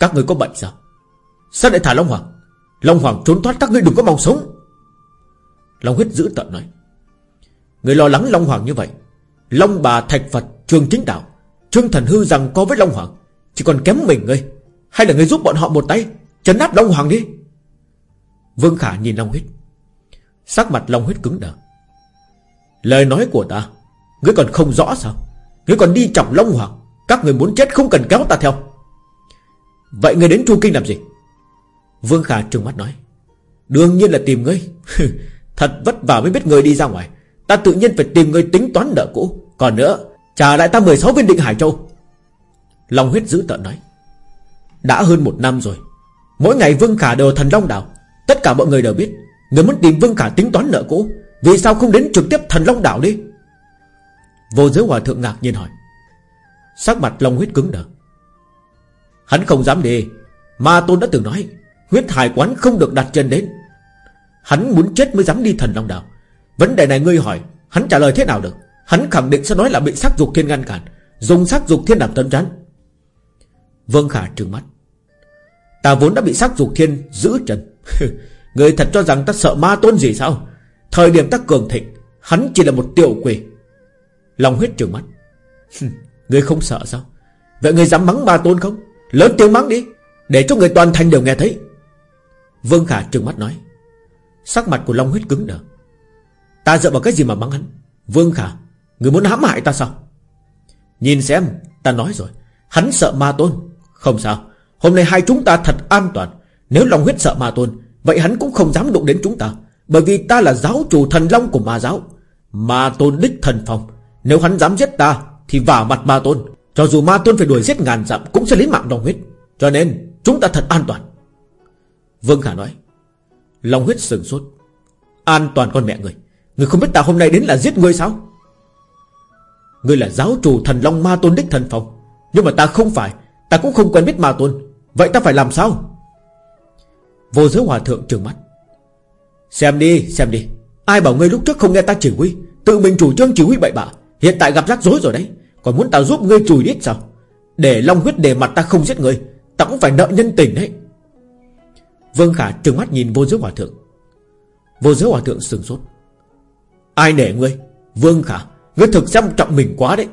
Speaker 1: Các người có bệnh sao? Sao lại thả Long Hoàng? Long Hoàng trốn thoát, các ngươi đừng có mong sống. Long huyết dữ tợn nói. Người lo lắng Long Hoàng như vậy, Long bà thạch Phật, trường chính đạo, Trương Thần Hư rằng có với Long Hoàng, Chỉ còn kém mình ngươi Hay là ngươi giúp bọn họ một tay, Chấn áp Long Hoàng đi. Vương Khả nhìn Long huyết. Sắc mặt Long huyết cứng đờ. Lời nói của ta, Ngươi còn không rõ sao? Ngươi còn đi chọc Long Hoàng, Các người muốn chết không cần kéo ta theo. Vậy ngươi đến Chu Kinh làm gì? Vương Khả trừng mắt nói, Đương nhiên là tìm ngươi. Thật vất vả mới biết ngươi đi ra ngoài. Ta tự nhiên phải tìm người tính toán nợ cũ. Còn nữa, Trả lại ta 16 viên định Hải Châu. Long huyết giữ tợn nói, Đã hơn một năm rồi. Mỗi ngày Vương Khả đều thần Long Đảo. Tất cả mọi người đều biết Người muốn tìm Vương Khả tính toán nợ cũ. Vì sao không đến trực tiếp thần Long Đảo đi? Vô giới hòa thượng ngạc nhiên hỏi. Sắc mặt Long huyết cứng đờ. Hắn không dám đi. Ma Tôn đã từng nói, Huyết hải quán không được đặt chân đến. Hắn muốn chết mới dám đi thần Long Đảo. Vấn đề này ngươi hỏi, Hắn trả lời thế nào được? Hắn khẳng định sẽ nói là bị sắc dục thiên ngăn cản, Dùng sắc dục thiên làm tấm chắn Vương Khả trừng mắt. Ta vốn đã bị sắc dục thiên giữ chân. Người thật cho rằng ta sợ ma tôn gì sao? Thời điểm ta cường thịnh, Hắn chỉ là một tiểu quỷ. Lòng huyết trừng mắt. Ngươi không sợ sao? Vậy ngươi dám mắng ma tôn không? Lớn tiếng mắng đi, Để cho người toàn thành đều nghe thấy. Vương Khả trừng mắt nói. Sắc mặt của Long huyết cứng đờ. Ta dựa vào cái gì mà mắng hắn? Vương Khả, Người muốn hãm hại ta sao? Nhìn xem, Ta nói rồi. Hắn sợ ma tôn. Không sao, Hôm nay hai chúng ta thật an toàn. Nếu Long huyết sợ ma tôn, Vậy hắn cũng không dám đụng đến chúng ta. Bởi vì ta là giáo chủ thần long của ma giáo. Ma tôn đích thần phòng Nếu hắn dám giết ta, Thì vả mặt ma tôn. Cho dù ma tôn phải đuổi giết ngàn dặm, Cũng sẽ lấy mạng Long huyết. Cho nên, chúng ta thật an toàn. Vương Khả nói. Long huyết sừng sốt. An toàn con mẹ người. Người không biết ta hôm nay đến là giết ngươi sao? Ngươi là giáo chủ thần Long Ma Tôn Đích Thần phòng Nhưng mà ta không phải. Ta cũng không quen biết Ma Tôn. Vậy ta phải làm sao? Vô giới hòa thượng trừng mắt. Xem đi xem đi. Ai bảo ngươi lúc trước không nghe ta chỉ huy? Tự mình chủ trương chỉ huy bậy bạ. Hiện tại gặp rắc rối rồi đấy. Còn muốn ta giúp ngươi chùi đít sao? Để long huyết đề mặt ta không giết ngươi Ta cũng phải nợ nhân tình đấy. Vương Khả trừng mắt nhìn vô giới hòa thượng. Vô giới hòa thượng sừng sốt. Ai nể ngươi? Vương Khả, Ngươi thực xem trọng mình quá đấy.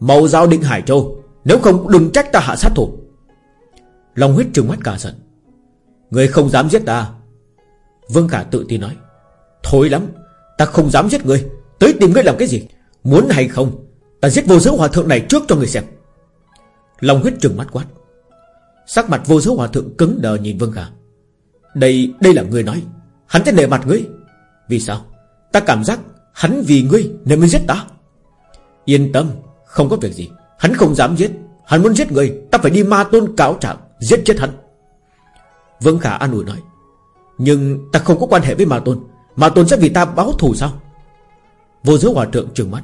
Speaker 1: Màu giao định Hải Châu, Nếu không đừng trách ta hạ sát thủ. Long huyết trừng mắt cả giận. Ngươi không dám giết ta Vương Khả tự tin nói, Thôi lắm, Ta không dám giết ngươi Tới tìm ngươi làm cái gì? Muốn hay không? Ta giết vô giới hòa thượng này trước cho người xem. Lòng huyết trừng mắt quát. Sắc mặt vô giới hòa thượng cứng đờ nhìn Vương Khả. Đây đây là người nói, Hắn sẽ nề mặt ngươi. Vì sao? Ta cảm giác hắn vì ngươi nên mới giết ta. Yên tâm, Không có việc gì. Hắn không dám giết. Hắn muốn giết người, Ta phải đi ma tôn cáo trạng, Giết chết hắn. Vương Khả an ủi nói nhưng ta không có quan hệ với ma tôn. Ma tôn sẽ vì ta báo thù sao? Vô giới hòa thượng trừng mắt.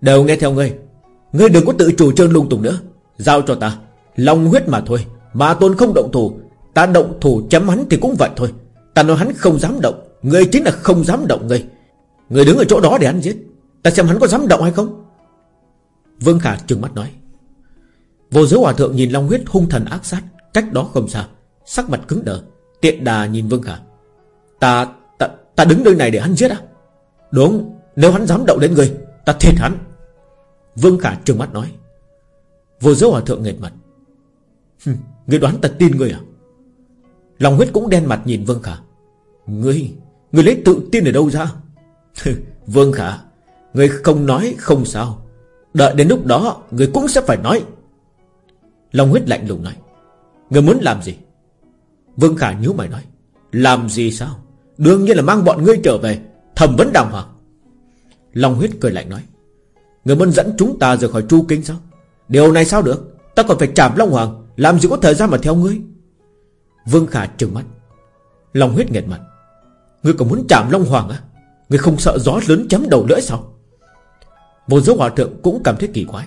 Speaker 1: Đều nghe theo ngươi. Ngươi đừng có tự chủ trương lung tung nữa. Giao cho ta. Lòng huyết mà thôi. Ma tôn không động thủ. Ta động thủ chấm hắn thì cũng vậy thôi. Ta nói hắn không dám động. Ngươi chính là không dám động ngươi. Ngươi đứng ở chỗ đó để hắn giết. Ta xem hắn có dám động hay không? Vương Khả trừng mắt nói. Vô giới hòa thượng nhìn Long huyết hung thần ác sát. Cách đó không xa, Sắc mặt cứng đờ. Tiện đà nhìn Vương Khả. Ta Ta, ta đứng nơi này để hắn giết à Đúng Nếu hắn dám động đến người, Ta thiệt hắn. Vương Khả trừng mắt nói. Vô giới hòa thượng nghệt mặt. Ngươi đoán ta tin ngươi à? Lòng huyết cũng đen mặt nhìn Vương Khả. Ngươi Ngươi lấy tự tin ở đâu ra? Vương Khả Ngươi không nói không sao. Đợi đến lúc đó Ngươi cũng sẽ phải nói. Long huyết lạnh lùng nói. Ngươi muốn làm gì? Vương Khả nhíu mày nói, Làm gì sao? Đương nhiên là mang bọn ngươi trở về, Thẩm vấn đàng hoàng Long huyết cười lạnh nói, Người muốn dẫn chúng ta rời khỏi Chu kinh sao? Điều này sao được? Ta còn phải chạm Long Hoàng, Làm gì có thời gian mà theo ngươi? Vương Khả trừng mắt. Long huyết nghẹt mặt, Ngươi còn muốn chạm Long Hoàng á? Ngươi không sợ gió lớn chấm đầu lưỡi sao? Vô dấu hòa thượng cũng cảm thấy kỳ quái.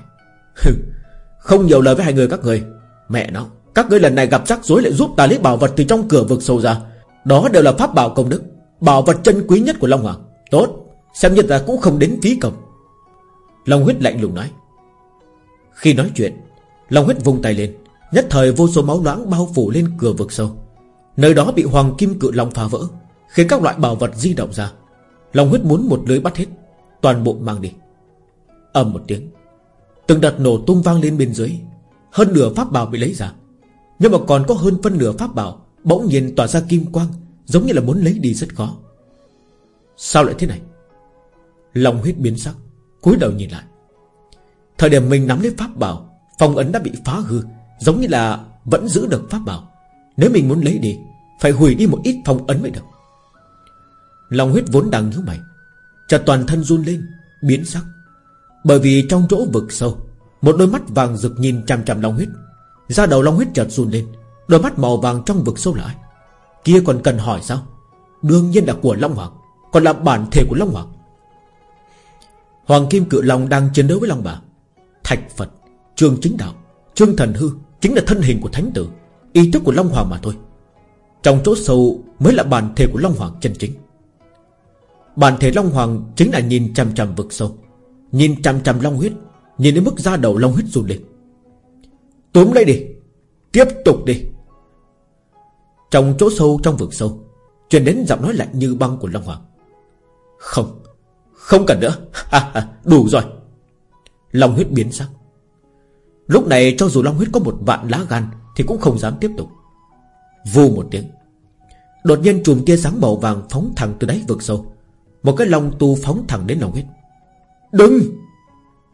Speaker 1: Không nhiều lời với hai người các người, Mẹ nó các ngươi lần này gặp rắc rối lại giúp ta lấy bảo vật từ trong cửa vực sâu ra. Đó đều là pháp bảo công đức, Bảo vật chân quý nhất của Long Hoàng. Tốt, Xem như ta cũng không đến phí công. Long huyết lạnh lùng nói. Khi nói chuyện, Long huyết vung tay lên, Nhất thời vô số máu loãng bao phủ lên cửa vực sâu. Nơi đó bị hoàng kim cự long phá vỡ, Khiến các loại bảo vật di động ra. Long huyết muốn một lưới bắt hết, Toàn bộ mang đi. Ầm một tiếng, Từng đợt nổ tung vang lên bên dưới, Hơn nửa pháp bảo bị lấy ra. Nhưng mà còn có hơn phân nửa pháp bảo, Bỗng nhiên tỏa ra kim quang, Giống như là muốn lấy đi rất khó. Sao lại thế này? Lòng huyết biến sắc, cúi đầu nhìn lại. Thời điểm mình nắm lấy pháp bảo, Phong ấn đã bị phá hư, Giống như là vẫn giữ được pháp bảo. Nếu mình muốn lấy đi, Phải hủy đi một ít phong ấn mới được. Lòng huyết vốn đang nhíu mày, Chợt toàn thân run lên, Biến sắc. Bởi vì trong chỗ vực sâu, Một đôi mắt vàng rực nhìn chằm chằm lòng huyết ra đầu Long huyết chợt run lên, Đôi mắt màu vàng trong vực sâu lại. Kia còn cần hỏi sao? Đương nhiên là của Long Hoàng, Còn là bản thể của Long Hoàng. Hoàng Kim Cự Long đang chiến đấu với Long Bà. Thạch Phật Trương Chính Đạo, Trương Thần Hư Chính là thân hình của Thánh Tử, Ý thức của Long Hoàng mà thôi. Trong chỗ sâu mới là bản thể của Long Hoàng chân chính. Bản thể Long Hoàng Chính là nhìn chằm chằm vực sâu, Nhìn chằm chằm Long huyết, Nhìn đến mức da đầu Long huyết run lên. Túm lấy đi. Tiếp tục đi. Trong chỗ sâu trong vực sâu, Truyền đến giọng nói lạnh như băng của Long Hoàng. Không Không cần nữa. Đủ rồi. Long huyết biến sắc. Lúc này cho dù Long huyết có một vạn lá gan Thì cũng không dám tiếp tục. Vù một tiếng. Đột nhiên chùm tia sáng màu vàng phóng thẳng từ đáy vực sâu. Một cái long tu phóng thẳng đến Long huyết. Đừng!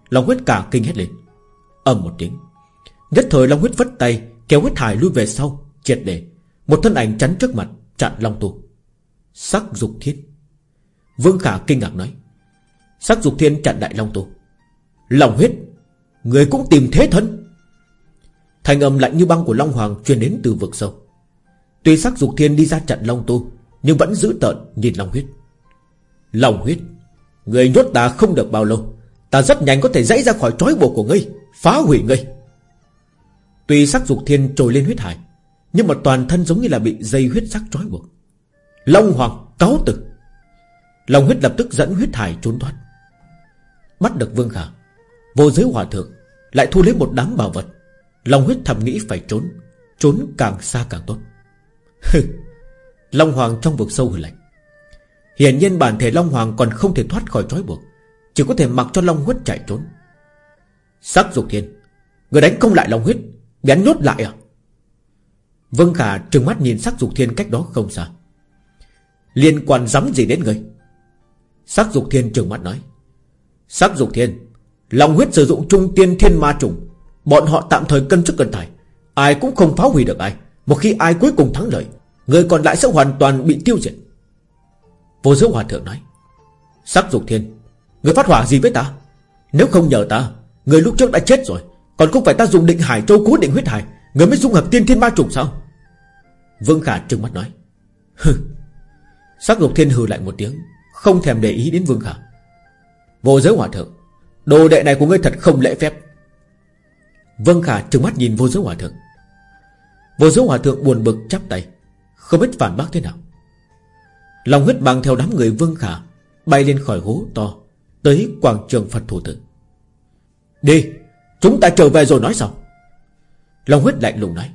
Speaker 1: Long huyết cả kinh hét lên. Ầm một tiếng. Nhất thời Long huyết vất tay, Kéo huyết hải lui về sau, Triệt để. Một thân ảnh chắn trước mặt, Chặn Long tu Sắc dục thiên. Vương Khả kinh ngạc nói. Sắc dục thiên chặn đại Long tu Long huyết, Người cũng tìm thế thân. Thành âm lạnh như băng của Long Hoàng Truyền đến từ vực sâu. Tuy sắc dục thiên đi ra chặn Long Tu Nhưng vẫn giữ tợn nhìn Long huyết. Long huyết, Người nhốt ta không được bao lâu. Ta rất nhanh có thể dãy ra khỏi trói buộc của ngươi, Phá hủy ngươi. Tuy sắc dục thiên trồi lên huyết hải, Nhưng mà toàn thân giống như là bị dây huyết sắc trói buộc. Long hoàng cáo tử Long huyết lập tức dẫn huyết hải trốn thoát. Bắt được Vương Khả, Vô giới hòa thượng Lại thu lấy một đám bảo vật. Long huyết thầm nghĩ phải trốn Trốn càng xa càng tốt. Long Hoàng trong vực sâu hử lạnh. Hiển nhiên bản thể Long Hoàng còn không thể thoát khỏi trói buộc, Chỉ có thể mặc cho Long huyết chạy trốn. Sắc dục thiên, Người đánh không lại Long huyết Bị nhốt lại à? Vâng Khả, trừng mắt nhìn sắc dục thiên cách đó không xa. Liên quan dám gì đến người? Sắc dục thiên trừng mắt nói. Sắc dục thiên, lòng huyết sử dụng trung tiên thiên ma trùng. Bọn họ tạm thời cân sức cân tài. Ai cũng không phá hủy được ai. Một khi ai cuối cùng thắng lợi, Người còn lại sẽ hoàn toàn bị tiêu diệt. Vô giới hòa thượng nói. Sắc dục thiên, Người phát hỏa gì với ta? Nếu không nhờ ta, Người lúc trước đã chết rồi. Còn không phải ta dùng định hải châu cố định huyết hải, Người mới dung hợp tiên thiên ma trùng sao? Vương Khả trừng mắt nói. Hừ. Sắc Ngọc thiên hừ lại một tiếng, Không thèm để ý đến Vương Khả. Vô giới hòa thượng, Đồ đệ này của ngươi thật không lễ phép. Vương Khả trừng mắt nhìn vô giới hòa thượng. Vô giới hòa thượng buồn bực chắp tay, Không biết phản bác thế nào. Lòng huyết mang theo đám người Vương Khả Bay lên khỏi hố to, Tới quảng trường Phật thủ tử. Đi Chúng ta trở về rồi nói sao Long huyết lạnh lùng nói.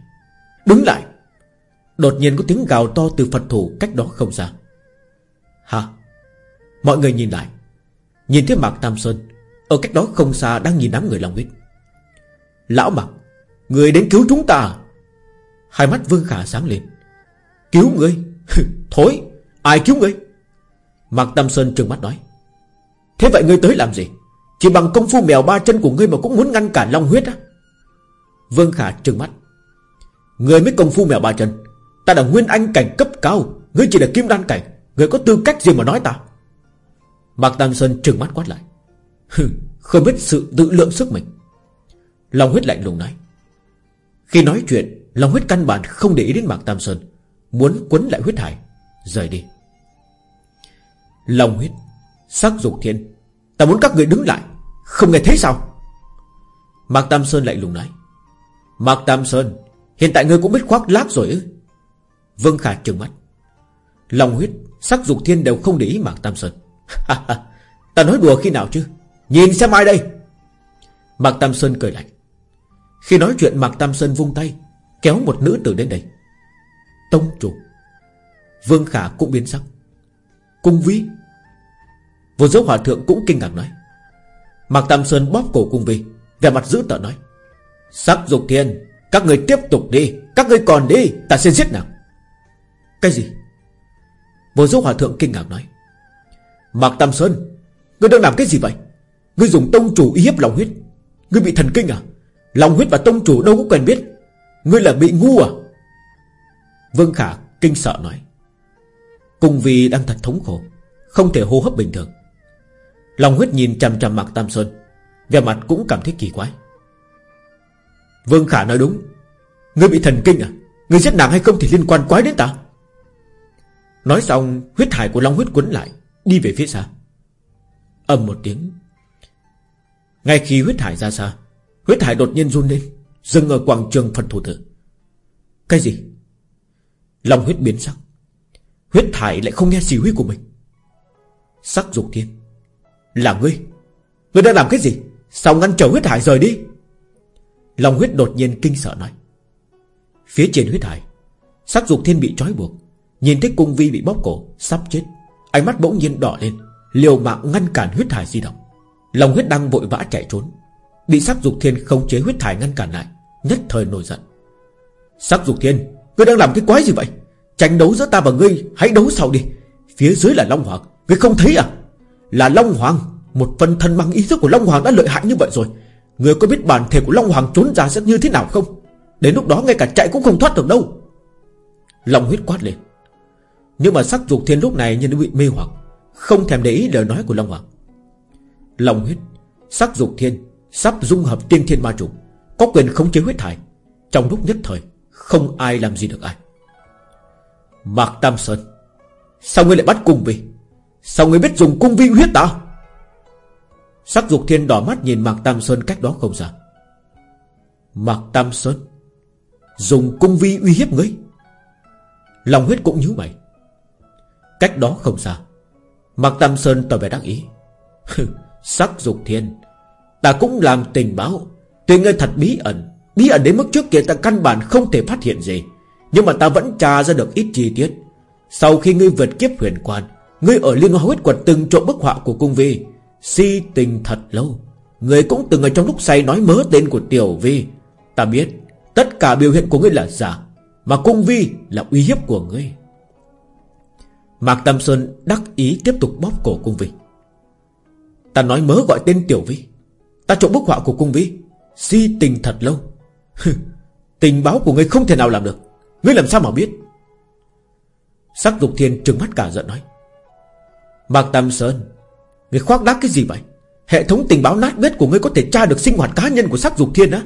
Speaker 1: Đứng lại. Đột nhiên có tiếng gào to từ Phật thủ cách đó không xa. Hả? Mọi người nhìn lại. Nhìn thấy Mạc Tam Sơn, Ở cách đó không xa đang nhìn đám người Long huyết. Lão Mạc, Người đến cứu chúng ta à? Hai mắt Vương Khả sáng lên. Cứu người? Thối, Ai cứu người? Mạc Tam Sơn trừng mắt nói. Thế vậy ngươi tới làm gì? Chỉ bằng công phu mèo ba chân của ngươi mà cũng muốn ngăn cản Long huyết á. Vương Khả trừng mắt. Ngươi mới công phu mèo ba chân. Ta là nguyên anh cảnh cấp cao. Ngươi chỉ là kim đan cảnh. Ngươi có tư cách gì mà nói ta? Mạc Tam Sơn trừng mắt quát lại. Không biết sự tự lượng sức mình. Long huyết lạnh lùng nói. Khi nói chuyện, Long huyết căn bản không để ý đến Mạc Tam Sơn. Muốn quấn lại huyết hải, Rời đi. Long huyết, Sắc dục thiên Ta muốn các người đứng lại. Không nghe thấy sao? Mạc Tam Sơn lại lùng nói. Mạc Tam Sơn, Hiện tại ngươi cũng biết khoác lác rồi ư? Vương Khả trừng mắt. Lòng huyết, Sắc dục thiên đều không để ý Mạc Tam Sơn. Ta nói đùa khi nào chứ? Nhìn xem ai đây? Mạc Tam Sơn cười lạnh. Khi nói chuyện, Mạc Tam Sơn vung tay, Kéo một nữ tử đến đây. Tông chủ. Vương Khả cũng biến sắc. Cung vi Vô giới hòa thượng cũng kinh ngạc nói. Mạc Tam Sơn bóp cổ cung vi Về mặt giữ tợn nói. Sắc dục thiên, Các người tiếp tục đi, Các người còn đi, Ta sẽ giết nàng. Cái gì? Vô giới hòa thượng kinh ngạc nói. Mạc Tam Sơn, Ngươi đang làm cái gì vậy? Ngươi dùng tông chủ y hiếp lòng huyết. Ngươi bị thần kinh à? Lòng huyết và tông chủ đâu có quen biết. Ngươi là bị ngu à? Vương Khả kinh sợ nói. Cung Vi đang thật thống khổ, Không thể hô hấp bình thường. Lòng huyết nhìn chằm chằm mặt Tam Sơn. Về mặt cũng cảm thấy kỳ quái. Vương Khả nói đúng. Ngươi bị thần kinh à? Ngươi giết nàng hay không thì liên quan quái đến ta. Nói xong, huyết hải của Long huyết quấn lại, Đi về phía xa. Âm một tiếng. Ngay khi huyết hải ra xa, Huyết hải đột nhiên run lên, Dừng ở quảng trường phần thủ tử. Cái gì? Long huyết biến sắc. Huyết thải lại không nghe chỉ huy của mình. Sắc dục thiên. Là ngươi. Ngươi đang làm cái gì? Sao ngăn trở huyết hải rời đi? Long huyết đột nhiên kinh sợ nói. Phía trên huyết hải, Sắc dục thiên bị trói buộc, Nhìn thấy cung vi bị bóp cổ, Sắp chết. Ánh mắt bỗng nhiên đỏ lên, Liều mạng ngăn cản huyết hải di động. Long huyết đang vội vã chạy trốn. Bị sắc dục thiên không chế huyết hải ngăn cản lại, Nhất thời nổi giận. Sắc dục thiên, Ngươi đang làm cái quái gì vậy? Tranh đấu giữa ta và ngươi, Hãy đấu sau đi. Phía dưới là Long Hoàng, Ngươi không thấy à? Là Long Hoàng, Một phần thân mang ý thức của Long Hoàng đã lợi hại như vậy rồi. Người có biết bản thể của Long Hoàng trốn ra sẽ như thế nào không? Đến lúc đó ngay cả chạy cũng không thoát được đâu. Long huyết quát lên. Nhưng mà sắc dục thiên lúc này như nó bị mê hoặc, Không thèm để ý lời nói của Long Hoàng. Long huyết, Sắc dục thiên, Sắp dung hợp tiên thiên ma trùng Có quyền khống chế huyết thải. Trong lúc nhất thời, Không ai làm gì được ai. Mạc Tam Sơn, Sao ngươi lại bắt cùng vì Sao ngươi biết dùng cung vi huyết ta Sắc dục thiên đỏ mắt nhìn Mạc Tam Sơn cách đó không xa. Mạc Tam Sơn, Dùng cung vi uy hiếp ngươi? Lòng huyết cũng nhíu mày. Cách đó không xa. Mạc Tam Sơn tỏ vẻ đắc ý. Sắc dục thiên, Ta cũng làm tình báo. Tuy ngươi thật bí ẩn Bí ẩn đến mức trước kia ta căn bản không thể phát hiện gì. Nhưng mà ta vẫn tra ra được ít chi tiết. Sau khi ngươi vượt kiếp huyền quan Ngươi ở liên hoa huyết quật từng trộm bức họa của cung vi. Si tình thật lâu. Ngươi cũng từng ở trong lúc say nói mớ tên của tiểu vi. Ta biết, Tất cả biểu hiện của ngươi là giả, Mà cung vi là uy hiếp của ngươi. Mạc Tam Sơn đắc ý tiếp tục bóp cổ cung vi. Ta nói mớ gọi tên tiểu vi. Ta trộm bức họa của cung vi. Si tình thật lâu. Tình báo của ngươi không thể nào làm được. Ngươi làm sao mà biết? Sắc dục thiên trừng mắt cả giận nói. Mạc Tam Sơn, người khoác lác cái gì vậy? Hệ thống tình báo nát bét của ngươi có thể tra được sinh hoạt cá nhân của sắc dục thiên á.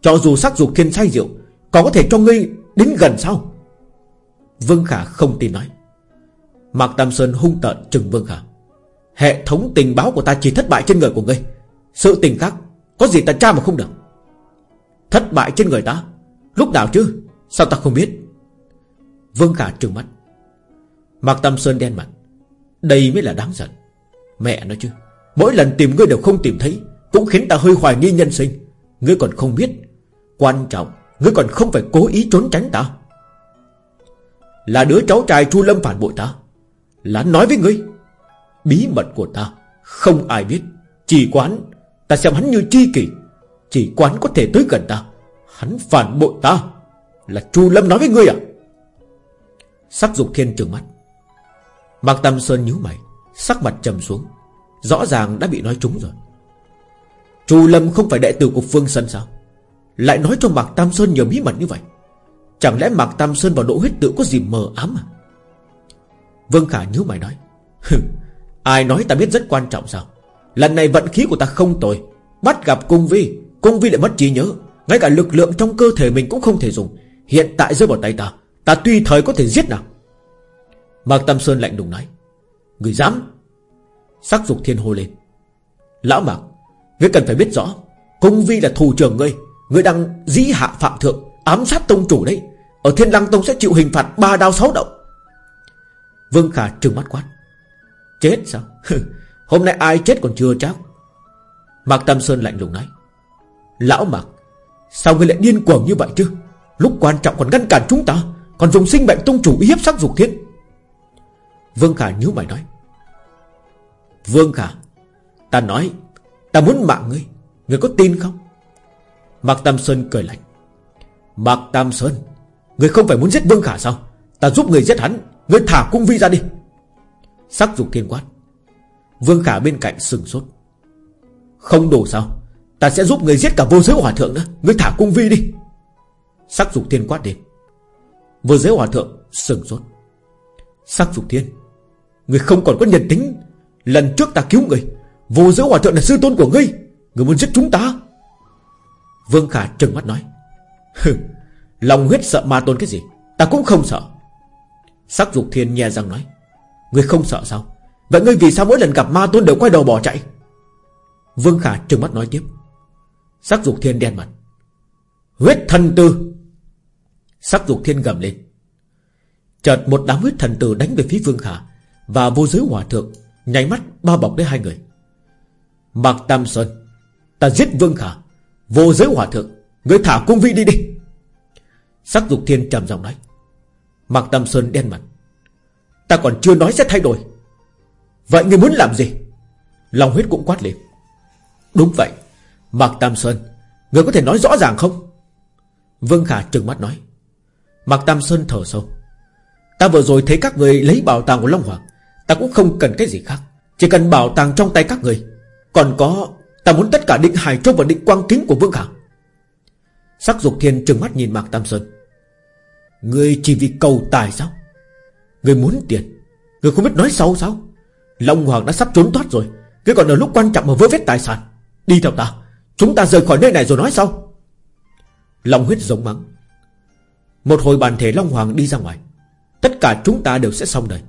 Speaker 1: Cho dù sắc dục thiên say rượu, Còn có thể cho ngươi đến gần sao? Vương Khả không tin nói. Mạc Tam Sơn hung tợn trừng Vương Khả. Hệ thống tình báo của ta chỉ thất bại trên người của ngươi. Sự tình khác, Có gì ta tra mà không được? Thất bại trên người ta? Lúc nào chứ? Sao ta không biết? Vương Khả trừng mắt. Mạc Tam Sơn đen mặt. Đây mới là đáng giận. Mẹ nói chứ, Mỗi lần tìm ngươi đều không tìm thấy, Cũng khiến ta hơi hoài nghi nhân sinh. Ngươi còn không biết. Quan trọng, Ngươi còn không phải cố ý trốn tránh ta. Là đứa cháu trai Chu Lâm phản bội ta. Là nói với ngươi, Bí mật của ta Không ai biết. Chỉ quán, Ta xem hắn như chi kỷ. Chỉ quán có thể tới gần ta. Hắn phản bội ta. Là Chu Lâm nói với ngươi à? Sắc dục thiên trường mắt. Mạc Tam Sơn nhíu mày, Sắc mặt trầm xuống. Rõ ràng đã bị nói trúng rồi. Chu Lâm không phải đệ tử của Phương Sân sao? Lại nói cho Mạc Tam Sơn nhiều bí mật như vậy. Chẳng lẽ Mạc Tam Sơn và Đỗ Huyết Tự có gì mờ ám à? Vương Khả nhíu mày nói Ai nói ta biết rất quan trọng sao? Lần này vận khí của ta không tồi. Bắt gặp cung vi Cung vi lại mất trí nhớ. Ngay cả lực lượng trong cơ thể mình cũng không thể dùng. Hiện tại rơi vào tay ta Ta tùy thời có thể giết nào Mạc Tam Sơn lạnh đùng nói, Người dám? Sắc dục thiên hô lên, Lão Mạc, Ngươi cần phải biết rõ, Cung vi là thù trưởng ngươi Ngươi đang dĩ hạ phạm thượng, Ám sát tông chủ đấy. Ở thiên lăng tông sẽ chịu hình phạt ba đao sáu động. Vương Khả trừng mắt quát, Chết sao? Hôm nay ai chết còn chưa chắc? Mạc Tam Sơn lạnh lùng nói, Lão Mạc, Sao ngươi lại điên cuồng như vậy chứ? Lúc quan trọng còn ngăn cản chúng ta, Còn dùng sinh mệnh tông chủ uy hiếp sắc dục thiên. Vương Khả nhíu mày nói. Vương Khả, Ta nói, Ta muốn mạng ngươi. Ngươi có tin không? Mạc Tam Sơn cười lạnh. Mạc Tam Sơn, Ngươi không phải muốn giết Vương Khả sao? Ta giúp người giết hắn, Ngươi thả cung vi ra đi. Sắc dục thiên quát. Vương Khả bên cạnh sừng sốt. Không đủ sao? Ta sẽ giúp người giết cả vô giới hòa thượng nữa. Ngươi thả cung vi đi. Sắc dục thiên quát đi Vô giới hòa thượng sừng sốt. Sắc dục thiên Người không còn có nhân tính. Lần trước ta cứu người. Vô giữa hòa thượng là sư tôn của ngươi. Người muốn giết chúng ta. Vương Khả trừng mắt nói. Lòng huyết sợ ma tôn cái gì? Ta cũng không sợ. Sắc dục thiên nhè răng nói. Ngươi không sợ sao? Vậy ngươi vì sao mỗi lần gặp ma tôn đều quay đầu bỏ chạy? Vương Khả trừng mắt nói tiếp. Sắc dục thiên đen mặt. Huyết thần tư Sắc dục thiên gầm lên. Chợt một đám huyết thần tử đánh về phía Vương Khả. Và vô giới hòa thượng Nháy mắt bao bọc lấy hai người. Mạc Tam Sơn, Ta giết Vương Khả. Vô giới hòa thượng, Người thả cung vi đi đi. Sắc dục thiên trầm giọng nói. Mạc Tam Sơn đen mặt. Ta còn chưa nói sẽ thay đổi. Vậy người muốn làm gì? Lòng huyết cũng quát lên. Đúng vậy, Mạc Tam Sơn, Người có thể nói rõ ràng không? Vương Khả trừng mắt nói. Mạc Tam Sơn thở sâu. Ta vừa rồi thấy các người lấy bảo tàng của Long Hoàng. Ta cũng không cần cái gì khác. Chỉ cần bảo tàng trong tay các người. Còn có, Ta muốn tất cả định hải châu và định quang kính của Vương Khả. Sắc dục thiên trừng mắt nhìn Mạc Tam Sơn. Người chỉ vì cầu tài sao? Người muốn tiền. Người không biết nói xấu sao? Long Hoàng đã sắp trốn thoát rồi. Người còn ở lúc quan trọng mà vơ vét tài sản. Đi theo ta. Chúng ta rời khỏi nơi này rồi nói sau. Long huyết giống mắng. Một hồi bàn thể Long Hoàng đi ra ngoài. Tất cả chúng ta đều sẽ xong đời.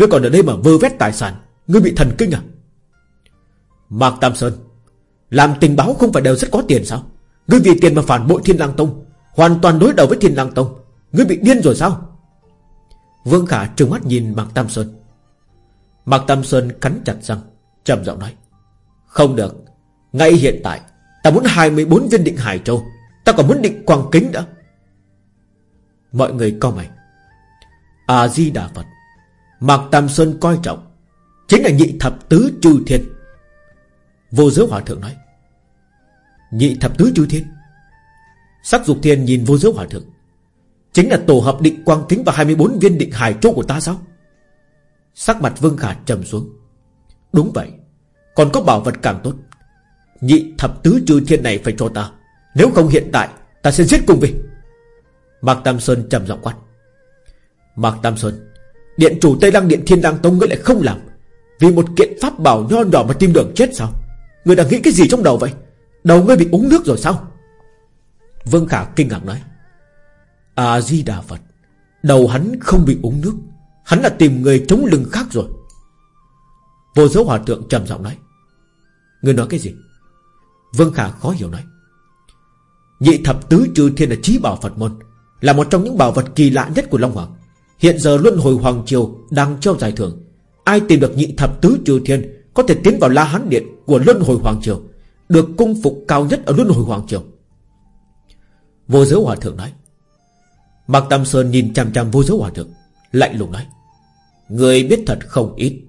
Speaker 1: Ngươi còn ở đây mà vơ vét tài sản. Ngươi bị thần kinh à? Mạc Tam Sơn, Làm tình báo không phải đều rất có tiền sao? Ngươi vì tiền mà phản bội Thiên Lang Tông, Hoàn toàn đối đầu với Thiên Lang Tông. Ngươi bị điên rồi sao? Vương Khả trừng mắt nhìn Mạc Tam Sơn. Mạc Tam Sơn cắn chặt răng, trầm giọng nói, Không được. Ngay hiện tại, Ta muốn 24 viên định Hải Châu. Ta còn muốn định Quang Kính đã. Mọi người co mày. A-di-đà Phật Mạc Tam Sơn coi trọng, Chính là nhị thập tứ chư thiên. Vô giới hòa thượng nói, Nhị thập tứ chư thiên? Sắc dục thiên nhìn vô giới hòa thượng, Chính là tổ hợp định quang kính Và 24 viên định hải châu của ta sao? Sắc mặt Vương Khả trầm xuống, Đúng vậy, Còn có bảo vật càng tốt, Nhị thập tứ chư thiên này phải cho ta, Nếu không hiện tại, ta sẽ giết cùng vì Mạc Tam Sơn trầm giọng quát, Mạc Tam Sơn Điện chủ Tây Lăng, Điện Thiên Đăng Tông ngươi lại không làm. Vì một kiện pháp bảo nho nhỏ mà tim đường chết sao? Ngươi đang nghĩ cái gì trong đầu vậy? Đầu ngươi bị uống nước rồi sao? Vương Khả kinh ngạc nói à di đà Phật, Đầu hắn không bị uống nước. Hắn là tìm người chống lưng khác rồi. Vô dấu hòa thượng trầm giọng nói, Ngươi nói cái gì? Vương Khả khó hiểu nói, Nhị thập tứ trừ thiên là trí bảo Phật môn, Là một trong những bảo vật kỳ lạ nhất của Long Hoàng. Hiện giờ Luân Hồi Hoàng Triều Đang treo giải thưởng. Ai tìm được nhị thập tứ trừ thiên Có thể tiến vào La Hán Điện của Luân Hồi Hoàng Triều, Được cung phục cao nhất ở Luân Hồi Hoàng Triều? Vô giới hòa thượng nói. Mạc Tam Sơn nhìn chằm chằm vô giới hòa thượng, Lạnh lùng nói. Người biết thật không ít.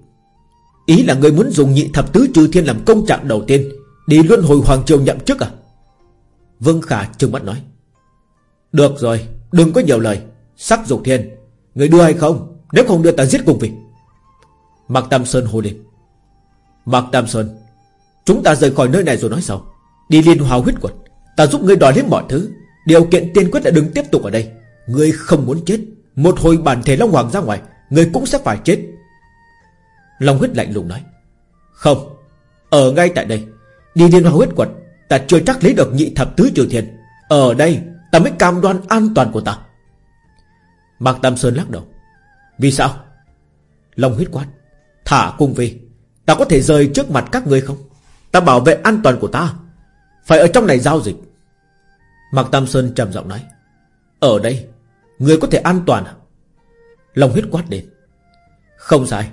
Speaker 1: Ý là người muốn dùng nhị thập tứ trừ thiên làm công trạng đầu tiên, Đi luân hồi Hoàng Triều nhậm chức à? Vương Khả trừng mắt nói. Được rồi, Đừng có nhiều lời, Sắc dục thiên. Người đưa hay không? Nếu không đưa ta giết cùng vị. Mạc Tam Sơn hô lên. Mạc Tam Sơn, Chúng ta rời khỏi nơi này rồi nói sau. Đi liên hòa huyết quật Ta giúp ngươi đòi hết mọi thứ. Điều kiện tiên quyết là đừng tiếp tục ở đây. Ngươi không muốn chết. Một hồi bản thể Long Hoàng ra ngoài, Ngươi cũng sẽ phải chết. Long huyết lạnh lùng nói. Không, Ở ngay tại đây. Đi liên hoa huyết quật Ta chưa chắc lấy được nhị thập tứ triều thiên Ở đây, ta mới cam đoan an toàn của ta. Mạc Tam Sơn lắc đầu. Vì sao? Long huyết quát. Thả cung vi Ta có thể rời trước mặt các ngươi không? Ta bảo vệ an toàn của ta. Phải ở trong này giao dịch. Mạc Tam Sơn trầm giọng nói. Ở đây Người có thể an toàn à? Long huyết quát đến Không sai.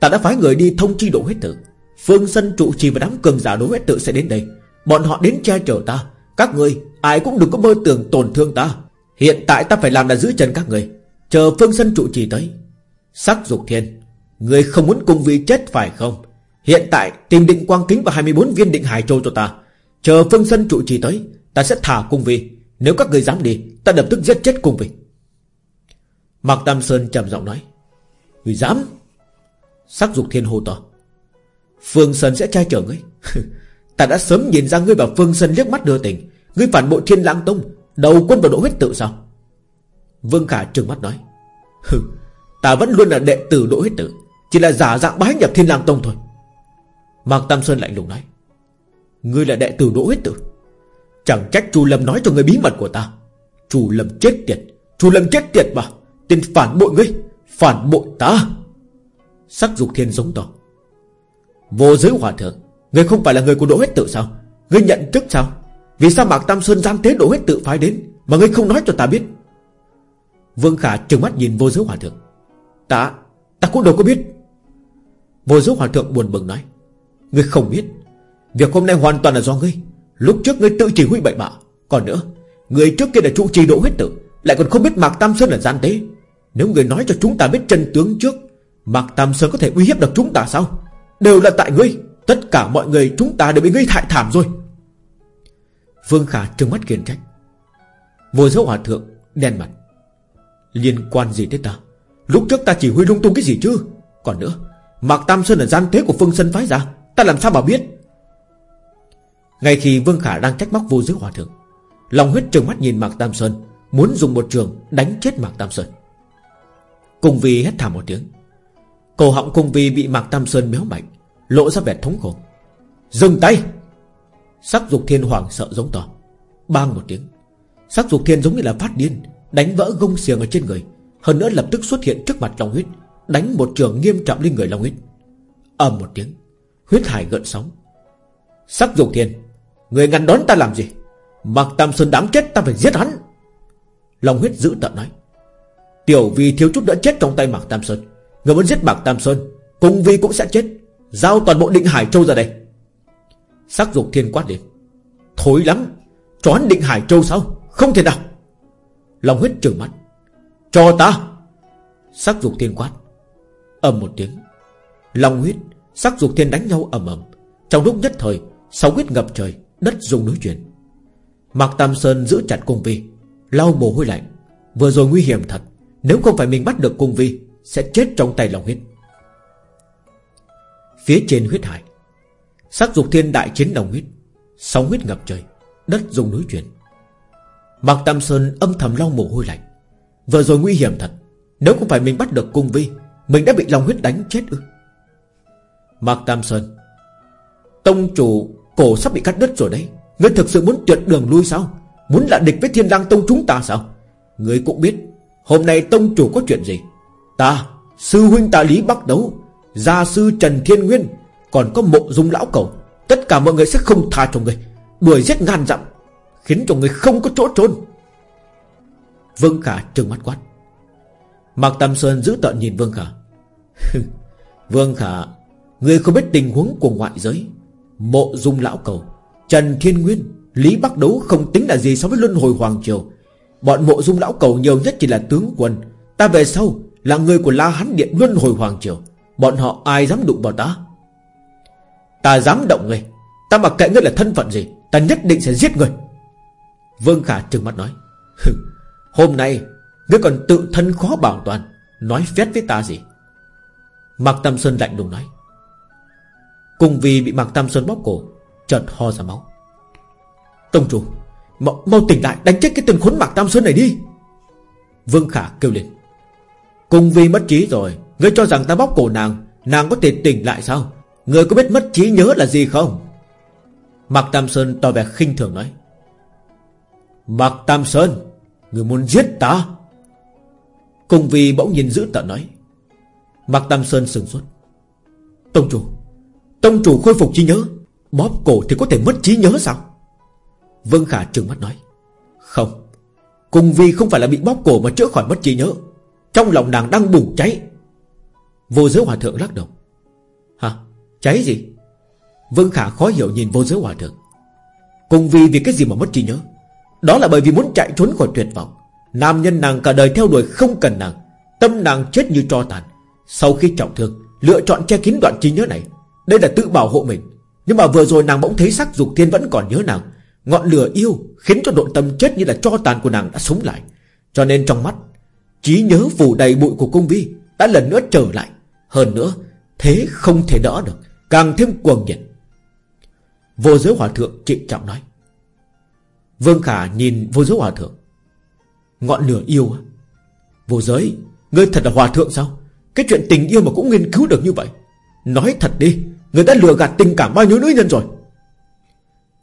Speaker 1: Ta đã phái người đi thông chi độ huyết tử. Phương Sân trụ trì và đám cường giả đối huyết tự sẽ đến đây. Bọn họ đến che chở ta. Các người ai cũng đừng có mơ tưởng tổn thương ta. Hiện tại ta phải làm là giữ chân các người Chờ Phương Sân trụ trì tới. Sắc dục thiên, Người không muốn cùng vì chết phải không? Hiện tại, tìm định quang kính và 24 viên định hải châu cho ta. Chờ Phương Sân trụ trì tới, Ta sẽ thả cung vi Nếu các người dám đi, Ta lập tức giết chết cung vi Mạc Tam Sơn trầm giọng nói, Người dám? Sắc dục thiên hô to, Phương Sơn sẽ trai chở ngươi. Ta đã sớm nhìn ra ngươi và Phương Sơn liếc mắt đưa tình. Ngươi phản bội thiên lang tông, Đầu quân vào độ huyết tự sao? Vương Khả trừng mắt nói, Hừ, Ta vẫn luôn là đệ tử đỗ huyết tự Chỉ là giả dạng bái nhập thiên lang tông thôi. Mạc Tam Sơn lạnh lùng nói, Ngươi là đệ tử đỗ huyết tự Chẳng trách chu Lâm nói cho ngươi bí mật của ta. Chu Lâm chết tiệt, chu Lâm chết tiệt mà, Tên phản bội ngươi, Phản bội ta. Sắc dục thiên giống to, Vô giới hòa thượng, ngươi không phải là người của Đỗ Huyết Tự sao? Ngươi nhận chức sao? Vì sao Mạc Tam Sơn gian tế Đỗ Huyết Tự phái đến Mà ngươi không nói cho ta biết? Vương Khả trừng mắt nhìn vô giới hòa thượng. Ta, ta cũng đâu có biết. Vô giới hòa thượng buồn bừng nói. Ngươi không biết. Việc hôm nay hoàn toàn là do ngươi. Lúc trước ngươi tự chỉ huy bậy bạ. Còn nữa Người trước kia là trụ trì độ Huyết tử Lại còn không biết Mạc Tam Sơn là gian tế. Nếu người nói cho chúng ta biết chân tướng trước Mạc Tam Sơn có thể uy hiếp được chúng ta sao? Đều là tại ngươi. Tất cả mọi người chúng ta đều bị ngươi hại thảm rồi. Vương Khả trừng mắt kiên trách. Vô giới hòa thượng Đen mặt. Liên quan gì tới ta? Lúc trước ta chỉ huy lung tung cái gì chứ? Còn nữa, Mạc Tam Sơn là gian tế của Phương Sân phái ra, Ta làm sao mà biết? Ngay khi Vương Khả đang trách móc vô giới hòa thượng, Lòng huyết trừng mắt nhìn Mạc Tam Sơn, Muốn dùng một trường đánh chết Mạc Tam Sơn. Cùng vi hét thảm một tiếng. Cổ họng cung vi bị Mạc Tam Sơn méo mạnh, Lộ ra vẻ thống khổ. Dừng tay! Sắc dục thiên hoàng sợ giống to. Bang một tiếng. Sắc dục thiên giống như là phát điên. Đánh vỡ gông xiềng ở trên người, Hơn nữa lập tức xuất hiện trước mặt Long Huyết, Đánh một trường nghiêm trọng lên người Long Huyết. Ầm một tiếng, Huyết hải gợn sóng. Sắc dục thiên, Người ngăn đón ta làm gì? Mặc Tam Sơn đáng chết, ta phải giết hắn. Long huyết giữ tận nói. Tiểu vi thiếu chút đã chết trong tay Mạc Tam Sơn. Người muốn giết Mạc Tam Sơn, Cùng vi cũng sẽ chết. Giao toàn bộ định Hải Châu ra đây. Sắc dục thiên quát lên. Thối lắm trói định Hải Châu sao? Không thể nào. Long huyết trừng mắt. Cho ta! Sắc dục thiên quát. Ầm một tiếng. Long huyết, Sắc dục thiên đánh nhau ầm ầm. Trong lúc nhất thời Sáu huyết ngập trời, Đất rung núi chuyển. Mạc Tam Sơn giữ chặt cung vi, Lau mồ hôi lạnh. Vừa rồi nguy hiểm thật, Nếu không phải mình bắt được cung vi, Sẽ chết trong tay lòng huyết. Phía trên huyết hải, Sắc dục thiên đại chiến đồng huyết. Sóng huyết ngập trời, Đất rung núi chuyển. Mạc Tam Sơn âm thầm lau mồ hôi lạnh. Vừa rồi nguy hiểm thật. Nếu không phải mình bắt được cung vi Mình đã bị lòng huyết đánh chết ư? Mạc Tam Sơn, Tông chủ cổ sắp bị cắt đứt rồi đấy. Ngươi thực sự muốn tuyệt đường lui sao? Muốn là địch với thiên lang tông chúng ta sao? Ngươi cũng biết, Hôm nay tông chủ có chuyện gì? Ta, Sư huynh ta Lý bắt đấu, Gia sư Trần Thiên Nguyên, Còn có mộ dung lão cầu. Tất cả mọi người sẽ không tha cho ngươi. Đuổi giết ngàn dặm. Khiến cho người không có chỗ trốn. Vương Khả trừng mắt quát. Mạc Tam Sơn giữ tợn nhìn Vương Khả. Vương Khả, người không biết tình huống của ngoại giới, Mộ dung lão cầu, Trần Thiên Nguyên, Lý Bắc Đấu không tính là gì so với luân hồi Hoàng Triều. Bọn mộ dung lão cầu nhiều nhất chỉ là tướng quân, Ta về sau là người của La Hán Điện luân hồi Hoàng Triều. Bọn họ ai dám đụng vào ta? Ta dám động người. Ta mặc kệ ngươi là thân phận gì, Ta nhất định sẽ giết người. Vương Khả trừng mắt nói Hôm nay Ngươi còn tự thân khó bảo toàn Nói phét với ta gì? Mạc Tam Sơn lạnh lùng nói Cùng vì bị Mạc Tam Sơn bóp cổ Chợt ho ra máu. Tông chủ Mau, mau tỉnh lại đánh chết cái tên khốn Mạc Tam Sơn này đi. Vương Khả kêu lên Cùng vì mất trí rồi Ngươi cho rằng ta bóp cổ nàng Nàng có thể tỉnh lại sao? Ngươi có biết mất trí nhớ là gì không? Mạc Tam Sơn tỏ vẻ khinh thường nói Mạc Tam Sơn, người muốn giết ta? Cùng vì bỗng nhìn giữ tận nói. Mạc Tam Sơn sừng sốt. Tông chủ Tông chủ khôi phục trí nhớ, Bóp cổ thì có thể mất trí nhớ sao? Vương Khả trừng mắt nói. Không, Cùng vì không phải là bị bóp cổ mà chữa khỏi mất trí nhớ. Trong lòng nàng đang bùng cháy. Vô giới hòa thượng lắc đầu. Hả? Cháy gì? Vương Khả khó hiểu nhìn vô giới hòa thượng. Cùng vì vì cái gì mà mất trí nhớ? Đó là bởi vì muốn chạy trốn khỏi tuyệt vọng. Nam nhân nàng cả đời theo đuổi không cần nàng. Tâm nàng chết như tro tàn. Sau khi trọng thương, Lựa chọn che kín đoạn trí nhớ này. Đây là tự bảo hộ mình. Nhưng mà vừa rồi nàng bỗng thấy sắc dục thiên vẫn còn nhớ nàng. Ngọn lửa yêu Khiến cho nội tâm chết như là tro tàn của nàng đã sống lại. Cho nên trong mắt, trí nhớ phủ đầy bụi của cung vi Đã lần nữa trở lại. Hơn nữa, Thế không thể đỡ được, Càng thêm cuồng nhiệt. Vô giới hòa thượng trịnh trọng nói Vương Khả nhìn vô giới hòa thượng. Ngọn lửa yêu á. Vô giới, Ngươi thật là hòa thượng sao? Cái chuyện tình yêu mà cũng nghiên cứu được như vậy. Nói thật đi, Người đã lừa gạt tình cảm bao nhiêu nữ nhân rồi?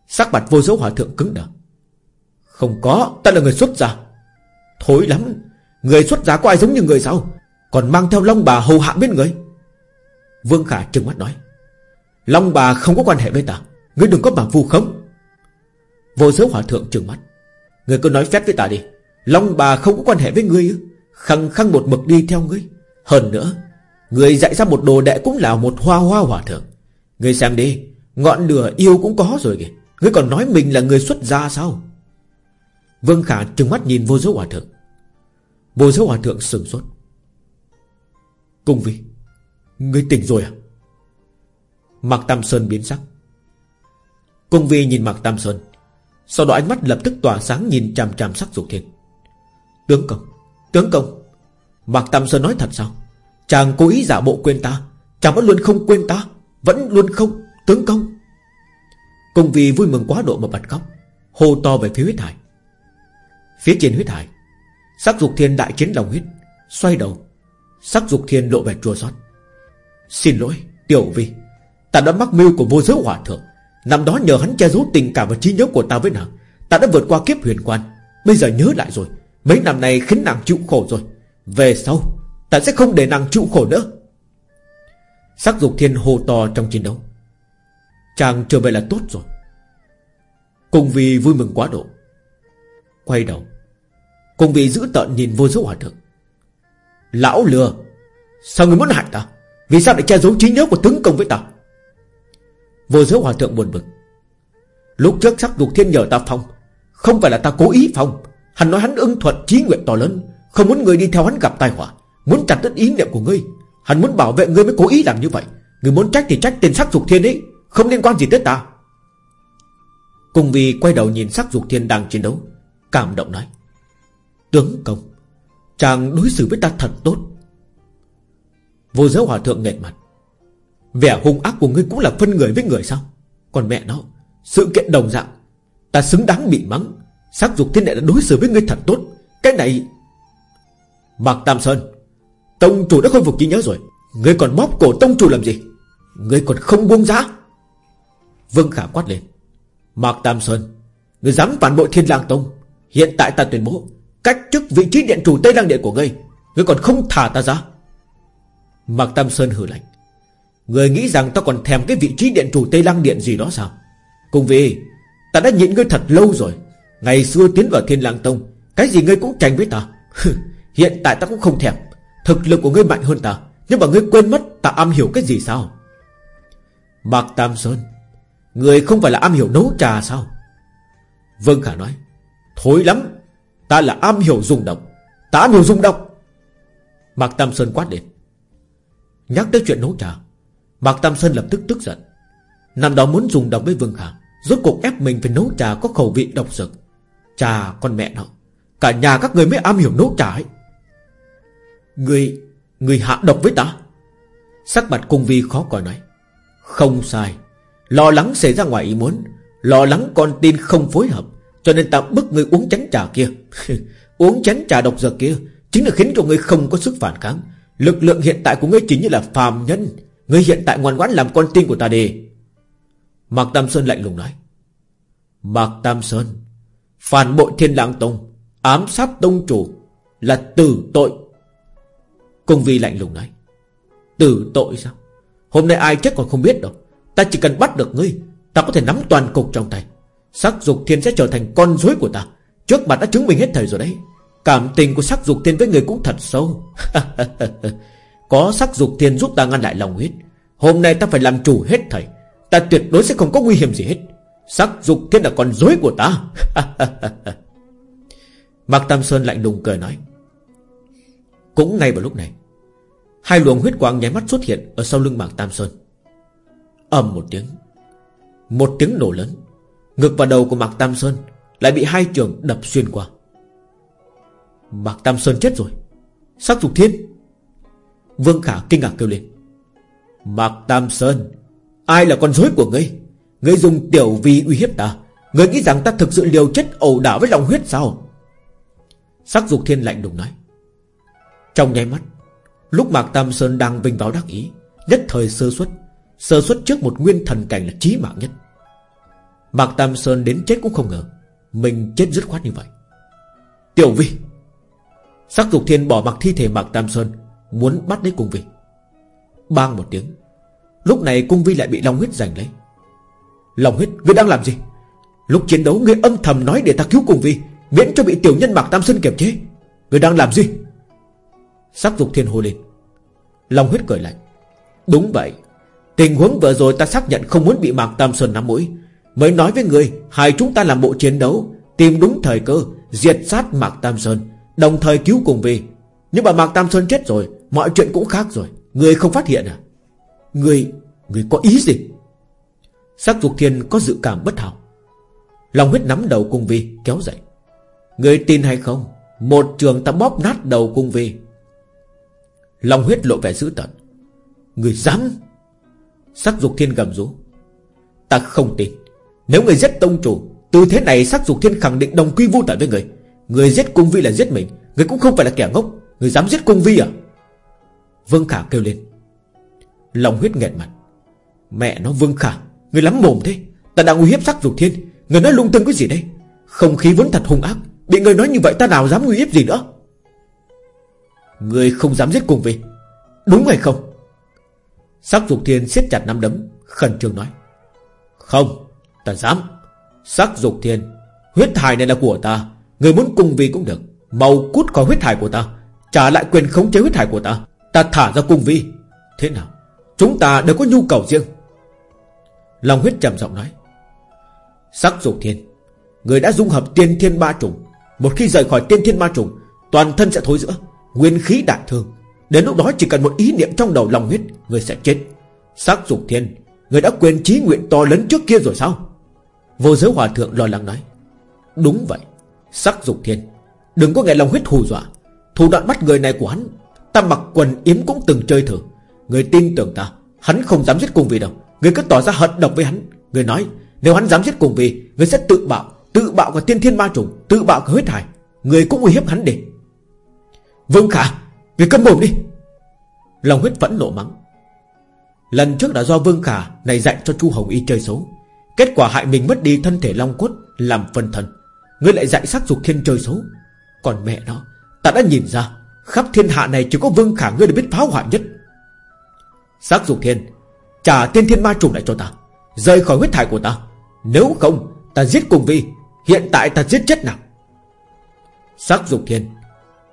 Speaker 1: Sắc mặt vô giới hòa thượng cứng đờ. Không có, Ta là người xuất gia. Thối lắm, Người xuất gia có ai giống như người sao? Còn mang theo long bà hầu hạ bên người. Vương Khả trừng mắt nói. Long bà không có quan hệ với ta, Ngươi đừng có mà vu khống. Vô giới hòa thượng trừng mắt. Người cứ nói phép với ta đi. Long bà không có quan hệ với ngươi. Khăng khăng một mực đi theo ngươi. Hơn nữa, Người dạy ra một đồ đệ cũng là một hoa hoa hòa thượng. Ngươi xem đi, Ngọn lửa yêu cũng có rồi kìa. Ngươi còn nói mình là người xuất gia sao? Vương Khả trừng mắt nhìn vô giới hòa thượng. Vô giới hòa thượng sừng sốt. Cung vi Ngươi tỉnh rồi à? Mạc Tam Sơn biến sắc. Cung vi nhìn Mạc Tam Sơn. Sau đó ánh mắt lập tức tỏa sáng Nhìn chằm chằm sắc dục thiên Tướng công Tướng công, Mạc Tam Sơn nói thật sao? Chàng cố ý giả bộ quên ta, Chàng vẫn luôn không quên ta, Vẫn luôn không, Tướng công. Công vì vui mừng quá độ mà bật khóc, Hô to về phía huyết hải. Phía trên huyết hải, Sắc dục thiên đại chiến lòng huyết, Xoay đầu, Sắc dục thiên lộ vẻ chua xót. Xin lỗi, tiểu vi, Ta đã mắc mưu của vô giới hỏa thượng. Năm đó nhờ hắn che giấu tình cảm và trí nhớ của ta với nàng, Ta đã vượt qua kiếp huyền quan, Bây giờ nhớ lại rồi. Mấy năm nay khiến nàng chịu khổ rồi. Về sau, Ta sẽ không để nàng chịu khổ nữa. Sắc dục thiên hô to trong chiến đấu. Chàng trở về là tốt rồi. Cùng vì vui mừng quá độ, Quay đầu. Cùng vì giữ tợn nhìn vô dấu hòa thượng. Lão lừa, Sao người muốn hại ta? Vì sao lại che giấu trí nhớ của tướng công với ta? Vô giới hòa thượng buồn bực. Lúc trước sắc dục thiên nhờ ta phong, Không phải là ta cố ý phong. Hắn nói hắn ưng thuận trí nguyện to lớn, Không muốn người đi theo hắn gặp tai họa, Muốn chặt đứt ý niệm của ngươi. Hắn muốn bảo vệ ngươi mới cố ý làm như vậy. Người muốn trách thì trách tên sắc dục thiên ấy, Không liên quan gì tới ta. Cùng vì quay đầu nhìn sắc dục thiên đang chiến đấu, Cảm động nói, Tướng công, Chàng đối xử với ta thật tốt. Vô giới hòa thượng nghẹn mặt. Vẻ hung ác của ngươi cũng là phân người với người sao? Còn mẹ nó, Sự kiện đồng dạng, Ta xứng đáng bị mắng. Sắc dục thiên đệ đã đối xử với ngươi thật tốt. Cái này, Mạc Tam Sơn, Tông chủ đã khôi phục trí nhớ rồi. Ngươi còn bóp cổ tông chủ làm gì? Ngươi còn không buông giá. Vương Khả quát lên, Mạc Tam Sơn, Ngươi dám phản bội thiên lang tông. Hiện tại ta tuyên bố, Cách chức vị trí điện chủ Tây Lang Điện của ngươi Ngươi còn không thả ta ra. Mạc Tam Sơn hử lạnh người nghĩ rằng ta còn thèm cái vị trí điện chủ Tây Lăng Điện gì đó sao? Cùng vì, Ta đã nhịn ngươi thật lâu rồi. Ngày xưa tiến vào Thiên Lang Tông, Cái gì ngươi cũng tranh với ta. Hiện tại ta cũng không thèm. Thực lực của ngươi mạnh hơn ta, Nhưng mà ngươi quên mất ta am hiểu cái gì sao? Mạc Tam Sơn, Người không phải là am hiểu nấu trà sao? Vâng Khả nói, Thối lắm, Ta là am hiểu dùng độc, Ta am hiểu dùng độc. Mạc Tam Sơn quát lên, Nhắc tới chuyện nấu trà Mạc Tam Sơn lập tức tức giận. Năm đó muốn dùng độc với Vương Khả, Rốt cuộc ép mình phải nấu trà có khẩu vị độc dược. Trà con mẹ nó, Cả nhà các người mới am hiểu nấu trà ấy. Người Người hạ độc với ta? Sắc mặt cung vi khó coi nói. Không sai, Lo lắng xảy ra ngoài ý muốn, Lo lắng con tin không phối hợp, Cho nên ta bức người uống chén trà kia. Uống chén trà độc dược kia Chính là khiến cho người không có sức phản kháng. Lực lượng hiện tại của ngươi chính như là phàm nhân. Ngươi hiện tại ngoan ngoãn làm con tin của ta đi. Mạc Tam Sơn lạnh lùng nói. Mạc Tam Sơn, Phản bội thiên lãng tông, Ám sát tông chủ Là tử tội. Công vi lạnh lùng nói. Tử tội sao? Hôm nay ai chết còn không biết đâu. Ta chỉ cần bắt được ngươi, Ta có thể nắm toàn cục trong tay. Sắc dục thiên sẽ trở thành con rối của ta. Trước mặt đã chứng minh hết thời rồi đấy. Cảm tình của sắc dục thiên với người cũng thật sâu. Có sắc dục thiên giúp ta ngăn lại lòng huyết. Hôm nay ta phải làm chủ hết thầy. Ta tuyệt đối sẽ không có nguy hiểm gì hết. Sắc dục thiên là con dối của ta. Mạc Tam Sơn lạnh lùng cười nói. Cũng ngay vào lúc này, Hai luồng huyết quang nháy mắt xuất hiện Ở sau lưng Mạc Tam Sơn. Ầm một tiếng Một tiếng nổ lớn, Ngực và đầu của Mạc Tam Sơn Lại bị hai trường đập xuyên qua. Mạc Tam Sơn chết rồi. Sắc dục thiên Vương Khả kinh ngạc kêu lên. Mạc Tam Sơn, Ai là con dối của ngươi? Ngươi dùng tiểu vi uy hiếp ta. Ngươi nghĩ rằng ta thực sự liều chết ẩu đả với lòng huyết sao? Sắc dục thiên lạnh đùng nói. Trong nháy mắt, Lúc Mạc Tam Sơn đang vinh báo đắc ý, Nhất thời sơ xuất Sơ xuất trước một nguyên thần cảnh là chí mạng nhất. Mạc Tam Sơn đến chết cũng không ngờ, Mình chết dứt khoát như vậy. Tiểu vi! Sắc dục thiên bỏ mặc thi thể Mạc Tam Sơn Muốn bắt lấy cung vi. Bang một tiếng. Lúc này cung vi lại bị Long huyết giành lấy. Long huyết, ngươi đang làm gì? Lúc chiến đấu, ngươi âm thầm nói để ta cứu cung vi, Miễn cho bị tiểu nhân Mạc Tam Sơn kiềm chế. Ngươi đang làm gì? Sắc dục thiên hô lên. Long huyết cười lạnh. Đúng vậy. Tình huống vừa rồi ta xác nhận không muốn bị Mạc Tam Sơn nắm mũi. Mới nói với người, Hai chúng ta làm bộ chiến đấu, Tìm đúng thời cơ, Diệt sát Mạc Tam Sơn, Đồng thời cứu cùng vì Nhưng mà Mạc Tam Sơn chết rồi Mọi chuyện cũng khác rồi. Người không phát hiện à? Người Người có ý gì? Sắc dục thiên có dự cảm bất hảo. Lòng huyết nắm đầu cung vi kéo dậy. Người tin hay không? Một trường ta bóp nát đầu cung vi Lòng huyết lộ vẻ dữ tợn. Người dám? Sắc dục thiên gầm rú. Ta không tin. Nếu người giết tông chủ, Từ thế này sắc dục thiên khẳng định đồng quy vô tận với người. Người giết cung vi là giết mình, Người cũng không phải là kẻ ngốc. Người dám giết cung vi à? Vương Khả kêu lên. Lòng huyết nghẹn mặt. Mẹ nó Vương Khả, Người lắm mồm thế. Ta đang uy hiếp sắc dục thiên. Người nói lung tung cái gì đây? Không khí vốn thật hung ác. Bị người nói như vậy ta nào dám uy hiếp gì nữa? Người không dám giết cùng vì Đúng hay không? Sắc dục thiên siết chặt nắm đấm, Khẩn trương nói. Không, ta dám. Sắc dục thiên, Huyết thải này là của ta. Người muốn cùng vì cũng được. Màu cút khỏi huyết thải của ta. Trả lại quyền khống chế huyết thải của ta. Ta thả ra cung vi Thế nào? Chúng ta đều có nhu cầu riêng. Lòng huyết trầm giọng nói. Sắc dục thiên. Người đã dung hợp tiên thiên ba trùng. Một khi rời khỏi tiên thiên ba trùng, Toàn thân sẽ thối giữa. Nguyên khí đại thương. Đến lúc đó chỉ cần một ý niệm trong đầu lòng huyết, Người sẽ chết. Sắc dục thiên. Người đã quên trí nguyện to lớn trước kia rồi sao? Vô giới hòa thượng lo lắng nói. Đúng vậy. Sắc dục thiên. Đừng có nghe lòng huyết hù dọa. Thủ đoạn bắt người này của hắn Ta mặc quần yếm cũng từng chơi thử. Người tin tưởng ta, Hắn không dám giết cùng vì đâu. Người cứ tỏ ra hận độc với hắn. Người nói, nếu hắn dám giết cùng vì Người sẽ tự bạo Tự bạo cả tiên thiên ma trùng, Tự bạo cả huyết hải. Người cũng uy hiếp hắn đi Vương Khả, Người câm mồm đi. Lòng huyết vẫn nộ mắng. Lần trước đã do Vương Khả này dạy cho Chu Hồng Y chơi xấu. Kết quả hại mình mất đi thân thể long cốt, Làm phân thân Ngươi lại dạy sắc dục thiên chơi xấu. Còn mẹ nó, Ta đã nhìn ra Khắp thiên hạ này chỉ có Vương Khả ngươi được biết phá hoại nhất. Sắc dục thiên, Trả tiên thiên ma trùng lại cho ta, Rời khỏi huyết thải của ta. Nếu không, ta giết cùng vi, Hiện tại ta giết chết nào Sắc dục thiên,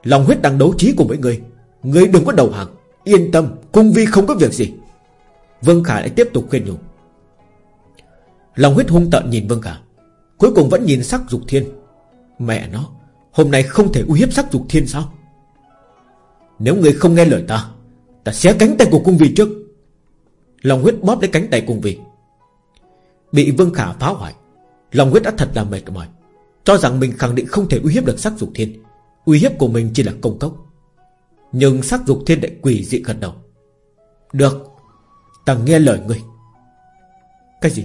Speaker 1: Lòng huyết đang đấu trí cùng với người Ngươi đừng có đầu hàng, Yên tâm cung vi không có việc gì. Vương Khả lại tiếp tục khuyên nhủ. Lòng huyết hung tợn nhìn Vương Khả, Cuối cùng vẫn nhìn sắc dục thiên. Mẹ nó, Hôm nay không thể uy hiếp sắc dục thiên sao? Nếu người không nghe lời ta Ta xé cánh tay của cung vi trước. Lòng huyết bóp lấy cánh tay cung vi Bị Vương Khả phá hoại Lòng huyết đã thật là mệt mỏi. Cho rằng mình khẳng định không thể uy hiếp được sắc dục thiên. Uy hiếp của mình chỉ là công cốc. Nhưng sắc dục thiên lại quỷ dị gật đầu. Được, Ta nghe lời ngươi. Cái gì?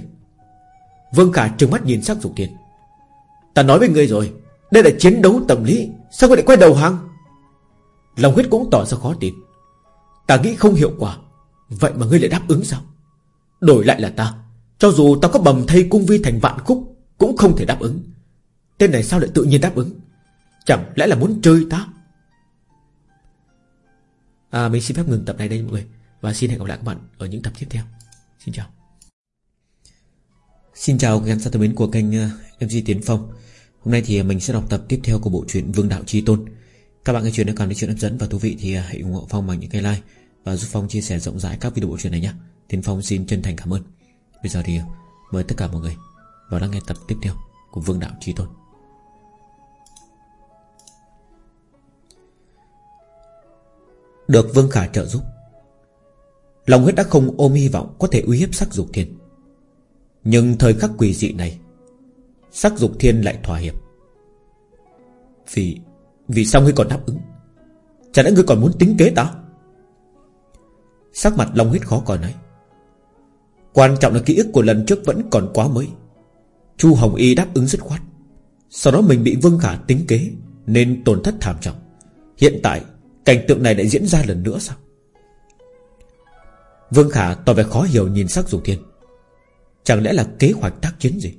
Speaker 1: Vương Khả trừng mắt nhìn sắc dục thiên. Ta nói với ngươi rồi, Đây là chiến đấu tâm lý, Sao ngươi lại quay đầu hàng Lòng huyết cũng tỏ ra khó tin. Ta nghĩ không hiệu quả. Vậy mà ngươi lại đáp ứng sao? Đổi lại là ta. Cho dù ta có bầm thay cung vi thành vạn khúc, Cũng không thể đáp ứng. Tên này sao lại tự nhiên đáp ứng? Chẳng lẽ là muốn chơi ta? À mình xin phép ngừng tập này đây mọi người. Và xin hẹn gặp lại các bạn ở những tập tiếp theo. Xin chào. Xin chào các em thân mến của kênh ờ, MC Tiến Phong. Hôm nay thì ờ, mình sẽ đọc tập tiếp theo của bộ truyện Vương Đạo Chi Tôn. Các bạn nghe chuyện nếu cảm thấy chuyện hấp dẫn và thú vị Thì à, hãy ủng hộ Phong bằng những cái like Và giúp Phong chia sẻ rộng rãi các video bộ truyện này nhé Tiến Phong xin chân thành cảm ơn. Bây giờ thì à, mời tất cả mọi người Vào lắng nghe tập tiếp theo của Vương Đạo Chi Tôn. Được Vương Khả trợ giúp Lòng huyết đã không ôm hy vọng Có thể uy hiếp sắc dục thiên. Nhưng thời khắc quỷ dị này, Sắc dục thiên lại thỏa hiệp. Vì vì sao ngươi còn đáp ứng? Chả lẽ ngươi còn muốn tính kế ta? Sắc mặt Long huyết khó coi nói. Quan trọng là ký ức của lần trước vẫn còn quá mới. Chu Hồng Y đáp ứng dứt khoát. Sau đó mình bị Vương Khả tính kế, Nên tổn thất thảm trọng. Hiện tại, Cảnh tượng này lại diễn ra lần nữa sao? Vương Khả tỏ vẻ khó hiểu nhìn sắc dục thiên. Chẳng lẽ là kế hoạch tác chiến gì?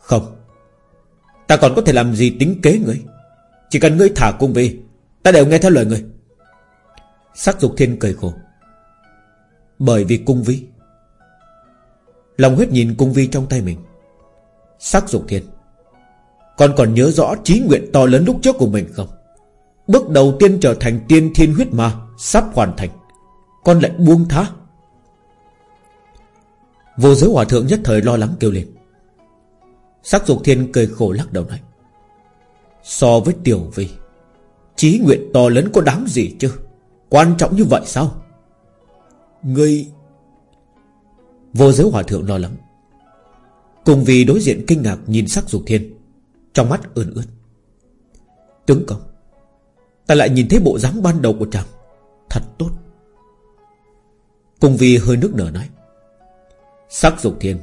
Speaker 1: Không. Ta còn có thể làm gì tính kế ngươi? Chỉ cần ngươi thả cung về, Ta đều nghe theo lời ngươi. Sắc dục thiên cười khổ. Bởi vì cung vi. Lòng huyết nhìn cung vi trong tay mình. Sắc dục thiên. Con còn nhớ rõ trí nguyện to lớn lúc trước của mình không? Bước đầu tiên trở thành tiên thiên huyết ma, Sắp hoàn thành. Con lại buông thá Vô giới hòa thượng nhất thời lo lắng kêu lên. Sắc dục thiên cười khổ lắc đầu nói. So với tiểu vi Chí nguyện to lớn có đáng gì chứ? Quan trọng như vậy sao? Ngươi Vô giới hòa thượng lo lắng. Cùng vì đối diện kinh ngạc nhìn sắc dục thiên, Trong mắt ươn ướt. Tướng công, Ta lại nhìn thấy bộ dáng ban đầu của chàng. Thật tốt. Cùng vì hơi nước nở nói. Sắc dục thiên,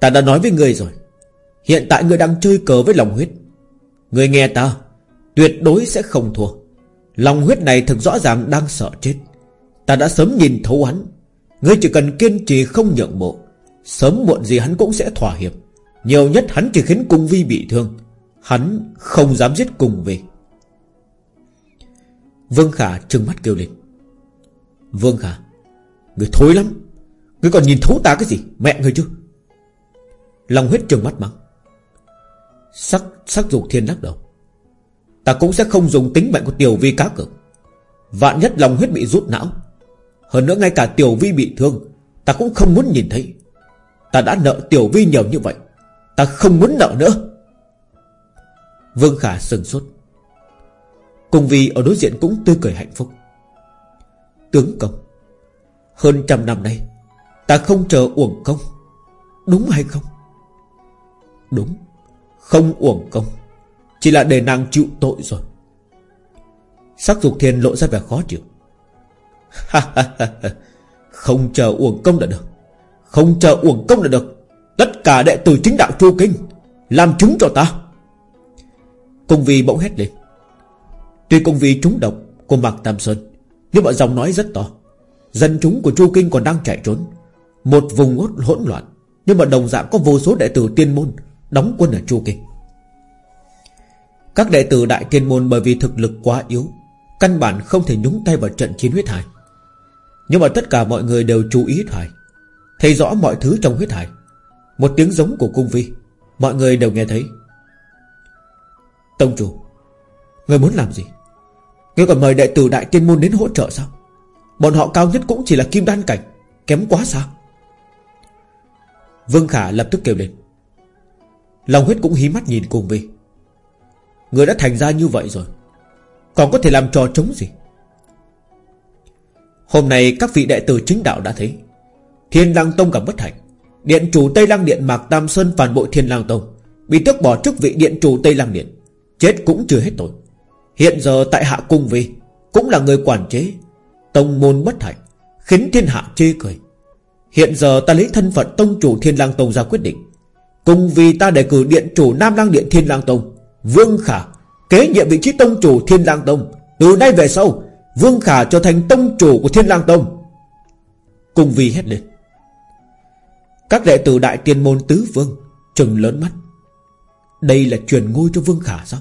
Speaker 1: Ta đã nói với ngươi rồi. Hiện tại ngươi đang chơi cờ với lòng huyết. Người nghe ta, Tuyệt đối sẽ không thua. Lòng huyết này thực rõ ràng đang sợ chết. Ta đã sớm nhìn thấu hắn. Ngươi chỉ cần kiên trì không nhượng bộ, Sớm muộn gì hắn cũng sẽ thỏa hiệp. Nhiều nhất hắn chỉ khiến cung vi bị thương. Hắn không dám giết cùng vi. Vương Khả trừng mắt kêu lên. Vương Khả Người thối lắm. Người còn nhìn thấu ta cái gì? Mẹ người chứ. Long huyết trừng mắt mắng. Sắc sắc dục thiên lắc đầu Ta cũng sẽ không dùng tính mệnh của tiểu vi cá cược. Vạn nhất lòng huyết bị rút não. Hơn nữa ngay cả tiểu vi bị thương, Ta cũng không muốn nhìn thấy. Ta đã nợ tiểu vi nhiều như vậy, Ta không muốn nợ nữa. Vương Khả sừng sốt. Cùng vì ở đối diện cũng tươi cười hạnh phúc. Tướng công, Hơn trăm năm nay, Ta không chờ uổng công. Đúng hay không? Đúng. Không uổng công. Chỉ là để nàng chịu tội rồi. Sắc dục thiên lộ ra vẻ khó chịu. Không chờ uổng công là được. Không chờ uổng công là được. Tất cả đệ tử chính đạo chu kinh, Làm chứng cho ta. Công vi bỗng hét lên. Tuy công vi trúng độc của Mạc Tam Sơn, Nhưng mà giọng nói rất to. Dân chúng của Chu Kinh còn đang chạy trốn. Một vùng hỗn loạn, Nhưng mà đồng dạng có vô số đệ tử tiên môn Đóng quân ở Chu Kinh. Các đệ tử đại Thiên môn bởi vì thực lực quá yếu, Căn bản không thể nhúng tay vào trận chiến huyết hải. Nhưng mà tất cả mọi người đều chú ý huyết hải, Thấy rõ mọi thứ trong huyết hải. Một tiếng giống của cung vi Mọi người đều nghe thấy. Tông chủ, Người muốn làm gì? Người còn mời đệ tử đại tiên môn đến hỗ trợ sao? Bọn họ cao nhất cũng chỉ là kim đan cảnh, Kém quá sao? Vương Khả lập tức kêu lên. Long huyết cũng hí mắt nhìn cùng vi Người đã thành ra như vậy rồi, Còn có thể làm trò chống gì? Hôm nay các vị đệ tử chính đạo đã thấy, Thiên lang tông gặp bất hạnh. Điện chủ Tây Lang Điện Mạc Tam Sơn phản bội Thiên lang tông, Bị tước bỏ chức vị điện chủ Tây Lang Điện, Chết cũng chưa hết tội. Hiện giờ tại hạ cung vi, Cũng là người quản chế, Tông môn bất hạnh, Khiến thiên hạ chê cười. Hiện giờ ta lấy thân phận tông chủ thiên lang tông ra quyết định Cùng vì ta đề cử điện chủ Nam lang điện thiên lang tông, Vương Khả Kế nhiệm vị trí tông chủ thiên lang tông. Từ nay về sau, Vương Khả trở thành tông chủ của thiên lang tông. Cùng vì hét lên. Các đệ tử đại tiên môn tứ vương Trừng lớn mắt. Đây là truyền ngôi cho Vương Khả sao?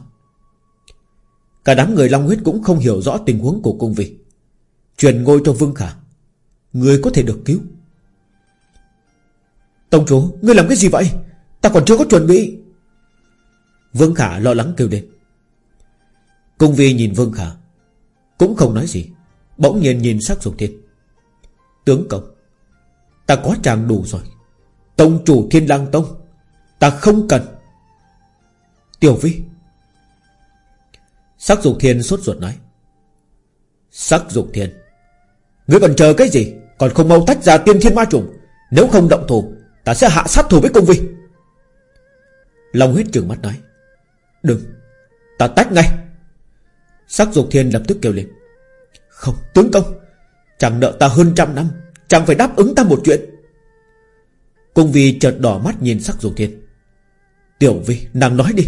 Speaker 1: Cả đám người Long Huyết cũng không hiểu rõ tình huống của cung vị. Truyền ngôi cho Vương Khả, Người có thể được cứu. Tông chủ, Ngươi làm cái gì vậy? Ta còn chưa có chuẩn bị. Vương Khả lo lắng kêu lên. Cung vi nhìn Vương Khả, Cũng không nói gì, Bỗng nhiên nhìn sắc dục thiên. Tướng công, Ta có chàng đủ rồi. Tông chủ thiên lang tông, Ta không cần. Tiểu vi, Sắc dục thiên sốt ruột nói. Sắc dục thiên, Ngươi còn chờ cái gì? Còn không mau tách ra tiên thiên ma trùng Nếu không động thủ, Ta sẽ hạ sát thủ với công vi. Long huyết trừng mắt nói, Đừng, Ta tách ngay. Sắc dục thiên lập tức kêu lên, Không, tướng công, Chẳng nợ ta hơn trăm năm, Chẳng phải đáp ứng ta một chuyện. Cung vi chợt đỏ mắt nhìn sắc dục thiên. Tiểu vi, nàng nói đi.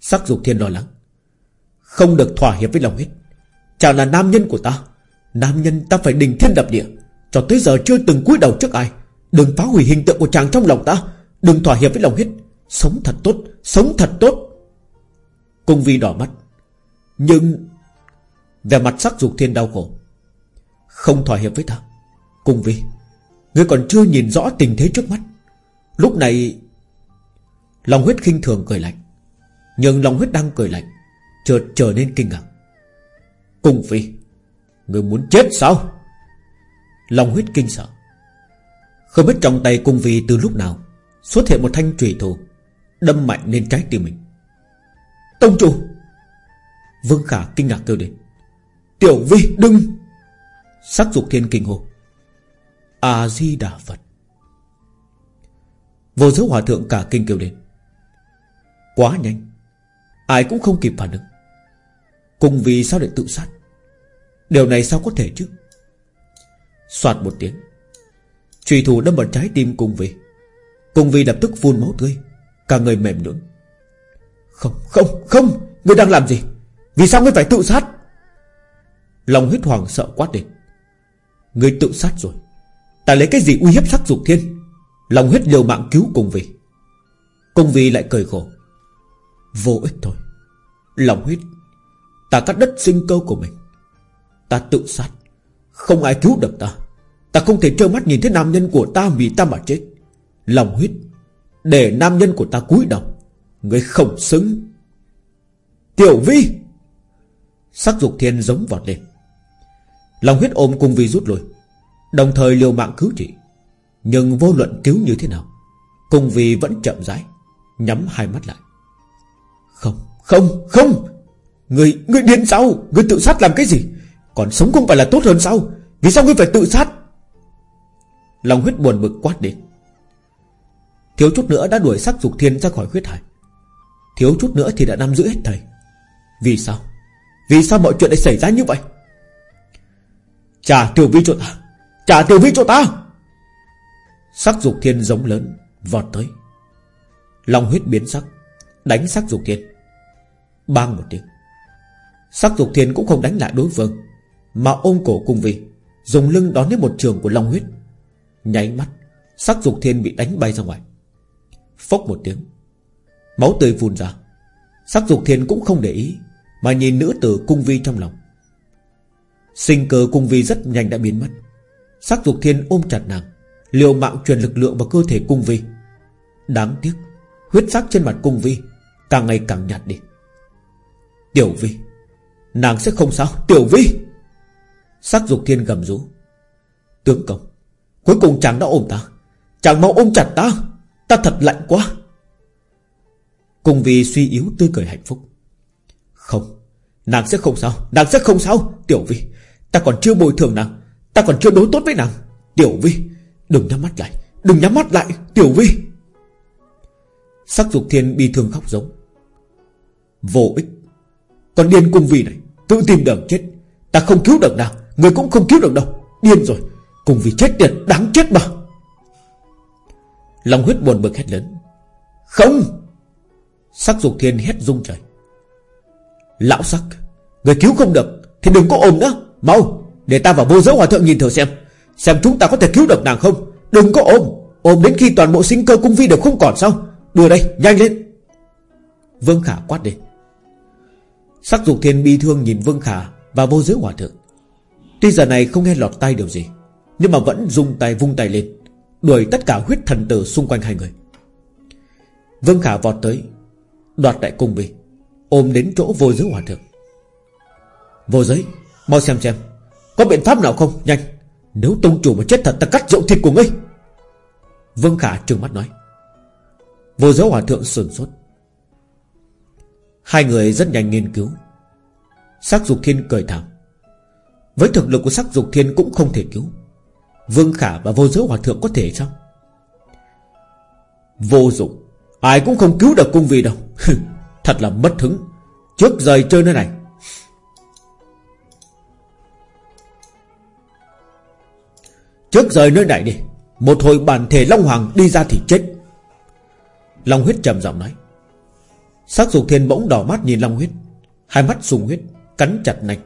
Speaker 1: Sắc dục thiên lo lắng, Không được thỏa hiệp với lòng huyết, Chàng là nam nhân của ta, Nam nhân ta phải đình thiên đập địa, Cho tới giờ chưa từng cúi đầu trước ai, Đừng phá hủy hình tượng của chàng trong lòng ta, Đừng thỏa hiệp với lòng huyết. Sống thật tốt Sống thật tốt. Cung vi đỏ mắt. Nhưng Về mặt sắc dục thiên đau khổ. Không thỏa hiệp với ta Cung vi. Ngươi còn chưa nhìn rõ tình thế trước mắt. Lúc này Lòng huyết khinh thường cười lạnh. Nhưng lòng huyết đang cười lạnh Chợt trở nên kinh ngạc. Cung Vi, Người muốn chết sao? Lòng huyết kinh sợ. Không biết trong tay cung vi từ lúc nào Xuất hiện một thanh trùy thủ. Đâm mạnh lên trái tim mình. Tông chủ! Vương Khả kinh ngạc kêu đến Tiểu vi đừng! Sắc dục thiên kinh hồ A-di-đà Phật. Vô giới hòa thượng cả kinh kêu lên. Quá nhanh. Ai cũng không kịp phản ứng. Cùng vì sao lại tự sát? Điều này sao có thể chứ? Xoạt một tiếng. Trùy thủ đâm vào trái tim cùng vì Cùng vì lập tức phun máu tươi. Cả người mềm nhũn Không không không Ngươi đang làm gì? Vì sao ngươi phải tự sát? Lòng huyết hoàng sợ quát đi Ngươi tự sát rồi. Ta lấy cái gì uy hiếp sắc dục thiên? Lòng huyết liều mạng cứu cùng vì. Cùng vì lại cười khổ. Vô ích thôi. Lòng huyết, Ta cắt đất sinh cơ của mình. Ta tự sát. Không ai cứu được ta. Ta không thể trơ mắt nhìn thấy nam nhân của ta vì ta mà chết. Lòng huyết để nam nhân của ta cúi đầu. Người không xứng. Tiểu vi! Sắc dục thiên giống vọt lên. Lòng huyết ôm cùng vi rút lui Đồng thời liều mạng cứu trị. Nhưng vô luận cứu như thế nào Cùng vi vẫn chậm rãi Nhắm hai mắt lại. Không, không, không! Người, người điên sao? Người tự sát làm cái gì? Còn sống không phải là tốt hơn sao? Vì sao ngươi phải tự sát? Lòng huyết buồn bực quát đến. Thiếu chút nữa đã đuổi sắc dục thiên ra khỏi huyết hải. Thiếu chút nữa thì đã nắm giữ hết thầy. Vì sao? Vì sao mọi chuyện lại xảy ra như vậy? Trả tiểu vi cho ta. Trả tiểu vi cho ta. Sắc dục thiên giống lớn, Vọt tới. Long huyết biến sắc, Đánh sắc dục thiên. Bang một tiếng. Sắc dục thiên cũng không đánh lại đối phương, Mà ôm cổ cung vi Dùng lưng đón đến một trường của Long huyết. Nháy mắt Sắc dục thiên bị đánh bay ra ngoài. Phốc một tiếng. Máu tươi phun ra. Sắc dục thiên cũng không để ý, Mà nhìn nữ tử cung vi trong lòng. Sinh cơ cung vi rất nhanh đã biến mất. Sắc dục thiên ôm chặt nàng, Liều mạng truyền lực lượng vào cơ thể cung vi. Đáng tiếc, Huyết sắc trên mặt cung vi Càng ngày càng nhạt đi. Tiểu vi, Nàng sẽ không sao. Tiểu vi! Sắc dục thiên gầm rú. Tướng công, Cuối cùng chàng đã ôm ta. Chàng mau ôm chặt ta. Ta thật lạnh quá. Cung vi suy yếu tươi cười hạnh phúc. Không, Nàng sẽ không sao, Nàng sẽ không sao, Tiểu vi. Ta còn chưa bồi thường nàng, Ta còn chưa đối tốt với nàng. Tiểu vi, Đừng nhắm mắt lại, Đừng nhắm mắt lại, Tiểu vi. Sắc dục thiên bi thương khóc giống. Vô ích. Còn điên cung vi này, Tự tìm đường chết. Ta không cứu được nàng, Người cũng không cứu được đâu. Điên rồi. Cùng vì chết tiệt, đáng chết mà. Lòng huyết buồn bực hét lớn. Không! Sắc dục thiên hét rung trời. Lão sắc, Người cứu không được, Thì đừng có ôm nữa. Mau, Để ta vào vô giới hòa thượng nhìn thử xem Xem chúng ta có thể cứu được nàng không. Đừng có ôm Ôm đến khi toàn bộ sinh cơ cung vi đều không còn sao? Đưa đây, nhanh lên. Vương Khả quát đi Sắc dục thiên bi thương nhìn Vương Khả Và vô giới hòa thượng. Tuy giờ này không nghe lọt tay điều gì, Nhưng mà vẫn dùng tay vung tay lên. Đuổi tất cả huyết thần tử xung quanh hai người. Vương Khả vọt tới, Đoạt đại cung bì, Ôm đến chỗ vô giới hòa thượng. Vô giới, Mau xem xem, Có biện pháp nào không? Nhanh, Nếu tông chủ mà chết thật, ta cắt rượu thịt của ngươi. Vương Khả trừng mắt nói. Vô giới hòa thượng sườn sốt. Hai người rất nhanh nghiên cứu. Sắc dục thiên cười thảm. Với thực lực của sắc dục thiên cũng không thể cứu. Vương Khả và vô giới hòa thượng có thể sao? Vô dụng, Ai cũng không cứu được cung vị đâu. Thật là mất hứng. Trước rời chơi nơi này. Trước rời nơi này đi. Một hồi bản thể Long Hoàng đi ra thì chết. Long huyết trầm giọng nói. Sắc dục thiên bỗng đỏ mắt nhìn Long huyết. Hai mắt sùng huyết, Cắn chặt nạch.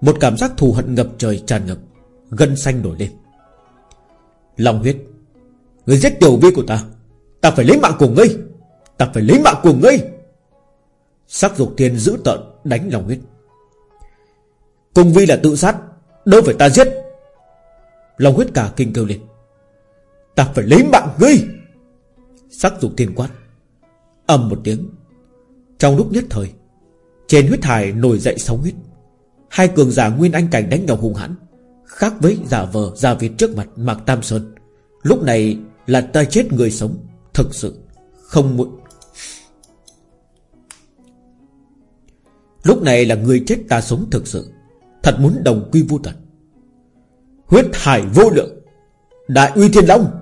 Speaker 1: Một cảm giác thù hận ngập trời tràn ngập, Gân xanh nổi lên. Long huyết. Người giết tiểu vi của ta Ta phải lấy mạng của ngươi. Ta phải lấy mạng của ngươi. Sắc dục thiên giữ tợn, đánh Long huyết. Cùng vi là tự sát, Đâu phải ta giết. Long huyết cả kinh kêu lên. Ta phải lấy mạng ngươi. Sắc dục thiên quát. Ầm một tiếng. Trong lúc nhất thời, Trên huyết hải nổi dậy sóng huyết. Hai cường giả nguyên anh cảnh đánh nhau hung hãn. Khác với giả vờ, giả vịt trước mặt Mạc Tam Sơn, Lúc này là ta chết người sống, Thực sự không muộn. Lúc này là người chết ta sống thực sự, Thật muốn đồng quy vô tận. Huyết hải vô lượng, Đại uy thiên long,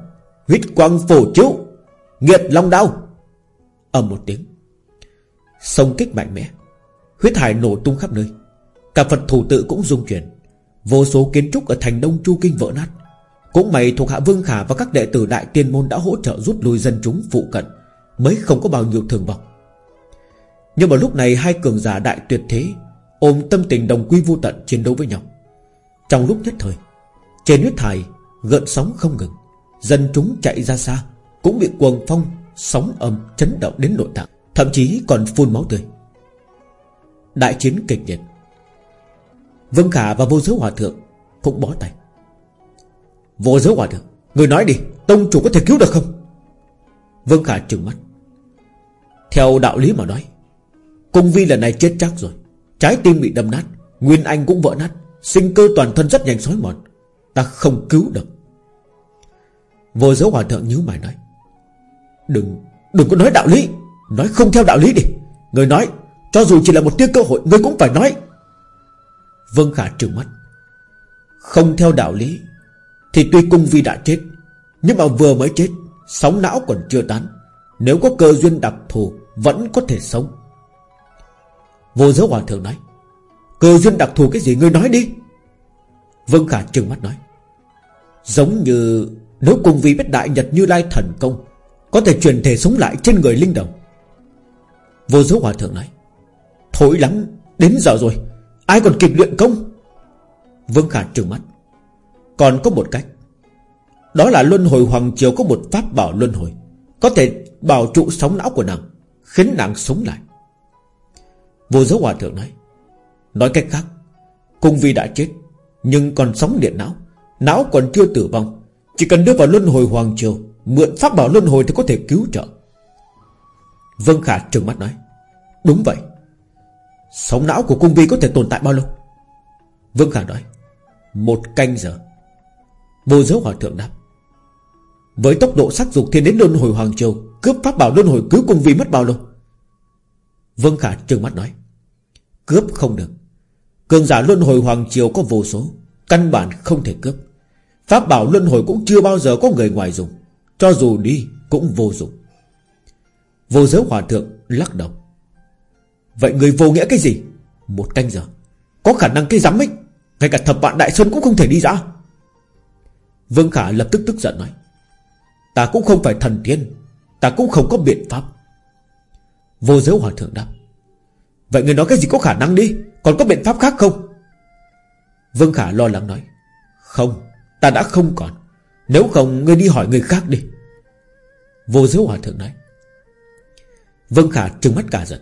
Speaker 1: Huyết quang phổ chiếu, Nghiệt long đao. Ầm một tiếng, Sông kích mạnh mẽ, Huyết hải nổ tung khắp nơi. Cả Phật thủ tự cũng rung chuyển Vô số kiến trúc ở thành Đông Chu Kinh vỡ nát. Cũng may thuộc hạ Vương Khả và các đệ tử Đại Tiên Môn đã hỗ trợ rút lui dân chúng phụ cận, Mới không có bao nhiêu thương vong. Nhưng mà lúc này hai cường giả đại tuyệt thế Ôm tâm tình đồng quy vô tận chiến đấu với nhau. Trong lúc nhất thời, Trên huyết thải, Gợn sóng không ngừng, Dân chúng chạy ra xa, Cũng bị cuồng phong, Sóng âm chấn động đến nội tạng, Thậm chí còn phun máu tươi. Đại chiến kịch liệt. Vương Khả và vô giới hòa thượng Cũng bó tay. Vô giới hòa thượng, Người nói đi, Tông chủ có thể cứu được không? Vương Khả trừng mắt. Theo đạo lý mà nói, Cung vi lần này chết chắc rồi, Trái tim bị đâm nát, Nguyên Anh cũng vỡ nát, Sinh cơ toàn thân rất nhanh xói mòn, Ta không cứu được. Vô giới hòa thượng nhíu mày nói, Đừng Đừng có nói đạo lý, Nói không theo đạo lý đi. Người nói, Cho dù chỉ là một tia cơ hội, Người cũng phải nói. Vương Khả trừng mắt. Không theo đạo lý, Thì tuy cung vi đã chết, Nhưng mà vừa mới chết, Sóng não còn chưa tán Nếu có cơ duyên đặc thù, Vẫn có thể sống. Vô giới hòa thượng nói, Cơ duyên đặc thù cái gì? Ngươi nói đi. Vương Khả trừng mắt nói, Giống như Nếu cung vi biết đại nhật như lai thần công, Có thể truyền thể sống lại trên người linh đồng. Vô giới hòa thượng nói, Thối lắm, Đến giờ rồi. Ai còn kịp luyện công? Vương Khả trừng mắt. Còn có một cách. Đó là luân hồi hoàng triều có một pháp bảo luân hồi. Có thể bảo trụ sóng não của nàng, Khiến nàng sống lại. Vô giới hòa thượng nói Nói cách khác, Cung vi đã chết, Nhưng còn sống điện não. Não còn chưa tử vong. Chỉ cần đưa vào luân hồi hoàng triều, Mượn pháp bảo luân hồi thì có thể cứu trợ. Vân Khả trừng mắt nói, Đúng vậy. Sống não của cung vi có thể tồn tại bao lâu? Vương Khả nói, Một canh giờ. Vô giới hòa thượng đáp, Với tốc độ sắc dục thiên đến luân hồi Hoàng Triều, Cướp pháp bảo luân hồi cứu cung vi mất bao lâu? Vương Khả trừng mắt nói, Cướp không được. Cường giả luân hồi Hoàng Triều có vô số, Căn bản không thể cướp. Pháp bảo luân hồi cũng chưa bao giờ có người ngoài dùng, Cho dù đi cũng vô dụng. Vô giới hòa thượng lắc đầu Vậy người vô nghĩa cái gì? Một canh giờ. Có khả năng cái rắm ấy, Ngay cả thập vạn đại sơn cũng không thể đi ra. Vương Khả lập tức tức giận nói, Ta cũng không phải thần tiên, Ta cũng không có biện pháp. Vô giới hòa thượng đáp, Vậy người nói cái gì có khả năng đi? Còn có biện pháp khác không? Vương Khả lo lắng nói, Không, Ta đã không còn. Nếu không, ngươi đi hỏi người khác đi. Vô giới hòa thượng nói, Vương Khả trừng mắt cả giận.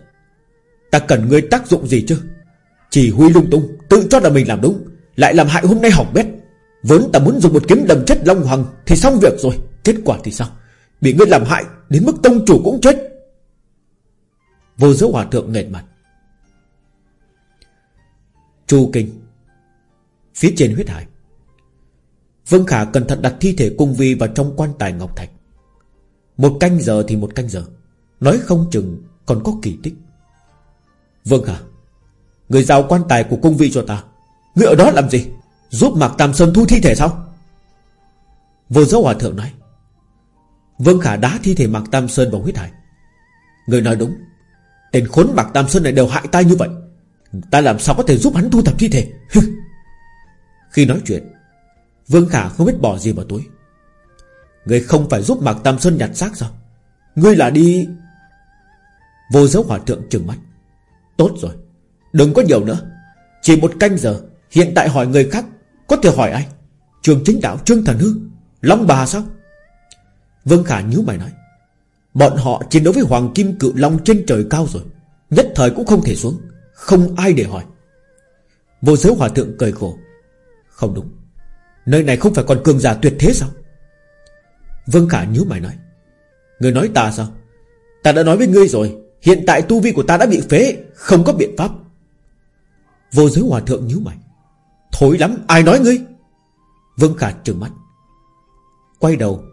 Speaker 1: Ta cần ngươi tác dụng gì chứ? Chỉ huy lung tung, Tự cho là mình làm đúng, Lại làm hại hôm nay hỏng bét. Vốn ta muốn dùng một kiếm đầm chết Long Hoàng Thì xong việc rồi, Kết quả thì sao? Bị ngươi làm hại, Đến mức tông chủ cũng chết. Vô giới hòa thượng nghẹn mặt. Chu Kinh, Phía trên huyết hải. Vương Khả cẩn thận đặt thi thể cung vi vào trong quan tài ngọc thạch. Một canh giờ thì một canh giờ, Nói không chừng còn có kỳ tích. Vâng hả Người giao quan tài của cung vị cho ta. Người ở đó làm gì? Giúp Mạc Tam Sơn thu thi thể sao? Vô giáo hòa thượng nói. Vương Khả đá thi thể Mạc Tam Sơn vào huyết hải. Người nói đúng. Tên khốn Mạc Tam Sơn này đều hại ta như vậy. Ta làm sao có thể giúp hắn thu thập thi thể? Khi nói chuyện, Vương Khả không biết bỏ gì vào túi. Người không phải giúp Mạc Tam Sơn nhặt xác sao? Ngươi là đi Vô giáo hòa thượng trừng mắt. Tốt rồi, Đừng có nhiều nữa. Chỉ một canh giờ, Hiện tại hỏi người khác, Có thể hỏi ai? Trường chính đạo Trương Thần Hư Long bà sao? Vương Khả nhíu mày nói, Bọn họ chiến đấu với Hoàng Kim Cự Long trên trời cao rồi, Nhất thời cũng không thể xuống, Không ai để hỏi. Vô giới hòa thượng cười khổ, Không đúng, Nơi này không phải còn cường giả tuyệt thế sao? Vương Khả nhíu mày nói, Người nói ta sao? Ta đã nói với ngươi rồi Hiện tại tu vi của ta đã bị phế, Không có biện pháp. Vô giới hòa thượng nhíu mày. Thối lắm, ai nói ngươi? Vương Khả trừng mắt. Quay đầu,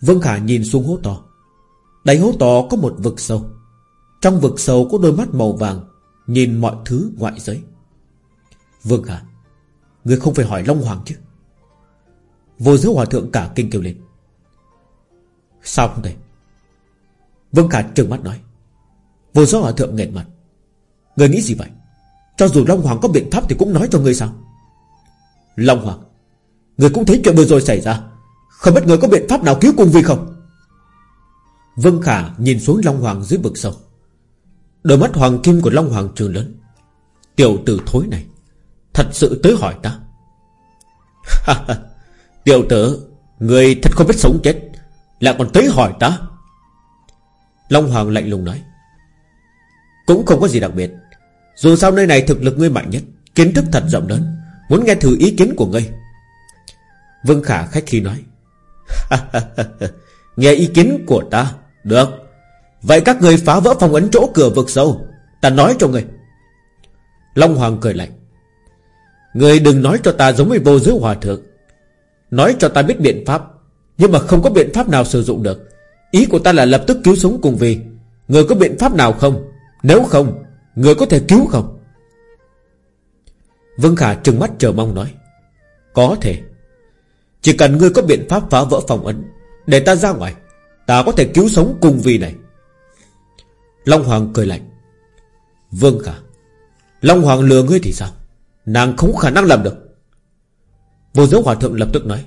Speaker 1: Vương Khả nhìn xuống hố to. Đáy hố to có một vực sâu. Trong vực sâu có đôi mắt màu vàng, Nhìn mọi thứ ngoại giới. Vương Khả, Ngươi không phải hỏi Long Hoàng chứ? Vô giới hòa thượng cả kinh kêu lên. Sao không thể? Vương Khả trừng mắt nói. Vô số hòa thượng nghẹn mặt. Người nghĩ gì vậy? Cho dù Long Hoàng có biện pháp thì cũng nói cho người sao? Long Hoàng Người cũng thấy chuyện vừa rồi xảy ra. Không biết người có biện pháp nào cứu cung vi không? Vân Khả nhìn xuống Long Hoàng dưới vực sâu. Đôi mắt hoàng kim của Long Hoàng trường lớn. Tiểu tử thối này, Thật sự tới hỏi ta. Tiểu tử Người thật không biết sống chết, Lại còn tới hỏi ta. Long Hoàng lạnh lùng nói. Cũng không có gì đặc biệt. Dù sao nơi này thực lực ngươi mạnh nhất, Kiến thức thật rộng lớn. Muốn nghe thử ý kiến của ngươi. Vương Khả khách khi nói. Nghe ý kiến của ta. Được. Vậy các người phá vỡ phòng ấn chỗ cửa vực sâu. Ta nói cho người Long Hoàng cười lạnh. Người đừng nói cho ta giống với vô giới hòa thượng. Nói cho ta biết biện pháp. Nhưng mà không có biện pháp nào sử dụng được. Ý của ta là lập tức cứu sống cùng vì. Người có biện pháp nào không? Nếu không, Người có thể cứu không? Vương Khả trừng mắt chờ mong nói. Có thể. Chỉ cần ngươi có biện pháp phá vỡ phòng ấn, Để ta ra ngoài, Ta có thể cứu sống cùng vì này. Long Hoàng cười lạnh. Vương Khả, Long Hoàng lừa ngươi thì sao? Nàng không khả năng làm được. Vô giới hòa thượng lập tức nói.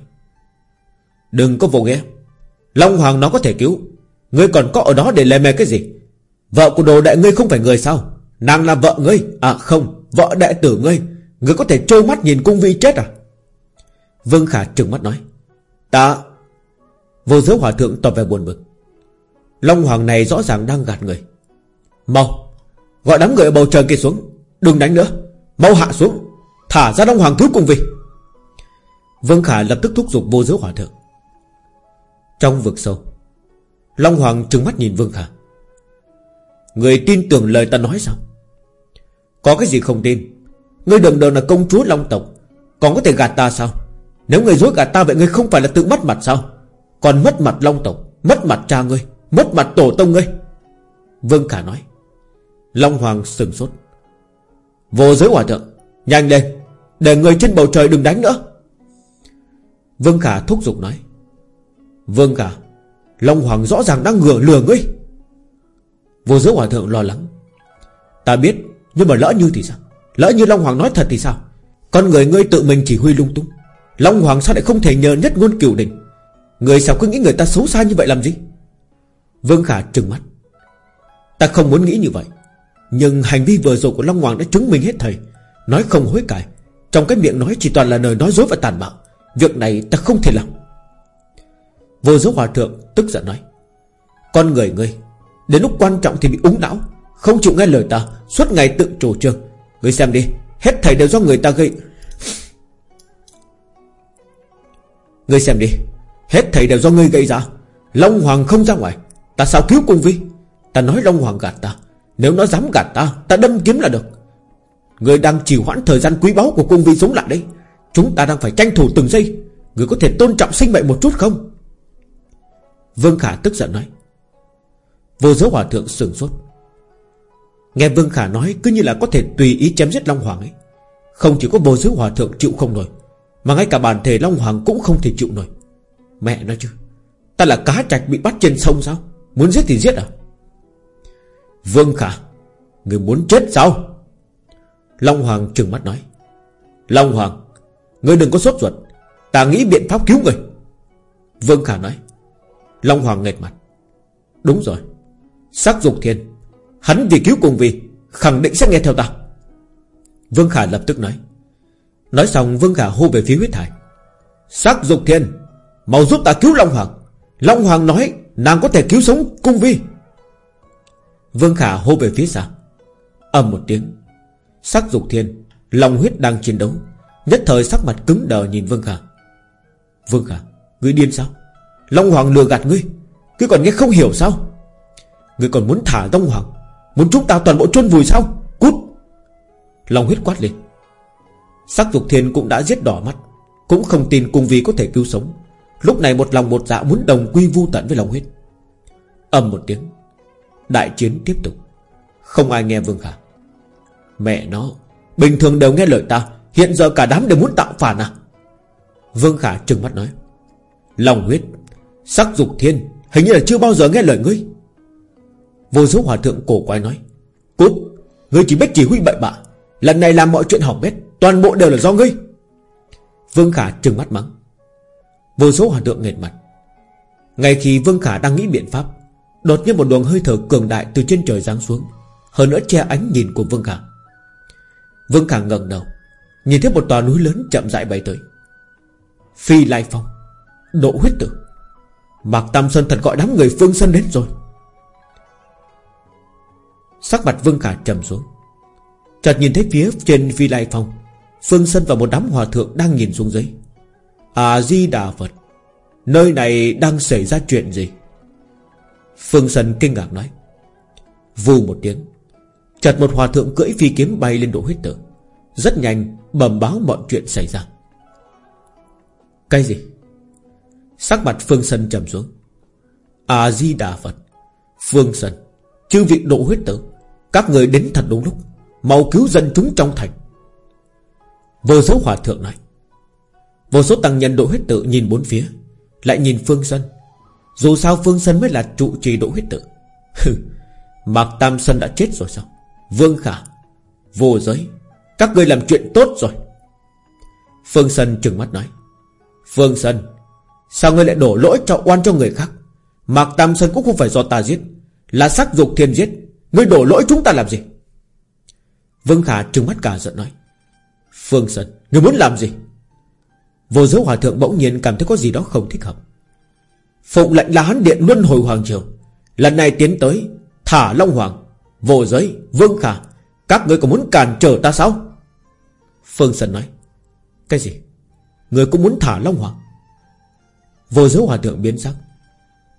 Speaker 1: Đừng có vô nghe. Long Hoàng nó có thể cứu. Ngươi còn có ở đó để lè mè cái gì? Vợ của đồ đại ngươi không phải người sao? Nàng là vợ ngươi. À không, Vợ đại tử ngươi. Ngươi có thể trôi mắt nhìn cung vi chết à? Vương Khả trừng mắt nói. Ta, Vô giới hòa thượng tỏ vẻ buồn bực. Long Hoàng này rõ ràng đang gạt người. Mau, Gọi đám người ở bầu trời kia xuống. Đừng đánh nữa. Mau hạ xuống. Thả ra Long Hoàng cứu cùng vì Vương Khả lập tức thúc giục vô giới hòa thượng. Trong vực sâu, Long Hoàng trừng mắt nhìn Vương Khả. Người tin tưởng lời ta nói sao? Có cái gì không tin? Ngươi đừng đồn là công chúa Long tộc, Còn có thể gạt ta sao? Nếu người dối gạt ta vậy ngươi không phải là tự mất mặt sao? Còn mất mặt Long tộc, Mất mặt cha ngươi, Mất mặt tổ tông ngươi. Vương Khả nói. Long Hoàng sừng sốt. Vô giới hòa thượng, Nhanh lên, Để người trên bầu trời đừng đánh nữa. Vương Khả thúc giục nói. Vương Khả, Long Hoàng rõ ràng đang ngừa lừa ngươi. Vô giới hòa thượng lo lắng. Ta biết, Nhưng mà lỡ như thì sao? Lỡ như Long Hoàng nói thật thì sao? Con người ngươi tự mình chỉ huy lung tung. Long Hoàng sao lại không thể nhờ nhất ngôn cửu đình Người sao cứ nghĩ người ta xấu xa như vậy làm gì? Vương Khả trừng mắt. Ta không muốn nghĩ như vậy, Nhưng hành vi vừa rồi của Long Hoàng đã chứng minh hết thầy. Nói không hối cải, Trong cái miệng nói chỉ toàn là lời nói dối và tàn bạo. Việc này ta không thể làm. Vô giới hòa thượng tức giận nói, Con người ngươi Đến lúc quan trọng thì bị úng não. Không chịu nghe lời ta, Suốt ngày tự chủ trương người xem đi, Hết thầy đều do người ta gây. Người xem đi, Hết thầy đều do ngươi gây ra. Long Hoàng không ra ngoài, Ta sao cứu cung vi? Ta nói Long Hoàng gạt ta. Nếu nó dám gạt ta Ta đâm kiếm là được. Người đang trì hoãn thời gian quý báu của cung vi sống lại đấy Chúng ta đang phải tranh thủ từng giây. Người có thể tôn trọng sinh mệnh một chút không? Vương Khả tức giận nói. Vô giới hòa thượng sừng sốt. Nghe Vương Khả nói cứ như là có thể tùy ý chém giết Long Hoàng ấy. Không chỉ có vô giới hòa thượng chịu không nổi, Mà ngay cả bản thể Long Hoàng cũng không thể chịu nổi. Mẹ nói chứ, Ta là cá trạch bị bắt trên sông sao? Muốn giết thì giết à? Vương Khả, Người muốn chết sao? Long Hoàng trừng mắt nói. Long Hoàng Người đừng có sốt ruột, Ta nghĩ biện pháp cứu người. Vương Khả nói. Long Hoàng nghẹt mặt. Đúng rồi Sắc dục thiên Hắn vì cứu cùng vì Khẳng định sẽ nghe theo ta. Vương Khả lập tức nói. Nói xong, Vương Khả hô về phía huyết thải Sắc dục thiên Mau giúp ta cứu Long Hoàng. Long Hoàng nói, nàng có thể cứu sống cung vi. Vương Khả hô về phía sau Âm một tiếng. Sắc dục thiên Long huyết đang chiến đấu. Nhất thời sắc mặt cứng đờ nhìn Vương Khả. Vương Khả, Ngươi điên sao? Long Hoàng lừa gạt ngươi. Ngươi còn nghe không hiểu sao? Người còn muốn thả Long Hoàng? Muốn chúng ta toàn bộ chôn vùi sao? Cút! Long huyết quát lên. Sắc dục thiên cũng đã giết đỏ mắt, Cũng không tin cùng vì có thể cứu sống. Lúc này một lòng một dạ muốn đồng quy vu tận với Long huyết. Âm một tiếng, Đại chiến tiếp tục. Không ai nghe Vương Khả Mẹ nó, Bình thường đều nghe lời ta, Hiện giờ cả đám đều muốn tạo phản à? Vương Khả trừng mắt nói. Lòng huyết, Sắc dục thiên, Hình như là chưa bao giờ nghe lời ngươi. Vô số hòa thượng cổ quái nói, Cút, Ngươi chỉ biết chỉ huy bậy bạ. Lần này làm mọi chuyện hỏng bét, Toàn bộ đều là do ngươi. Vương Khả trừng mắt mắng. Vô số hòa thượng nghệt mặt. Ngay khi Vương Khả đang nghĩ biện pháp, Đột nhiên một luồng hơi thở cường đại từ trên trời giáng xuống, Hơn nữa che ánh nhìn của Vương Khả. Vương Khả ngẩng đầu, Nhìn thấy một tòa núi lớn chậm rãi bay tới. Phi Lai Phong, Độ huyết tử. Mạc Tam Sơn thật gọi đám người Phương Sơn đến rồi. Sắc mặt Vương Khả trầm xuống. Chợt nhìn thấy phía trên vi Lai Phong, Phương Sân và một đám hòa thượng đang nhìn xuống dưới. À-di-đà Phật, Nơi này đang xảy ra chuyện gì? Phương Sân kinh ngạc nói. Vù một tiếng, Chợt một hòa thượng cưỡi phi kiếm bay lên độ huyết tử. Rất nhanh, bẩm báo mọi chuyện xảy ra. Cái gì? Sắc mặt Phương Sân trầm xuống. À di đà Phật, Phương Sân Chư vị độ huyết tử, Các người đến thật đúng lúc, Mau cứu dân chúng trong thành. Vô số hòa thượng nói, Vô số tăng nhân độ huyết tự nhìn bốn phía, Lại nhìn Phương Sân. Dù sao Phương Sân mới là trụ trì độ huyết tự Mạc Tam Sân đã chết rồi sao? Vương Khả, Vô giới, Các người làm chuyện tốt rồi. Phương Sân trừng mắt nói, Phương Sân Sao ngươi lại đổ lỗi cho oan cho người khác? Mạc Tam Sân cũng không phải do ta giết. Là sắc dục thiên giết. Ngươi đổ lỗi chúng ta làm gì? Vương Khả trừng mắt cả giận nói. Phương Sân Ngươi muốn làm gì? Vô giới hòa thượng bỗng nhiên cảm thấy có gì đó không thích hợp. Phụng lệnh là hắn điện luân hồi hoàng triều. Lần này tiến tới, Thả Long Hoàng, Vô giới, Vương Khả. Các ngươi có muốn cản trở ta sao? Phương Sân nói. Cái gì? Người cũng muốn thả Long Hoàng? Vô giới hòa thượng biến sắc.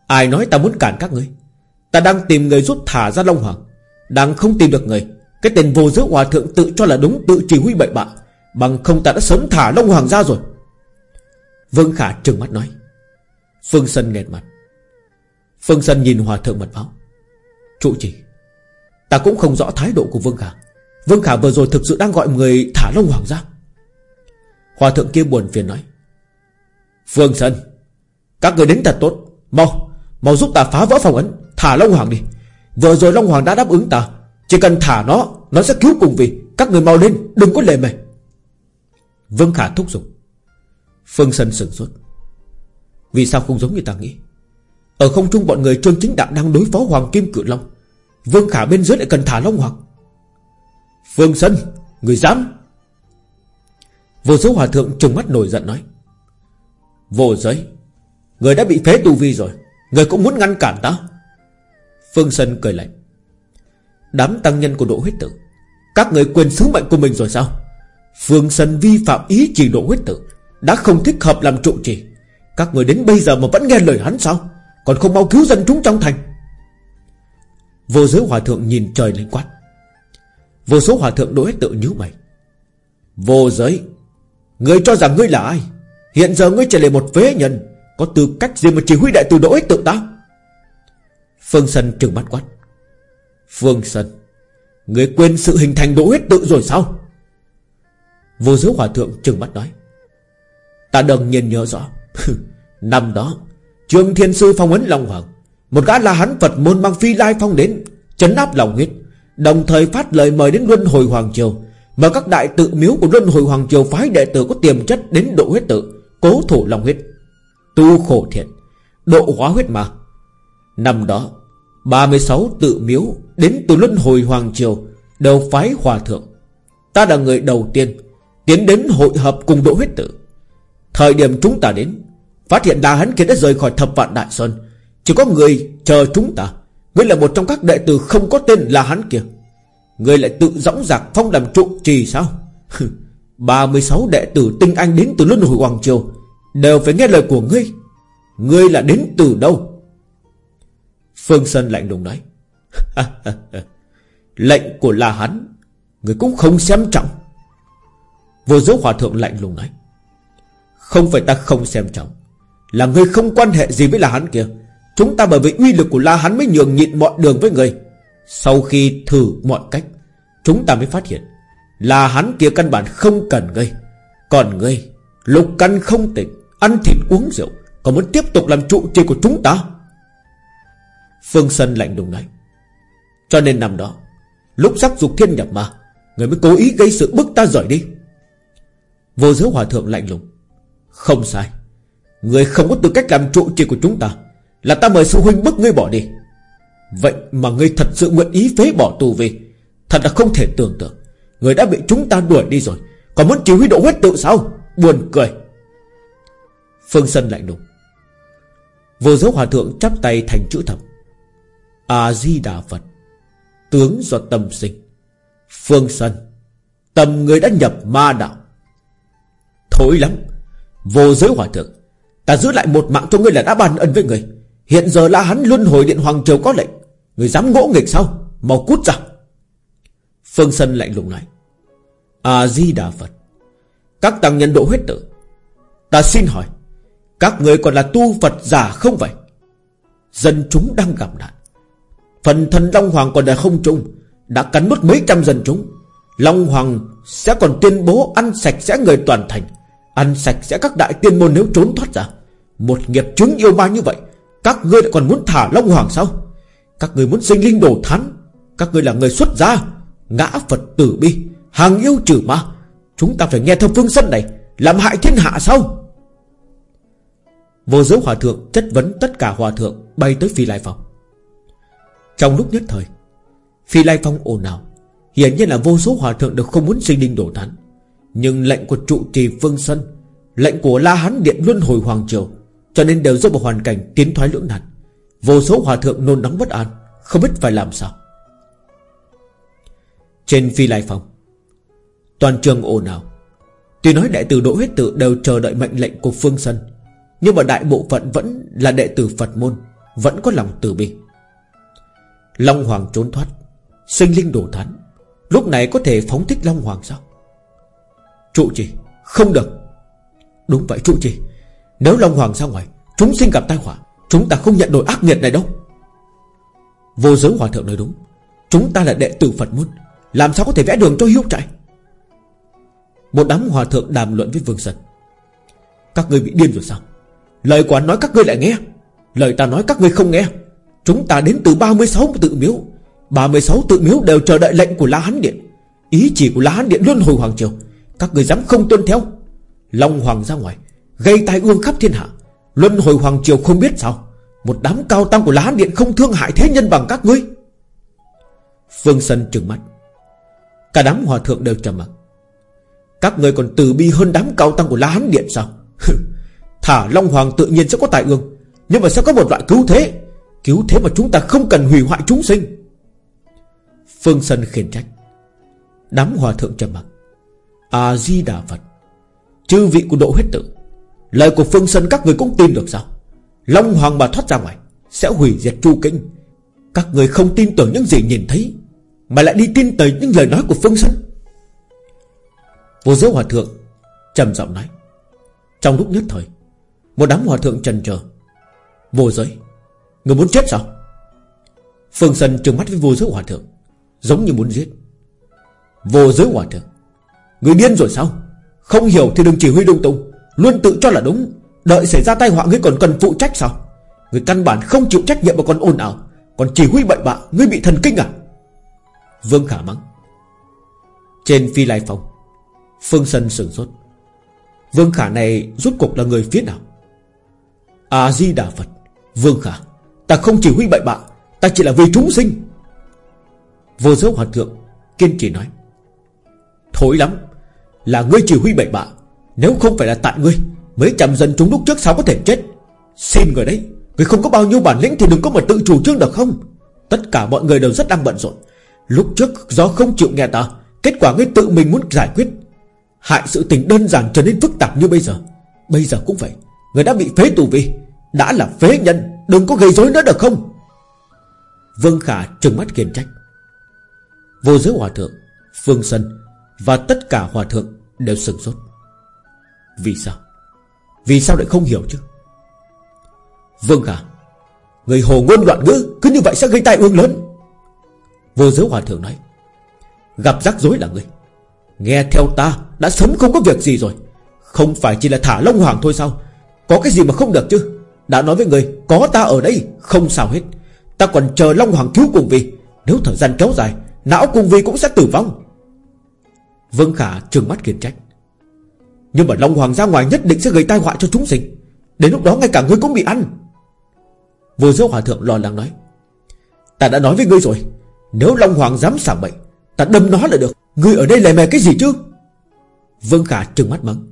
Speaker 1: Ai nói ta muốn cản các ngươi? Ta đang tìm người rút thả ra Long Hoàng. Đang không tìm được người. Cái tên vô giữa hòa thượng tự cho là đúng, Tự chỉ huy bậy bạ. Bằng không ta đã sớm thả Long Hoàng ra rồi. Vương Khả trừng mắt nói. Phương Sân nghẹt mặt. Phương Sân nhìn hòa thượng mật báo Trụ trì, Ta cũng không rõ thái độ của Vương Khả. Vương Khả vừa rồi thực sự đang gọi người thả Long Hoàng ra. Hòa thượng kia buồn phiền nói. Phương Sân Các người đến thật tốt. Mau Mau giúp ta phá vỡ phòng ấn. Thả Long Hoàng đi. Vừa rồi Long Hoàng đã đáp ứng ta. Chỉ cần thả nó Nó sẽ cứu cùng vì Các người mau lên, Đừng có lề mề. Vương Khả thúc giục. Phương Sân sửng sốt. Vì sao không giống như ta nghĩ? Ở không trung bọn người trương chính đạo đang đối phó Hoàng Kim Cự Long. Vương Khả bên dưới lại cần thả Long Hoàng. Phương Sân Người dám. Vô số hòa thượng trừng mắt nổi giận nói. Vô giới, Người đã bị phế tu vi rồi. Người cũng muốn ngăn cản ta. Phương Sân cười lạnh. Đám tăng nhân của độ huyết tử, Các người quên sứ mệnh của mình rồi sao? Phương Sân vi phạm ý chỉ độ huyết tử, Đã không thích hợp làm trụ trì. Các người đến bây giờ mà vẫn nghe lời hắn sao? Còn không mau cứu dân chúng trong thành. Vô giới hòa thượng nhìn trời lên quát. Vô số hòa thượng độ huyết tử nhíu mày. Vô giới, Người cho rằng ngươi là ai? Hiện giờ ngươi trở lại một phế nhân, Có tư cách gì mà chỉ huy đại tử huyết tự ta? Phương Sân trừng mắt quát. Phương Sân Người quên sự hình thành đỗ huyết tự rồi sao? Vô giới hòa thượng trừng mắt nói. Ta đừng nhìn nhớ rõ. Năm đó, Trương Thiên Sư phong ấn Long Hoàng. Một gã là hắn Phật môn mang phi lai phong đến, Chấn áp lòng huyết, Đồng thời phát lời mời đến Luân Hồi Hoàng Triều Mời các đại tự miếu của Luân Hồi Hoàng Triều Phái đệ tử có tiềm chất đến độ huyết tự, Cố thủ lòng huyết. Tu khổ thiện, Độ hóa huyết mà Năm đó 36 tự miếu Đến từ Luân Hồi Hoàng Triều, Đều phái hòa thượng. Ta là người đầu tiên Tiến đến hội hợp cùng độ huyết tử. Thời điểm chúng ta đến, Phát hiện đa hắn kia đã rời khỏi thập vạn đại sơn. Chỉ có người chờ chúng ta Ngươi là một trong các đệ tử không có tên là hắn kia. Ngươi lại tự dõng dạc phong làm trụ trì sao? 36 đệ tử tinh anh đến từ Luân Hồi Hoàng Triều, Đều phải nghe lời của ngươi. Ngươi là đến từ đâu? Phương Sơn lạnh lùng nói. Lệnh của là hắn, người cũng không xem trọng. Vô dấu hòa thượng lạnh lùng nói. Không phải ta không xem trọng, Là ngươi không quan hệ gì với là hắn kia. Chúng ta bởi vì uy lực của La Hán mới nhường nhịn mọi đường với người. Sau khi thử mọi cách, Chúng ta mới phát hiện La Hán kia căn bản không cần ngươi. Còn ngươi, Lục căn không tỉnh Ăn thịt uống rượu, Còn muốn tiếp tục làm trụ trì của chúng ta. Phương Sân lạnh lùng nói. Cho nên năm đó, Lúc sắc dục thiên nhập ma, Người mới cố ý gây sự bức ta rời đi. Vô giới hòa thượng lạnh lùng. Không sai. Người không có tư cách làm trụ trì của chúng ta Là ta mời sư huynh bức ngươi bỏ đi. Vậy mà ngươi thật sự nguyện ý phế bỏ tù về Thật là không thể tưởng tượng. Người đã bị chúng ta đuổi đi rồi, Còn muốn chỉ huy độ huyết tự sao? Buồn cười. Phương Sân lạnh lùng. Vô giới hòa thượng chắp tay thành chữ thập. A-di-đà Phật, Tướng do tâm sinh, Phương Sân Tâm người đã nhập ma đạo. Thối lắm, Vô giới hòa thượng, Ta giữ lại một mạng cho ngươi là đã ban ân với người. Hiện giờ là hắn luân hồi điện Hoàng Triều có lệnh, Người dám ngỗ nghịch sao? Mau cút ra. Phương Sân lạnh lùng nói, A-di-đà Phật, Các tăng nhân độ huyết tử, Ta xin hỏi, Các người còn là tu Phật giả không vậy? Dân chúng đang gặp nạn Phần thần Long Hoàng còn là không trung, Đã cắn mất mấy trăm dân chúng. Long Hoàng sẽ còn tuyên bố Ăn sạch sẽ người toàn thành, Ăn sạch sẽ các đại tiên môn nếu trốn thoát ra. Một nghiệp chứng yêu ma như vậy, Các ngươi lại còn muốn thả Long Hoàng sao? Các ngươi muốn sinh linh đổ thán, Các ngươi là người xuất gia, Ngã Phật tử bi, Hàng yêu trừ ma. Chúng ta phải nghe theo phương sân này, Làm hại thiên hạ sao? Vô giới hòa thượng chất vấn tất cả hòa thượng, Bay tới Phi Lai phòng. Trong lúc nhất thời, Phi Lai Phong ồn ào. Hiển nhiên là vô số hòa thượng đều không muốn sinh linh đổ tán Nhưng lệnh của trụ trì Phương Sân Lệnh của La Hán Điện Luân Hồi Hoàng Triều, Cho nên đều rơi vào hoàn cảnh tiến thoái lưỡng nan. Vô số hòa thượng nôn nóng bất an, Không biết phải làm sao. Trên Phi Lai Phong, Toàn trường ồn ào. Tuy nói đệ tử Đỗ Huyết Tự đều chờ đợi mệnh lệnh của Phương Sân Nhưng mà đại bộ phận vẫn là đệ tử Phật môn, Vẫn có lòng từ bi. Long Hoàng trốn thoát, Sinh linh đổ thán, Lúc này có thể phóng thích Long Hoàng sao? Trụ trì, Không được. Đúng vậy, trụ trì. Nếu Long Hoàng ra ngoài, Chúng sinh gặp tai họa, Chúng ta không nhận đổi ác nghiệt này đâu. Vô giới hòa thượng nói đúng. Chúng ta là đệ tử Phật môn, Làm sao có thể vẽ đường cho hiếu chạy? Một đám hòa thượng đàm luận với Vương Sơn. Các ngươi bị điên rồi sao? Lời quán nói các ngươi lại nghe, Lời ta nói các ngươi không nghe. Chúng ta đến từ 36 tự miếu. 36 tự miếu đều chờ đợi lệnh của La Hán Điện. Ý chỉ của La Hán Điện luôn hồi Hoàng Triều. Các người dám không tuân theo. Long Hoàng ra ngoài, Gây tai ương khắp thiên hạ. Luân hồi Hoàng Triều không biết sao. Một đám cao tăng của La Hán Điện không thương hại thế nhân bằng các ngươi. Phương Sân trừng mắt. Cả đám hòa thượng đều trầm mặc. Các người còn từ bi hơn đám cao tăng của La Hán Điện sao? Thả Long Hoàng tự nhiên sẽ có tài ương. Nhưng mà sẽ có một loại cứu thế. Cứu thế mà chúng ta không cần hủy hoại chúng sinh. Phương Sân khiển trách. Đám hòa thượng trầm mặc. A-di-đà Phật. Chư vị của độ huyết tử Lời của Phương Sân các người cũng tin được sao? Long Hoàng mà thoát ra ngoài, Sẽ hủy diệt chu kinh Các người không tin tưởng những gì nhìn thấy, Mà lại đi tin tới những lời nói của Phương Sân Vô giới hòa thượng trầm giọng nói. Trong lúc nhất thời, Một đám hòa thượng trần chờ Vô giới Người muốn chết sao? Phương Sân trừng mắt với vô giới hòa thượng, Giống như muốn giết. Vô giới hòa thượng, Người điên rồi sao? Không hiểu thì đừng chỉ huy lung tung, Luôn tự cho là đúng. Đợi xảy ra tai họa, ngươi còn cần phụ trách sao? Người căn bản không chịu trách nhiệm mà còn ồn ào, Còn chỉ huy bậy bạ, Ngươi bị thần kinh à? Vương Khả mắng. Trên phi lai phòng, Phương Sân sửng sốt. Vương Khả này rút cục là người phía nào? A-di-đà Phật, Vương Khả. Ta không chỉ huy bậy bạ, Ta chỉ là vì chúng sinh. Vô giới hòa thượng, Kiên trì nói, Thối lắm, Là ngươi chỉ huy bậy bạ, Nếu không phải là tại ngươi Mấy trăm dân chúng lúc trước sao có thể chết. Xin người đấy, Người không có bao nhiêu bản lĩnh thì đừng có mà tự chủ trương được không? Tất cả mọi người đều rất đang bận rộn. Lúc trước do không chịu nghe ta, Kết quả ngươi tự mình muốn giải quyết. Hại sự tình đơn giản trở nên phức tạp như bây giờ. Bây giờ cũng vậy, Người đã bị phế tù vi Đã là phế nhân. Đừng có gây rối nữa được không? Vương Khả trừng mắt kiên trách. Vô giới hòa thượng, Phương Sân Và tất cả hòa thượng đều sừng sốt. Vì sao? Vì sao lại không hiểu chứ? Vương Khả, Người hồ ngôn loạn ngữ, Cứ như vậy sẽ gây tai ương lớn. Vô giới hòa thượng nói, Gặp rắc rối là người. Nghe theo ta, đã sớm không có việc gì rồi. Không phải chỉ là thả Long Hoàng thôi sao? Có cái gì mà không được chứ? Đã nói với người, Có ta ở đây. Không sao hết. Ta còn chờ Long Hoàng cứu cùng vì Nếu thời gian kéo dài, Não cùng vì cũng sẽ tử vong. Vương Khả trừng mắt kiên trách. Nhưng mà Long Hoàng ra ngoài nhất định sẽ gây tai họa cho chúng sinh. Đến lúc đó ngay cả ngươi cũng bị ăn. Vô giới hòa thượng lo lắng nói, Ta đã nói với ngươi rồi. Nếu Long Hoàng dám xả bệnh, Ta đâm nó là được. Ngươi ở đây lè mè cái gì chứ? Vương Khả trừng mắt mắng.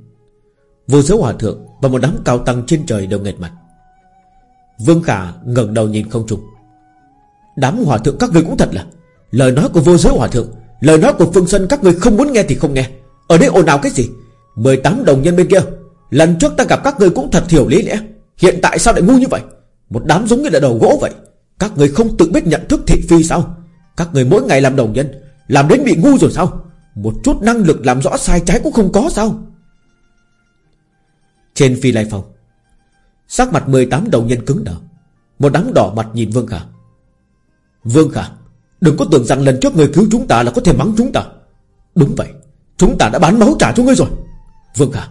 Speaker 1: Vô giới hòa thượng và một đám cao tăng trên trời đều nghẹt mặt. Vương Khả ngẩng đầu nhìn không trùng Đám hòa thượng các ngươi cũng thật là, Lời nói của vô giới hòa thượng, Lời nói của Phương Sân các người không muốn nghe thì không nghe. Ở đây ồn ào cái gì? 18 đồng nhân bên kia, Lần trước ta gặp các người cũng thật thiểu lý lẽ. Hiện tại sao lại ngu như vậy? Một đám giống như là đầu gỗ vậy. Các người không tự biết nhận thức thị phi sao? Các người mỗi ngày làm đồng nhân, Làm đến bị ngu rồi sao? Một chút năng lực làm rõ sai trái cũng không có sao? Trên phi lai phòng Sắc mặt 18 đầu nhân cứng đờ. Một đám đỏ mặt nhìn Vương Khả. Vương Khả, Đừng có tưởng rằng lần trước người cứu chúng ta là có thể mắng chúng ta. Đúng vậy, Chúng ta đã bán máu trả cho ngươi rồi. Vương Khả,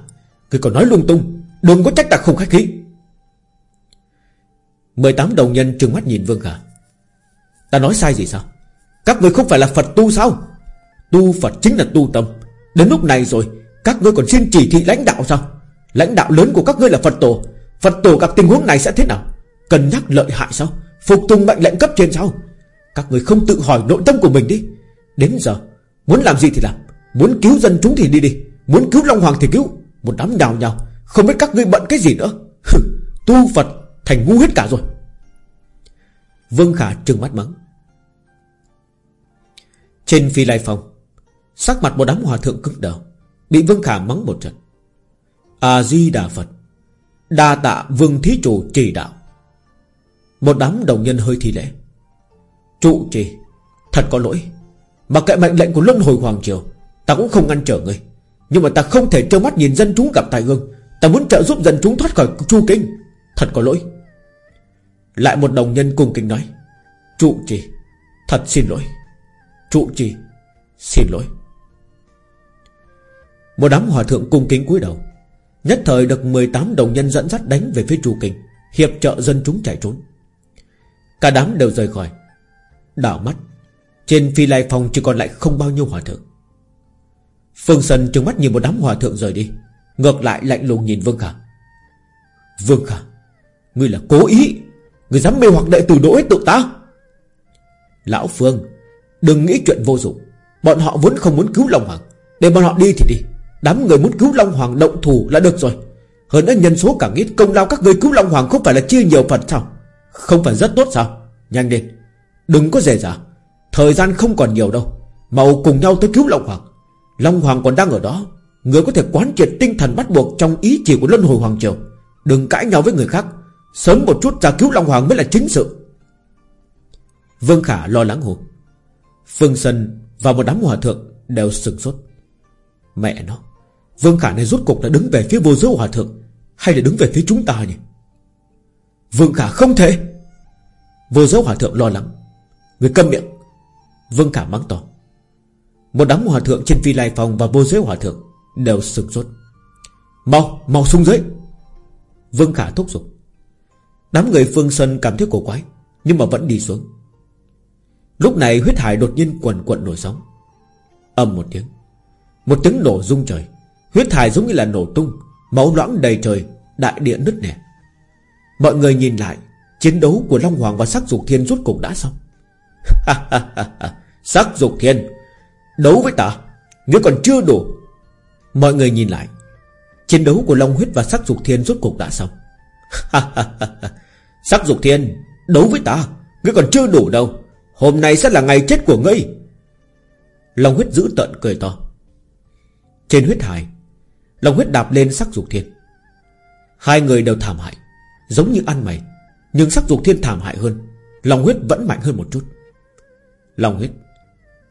Speaker 1: Ngươi còn nói lung tung, Đừng có trách ta không khách khí. 18 đầu nhân trừng mắt nhìn Vương Khả. Ta nói sai gì sao? Các ngươi không phải là Phật tu sao? Tu Phật chính là tu tâm. Đến lúc này rồi, Các ngươi còn xin chỉ thị lãnh đạo sao? Lãnh đạo lớn của các ngươi là Phật tổ. Phật tổ gặp tình huống này sẽ thế nào? Cần nhắc lợi hại sao? Phục tùng mệnh lệnh cấp trên sao? Các người không tự hỏi nội tâm của mình đi. Đến giờ, Muốn làm gì thì làm. Muốn cứu dân chúng thì đi đi. Muốn cứu Long Hoàng thì cứu. Một đám đào nhau Không biết các ngươi bận cái gì nữa. Tu Phật thành ngu hết cả rồi. Vương Khả trừng mắt mắng. Trên phi lai phòng, Sắc mặt một đám hòa thượng cứng đờ, Bị Vương Khả mắng một trận. A-di-đà Phật. Đa tạ vương thí chủ chỉ đạo. Một đám đồng nhân hơi thi lễ. Trụ trì, Thật có lỗi. Mà kệ mệnh lệnh của luân hồi hoàng triều, Ta cũng không ngăn trở ngươi. Nhưng mà ta không thể trơ mắt nhìn dân chúng gặp tai ương Ta muốn trợ giúp dân chúng thoát khỏi chu kinh. Thật có lỗi. Lại một đồng nhân cung kính nói, Trụ trì, Thật xin lỗi. Trụ trì, Xin lỗi. Một đám hòa thượng cung kính cúi đầu. Nhất thời được 18 đồng nhân dẫn dắt đánh về phía Chu Kinh, Hiệp trợ dân chúng chạy trốn. Cả đám đều rời khỏi. Đảo mắt, Trên phi lai phòng chỉ còn lại không bao nhiêu hòa thượng. Phương Sân trừng mắt nhìn một đám hòa thượng rời đi, Ngược lại lạnh lùng nhìn Vương Khả. Vương Khả, Ngươi là cố ý, Ngươi dám mê hoặc đệ tử đỗ tụ ta. Lão Phương, Đừng nghĩ chuyện vô dụng. Bọn họ vốn không muốn cứu lòng Hoàng, Để bọn họ đi thì đi. Đám người muốn cứu Long Hoàng động thủ là được rồi. Hơn nữa nhân số càng ít Công lao các người cứu Long Hoàng không phải là chia nhiều phần sao? Không phải rất tốt sao? Nhanh đi, Đừng có dễ dả. Thời gian không còn nhiều đâu. Mau cùng nhau tới cứu Long Hoàng. Long Hoàng còn đang ở đó. Người có thể quán triệt tinh thần bắt buộc Trong ý chỉ của Luân Hồi Hoàng Triều. Đừng cãi nhau với người khác. Sớm một chút ra cứu Long Hoàng mới là chính sự. Vương Khả lo lắng hồ Phương Sân và một đám hòa thượng Đều sừng sốt. Mẹ nó. Vương Khả này rốt cục đã đứng về phía vô giới hòa thượng Hay là đứng về phía chúng ta nhỉ? Vương Khả không thể. Vô giới hòa thượng lo lắng. Người câm miệng. Vương Khả mắng to. Một đám hòa thượng trên phi lai phòng và vô giới hòa thượng Đều sừng sốt. Mau, mau xuống dưới. Vương Khả thúc giục. Đám người Phương Sơn cảm thấy cổ quái Nhưng mà vẫn đi xuống. Lúc này huyết hải đột nhiên quần quận nổi sóng. Âm một tiếng. Một tiếng nổ rung trời. Huyết thải giống như là nổ tung, Máu loãng đầy trời, Đại địa nứt nẻ. Mọi người nhìn lại, Chiến đấu của Long Hoàng và sắc dục thiên rút cục đã xong. Sắc dục thiên, Đấu với ta ngươi còn chưa đủ. Mọi người nhìn lại, Chiến đấu của Long Huyết và sắc dục thiên rút cục đã xong. Sắc dục thiên, Đấu với ta, Ngươi còn chưa đủ đâu. Hôm nay sẽ là ngày chết của ngươi. Long huyết giữ tận cười to. Trên huyết hải lòng huyết đạp lên sắc dục thiên. Hai người đều thảm hại, Giống như ăn mày, Nhưng sắc dục thiên thảm hại hơn lòng huyết vẫn mạnh hơn một chút. Lòng huyết,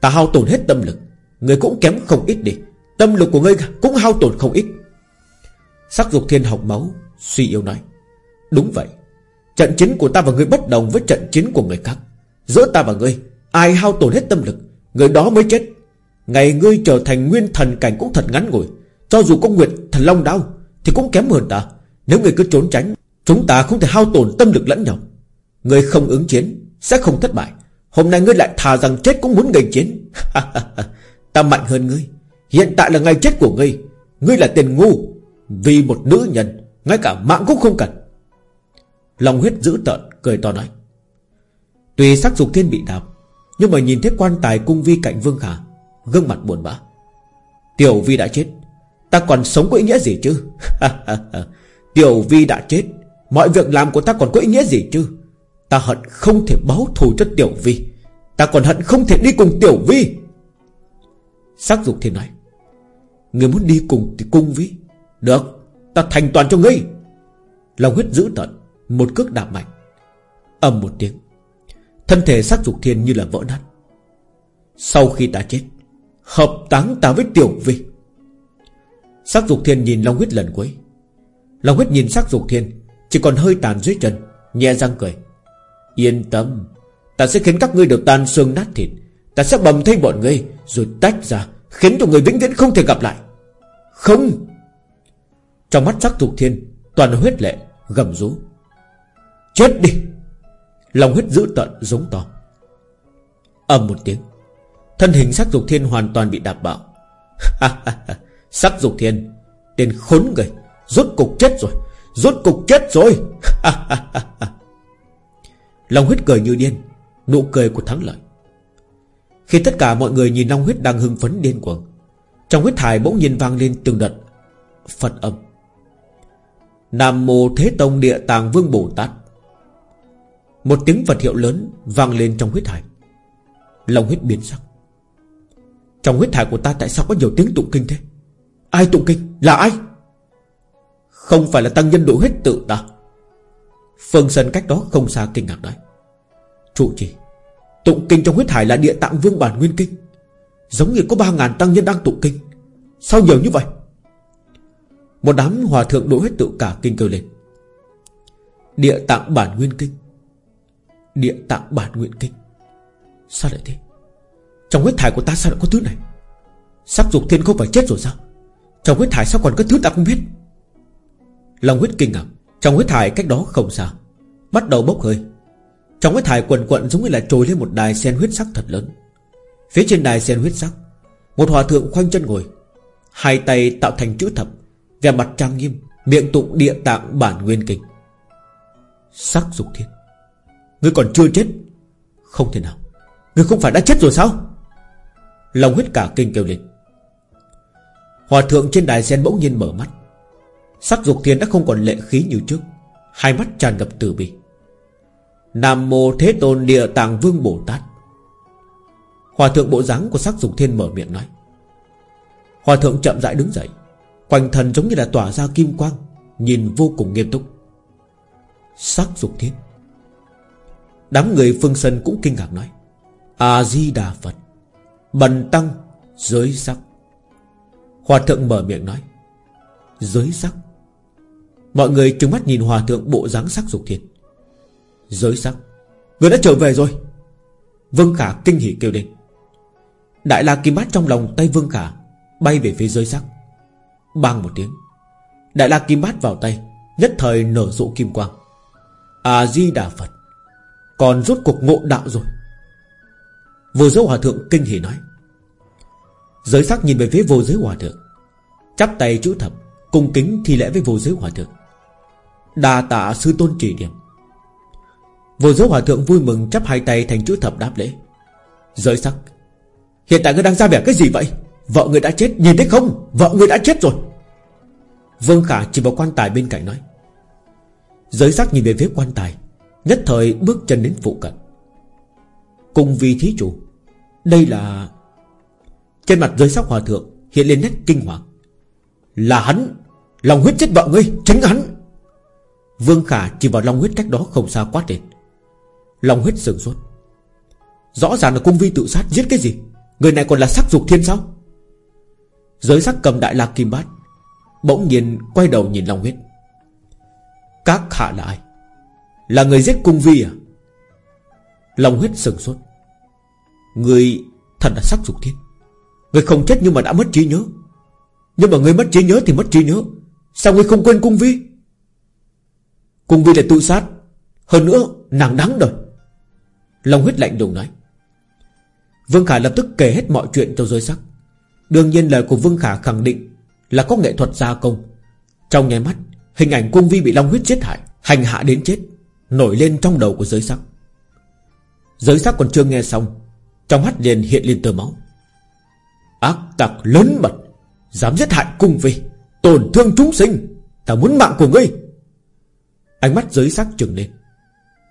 Speaker 1: Ta hao tổn hết tâm lực, Người cũng kém không ít đi, Tâm lực của ngươi cũng hao tổn không ít. Sắc dục thiên học máu, Suy yếu nói, Đúng vậy, Trận chiến của ta và ngươi bất đồng với trận chiến của người khác. Giữa ta và ngươi, Ai hao tổn hết tâm lực, Người đó mới chết. Ngày ngươi trở thành nguyên thần cảnh cũng thật ngắn ngủi cho dù có Nguyệt Thần Long đau Thì cũng kém hơn ta. Nếu người cứ trốn tránh, Chúng ta không thể hao tổn tâm lực lẫn nhau. Người không ứng chiến, Sẽ không thất bại. Hôm nay ngươi lại thà rằng chết cũng muốn gây chiến. Ta mạnh hơn ngươi. Hiện tại là ngày chết của ngươi. Ngươi là tiền ngu, Vì một nữ nhân, Ngay cả mạng cũng không cần. Lòng huyết dữ tợn, cười to nói. Tuy sắc dục thiên bị đạp, Nhưng mà nhìn thấy quan tài cung vi cạnh Vương Khả Gương mặt buồn bã. Tiểu vi đã chết Ta còn sống có ý nghĩa gì chứ? Tiểu Vi đã chết. Mọi việc làm của ta còn có ý nghĩa gì chứ? Ta hận không thể báo thù cho Tiểu Vi. Ta còn hận không thể đi cùng Tiểu Vi. Sắc dục thiên nói, Người muốn đi cùng thì cung vi. Được, Ta thành toàn cho ngươi. Lòng huyết dữ tận, Một cước đạp mạnh. Ầm một tiếng, Thân thể sắc dục thiên như là vỡ nát. Sau khi ta chết, Hợp táng ta với tiểu vi. Sắc dục thiên nhìn Long huyết lần cuối. Long huyết nhìn sắc dục thiên, Chỉ còn hơi tàn dưới chân, Nhẹ răng cười. Yên tâm, Ta sẽ khiến các ngươi được tan xương nát thịt. Ta sẽ bầm thay bọn ngươi, Rồi tách ra, Khiến cho người vĩnh viễn không thể gặp lại. Không! Trong mắt sắc dục thiên, Toàn huyết lệ, gầm rú. Chết đi! Lòng huyết dữ tận, giống to. Ầm một tiếng, Thân hình sắc dục thiên hoàn toàn bị đạp bạo. Sắc dục thiên. Tên khốn người. Rốt cục chết rồi. Rốt cục chết rồi. Long huyết cười như điên. Nụ cười của thắng lợi. Khi tất cả mọi người nhìn Long huyết đang hưng phấn điên cuồng, Trong huyết thải bỗng nhiên vang lên từng đợt Phật âm. Nam mô Thế Tông Địa Tàng Vương Bồ Tát. Một tiếng Phật hiệu lớn vang lên trong huyết thải. Long huyết biến sắc. Trong huyết thải của ta tại sao có nhiều tiếng tụng kinh thế? Ai tụng kinh? Là ai? Không phải là tăng nhân độ huyết tự ta. Phương Sơn cách đó không xa kinh ngạc nói. Trụ trì, Tụng kinh trong huyết hải là địa tạng vương bản nguyên kinh. Giống như có ba ngàn tăng nhân đang tụng kinh. Sao nhiều như vậy? Một đám hòa thượng đổ huyết tự cả kinh kêu lên. Địa tạng bản nguyên kinh. Địa tạng bản nguyên kinh. Sao lại thế? Trong huyết thải của ta sao lại có thứ này? Sắc dục thiên không phải chết rồi sao? Trong huyết thải sao còn có thứ ta không biết? Lòng huyết kinh ngạc. Trong huyết thải cách đó không xa. Bắt đầu bốc hơi. Trong huyết thải quần quận giống như là trồi lên một đài sen huyết sắc thật lớn. Phía trên đài sen huyết sắc, Một hòa thượng khoanh chân ngồi, Hai tay tạo thành chữ thập, Vẻ mặt trang nghiêm, Miệng tụng địa tạng bản nguyên kinh. Sắc dục thiên. Ngươi còn chưa chết? Không thể nào. Ngươi không phải đã chết rồi sao? Lòng huyết cả kinh kêu lên. Hòa thượng trên đài sen bỗng nhiên mở mắt. Sắc dục thiên đã không còn lệ khí như trước. Hai mắt tràn ngập từ bi. Nam mô Thế Tôn Địa Tạng Vương Bồ Tát. Hòa thượng bộ dáng của sắc dục thiên mở miệng nói. Hòa thượng chậm rãi đứng dậy. Quanh thần giống như là tỏa ra kim quang, Nhìn vô cùng nghiêm túc. Sắc dục thiên Đám người phương sân cũng kinh ngạc nói. A-di-đà Phật. Bần tăng, Giới sắc. Hòa thượng mở miệng nói, Giới sắc. Mọi người trừng mắt nhìn hòa thượng bộ dáng sắc dục thiên. Giới sắc, Người đã trở về rồi. Vương Khả kinh hỉ kêu lên. Đại la kim bát trong lòng tay Vương Khả Bay về phía giới sắc. Bang một tiếng, Đại la kim bát vào tay, Nhất thời nở rộ kim quang. A-di-đà Phật, Còn rốt cuộc ngộ đạo rồi. Vô dấu hòa thượng kinh hỉ nói Giới sắc nhìn về phía vô giới hòa thượng. Chắp tay chữ thập, Cung kính thi lễ với vô giới hòa thượng. Đà tạ sư tôn chỉ điểm Vô giới hòa thượng vui mừng chắp hai tay thành chữ thập đáp lễ. Giới sắc, Hiện tại ngươi đang ra vẻ cái gì vậy? Vợ người đã chết, nhìn thấy không? Vợ người đã chết rồi. Vương Khả chỉ vào quan tài bên cạnh nói. Giới sắc nhìn về phía quan tài, Nhất thời bước chân đến phụ cận. Cùng vì thí chủ, Đây là trên mặt giới sóc hòa thượng Hiện lên nét kinh hoàng. Là hắn, Lòng huyết chết vợ ngươi, Chính hắn. Vương Khả chỉ vào lòng huyết cách đó không xa quát lên Lòng huyết sừng sốt. Rõ ràng là cung vi tự sát giết cái gì? Người này còn là sắc dục thiên sao? Giới sắc cầm đại lạc kim bát, Bỗng nhiên quay đầu nhìn Long huyết. Các hạ là ai? Là người giết cung vi à? Long huyết sừng sốt. Người thật là sắc dục thiên. Người không chết nhưng mà đã mất trí nhớ. Nhưng mà người mất trí nhớ thì mất trí nhớ. Sao người không quên cung vi? Cung vi là tự sát. Hơn nữa, nàng đáng đời. Long huyết lạnh đùng nói. Vương Khả lập tức kể hết mọi chuyện cho giới sắc. Đương nhiên lời của Vương Khả khẳng định Là có nghệ thuật gia công. Trong nháy mắt, Hình ảnh cung vi bị Long huyết giết hại, Hành hạ đến chết, Nổi lên trong đầu của giới sắc. Giới sắc còn chưa nghe xong, Trong mắt liền hiện lên tơ máu. Ác tặc lớn mật, Dám giết hại cung vi Tổn thương chúng sinh. Ta muốn mạng của ngươi. Ánh mắt giới sắc trừng lên,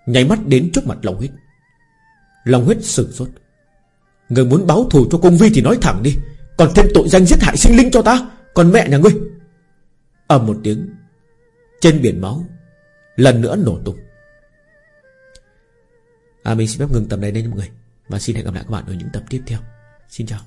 Speaker 1: Nháy mắt đến trước mặt Long huyết. Long huyết sửng sốt. Người muốn báo thù cho cung vi thì nói thẳng đi. Còn thêm tội danh giết hại sinh linh cho ta, Còn mẹ nhà ngươi. Ầm một tiếng, Trên biển máu Lần nữa nổ tung. À mình xin phép ngừng tập này đây nha mọi người, Và xin hẹn gặp lại các bạn ở những tập tiếp theo. Xin chào.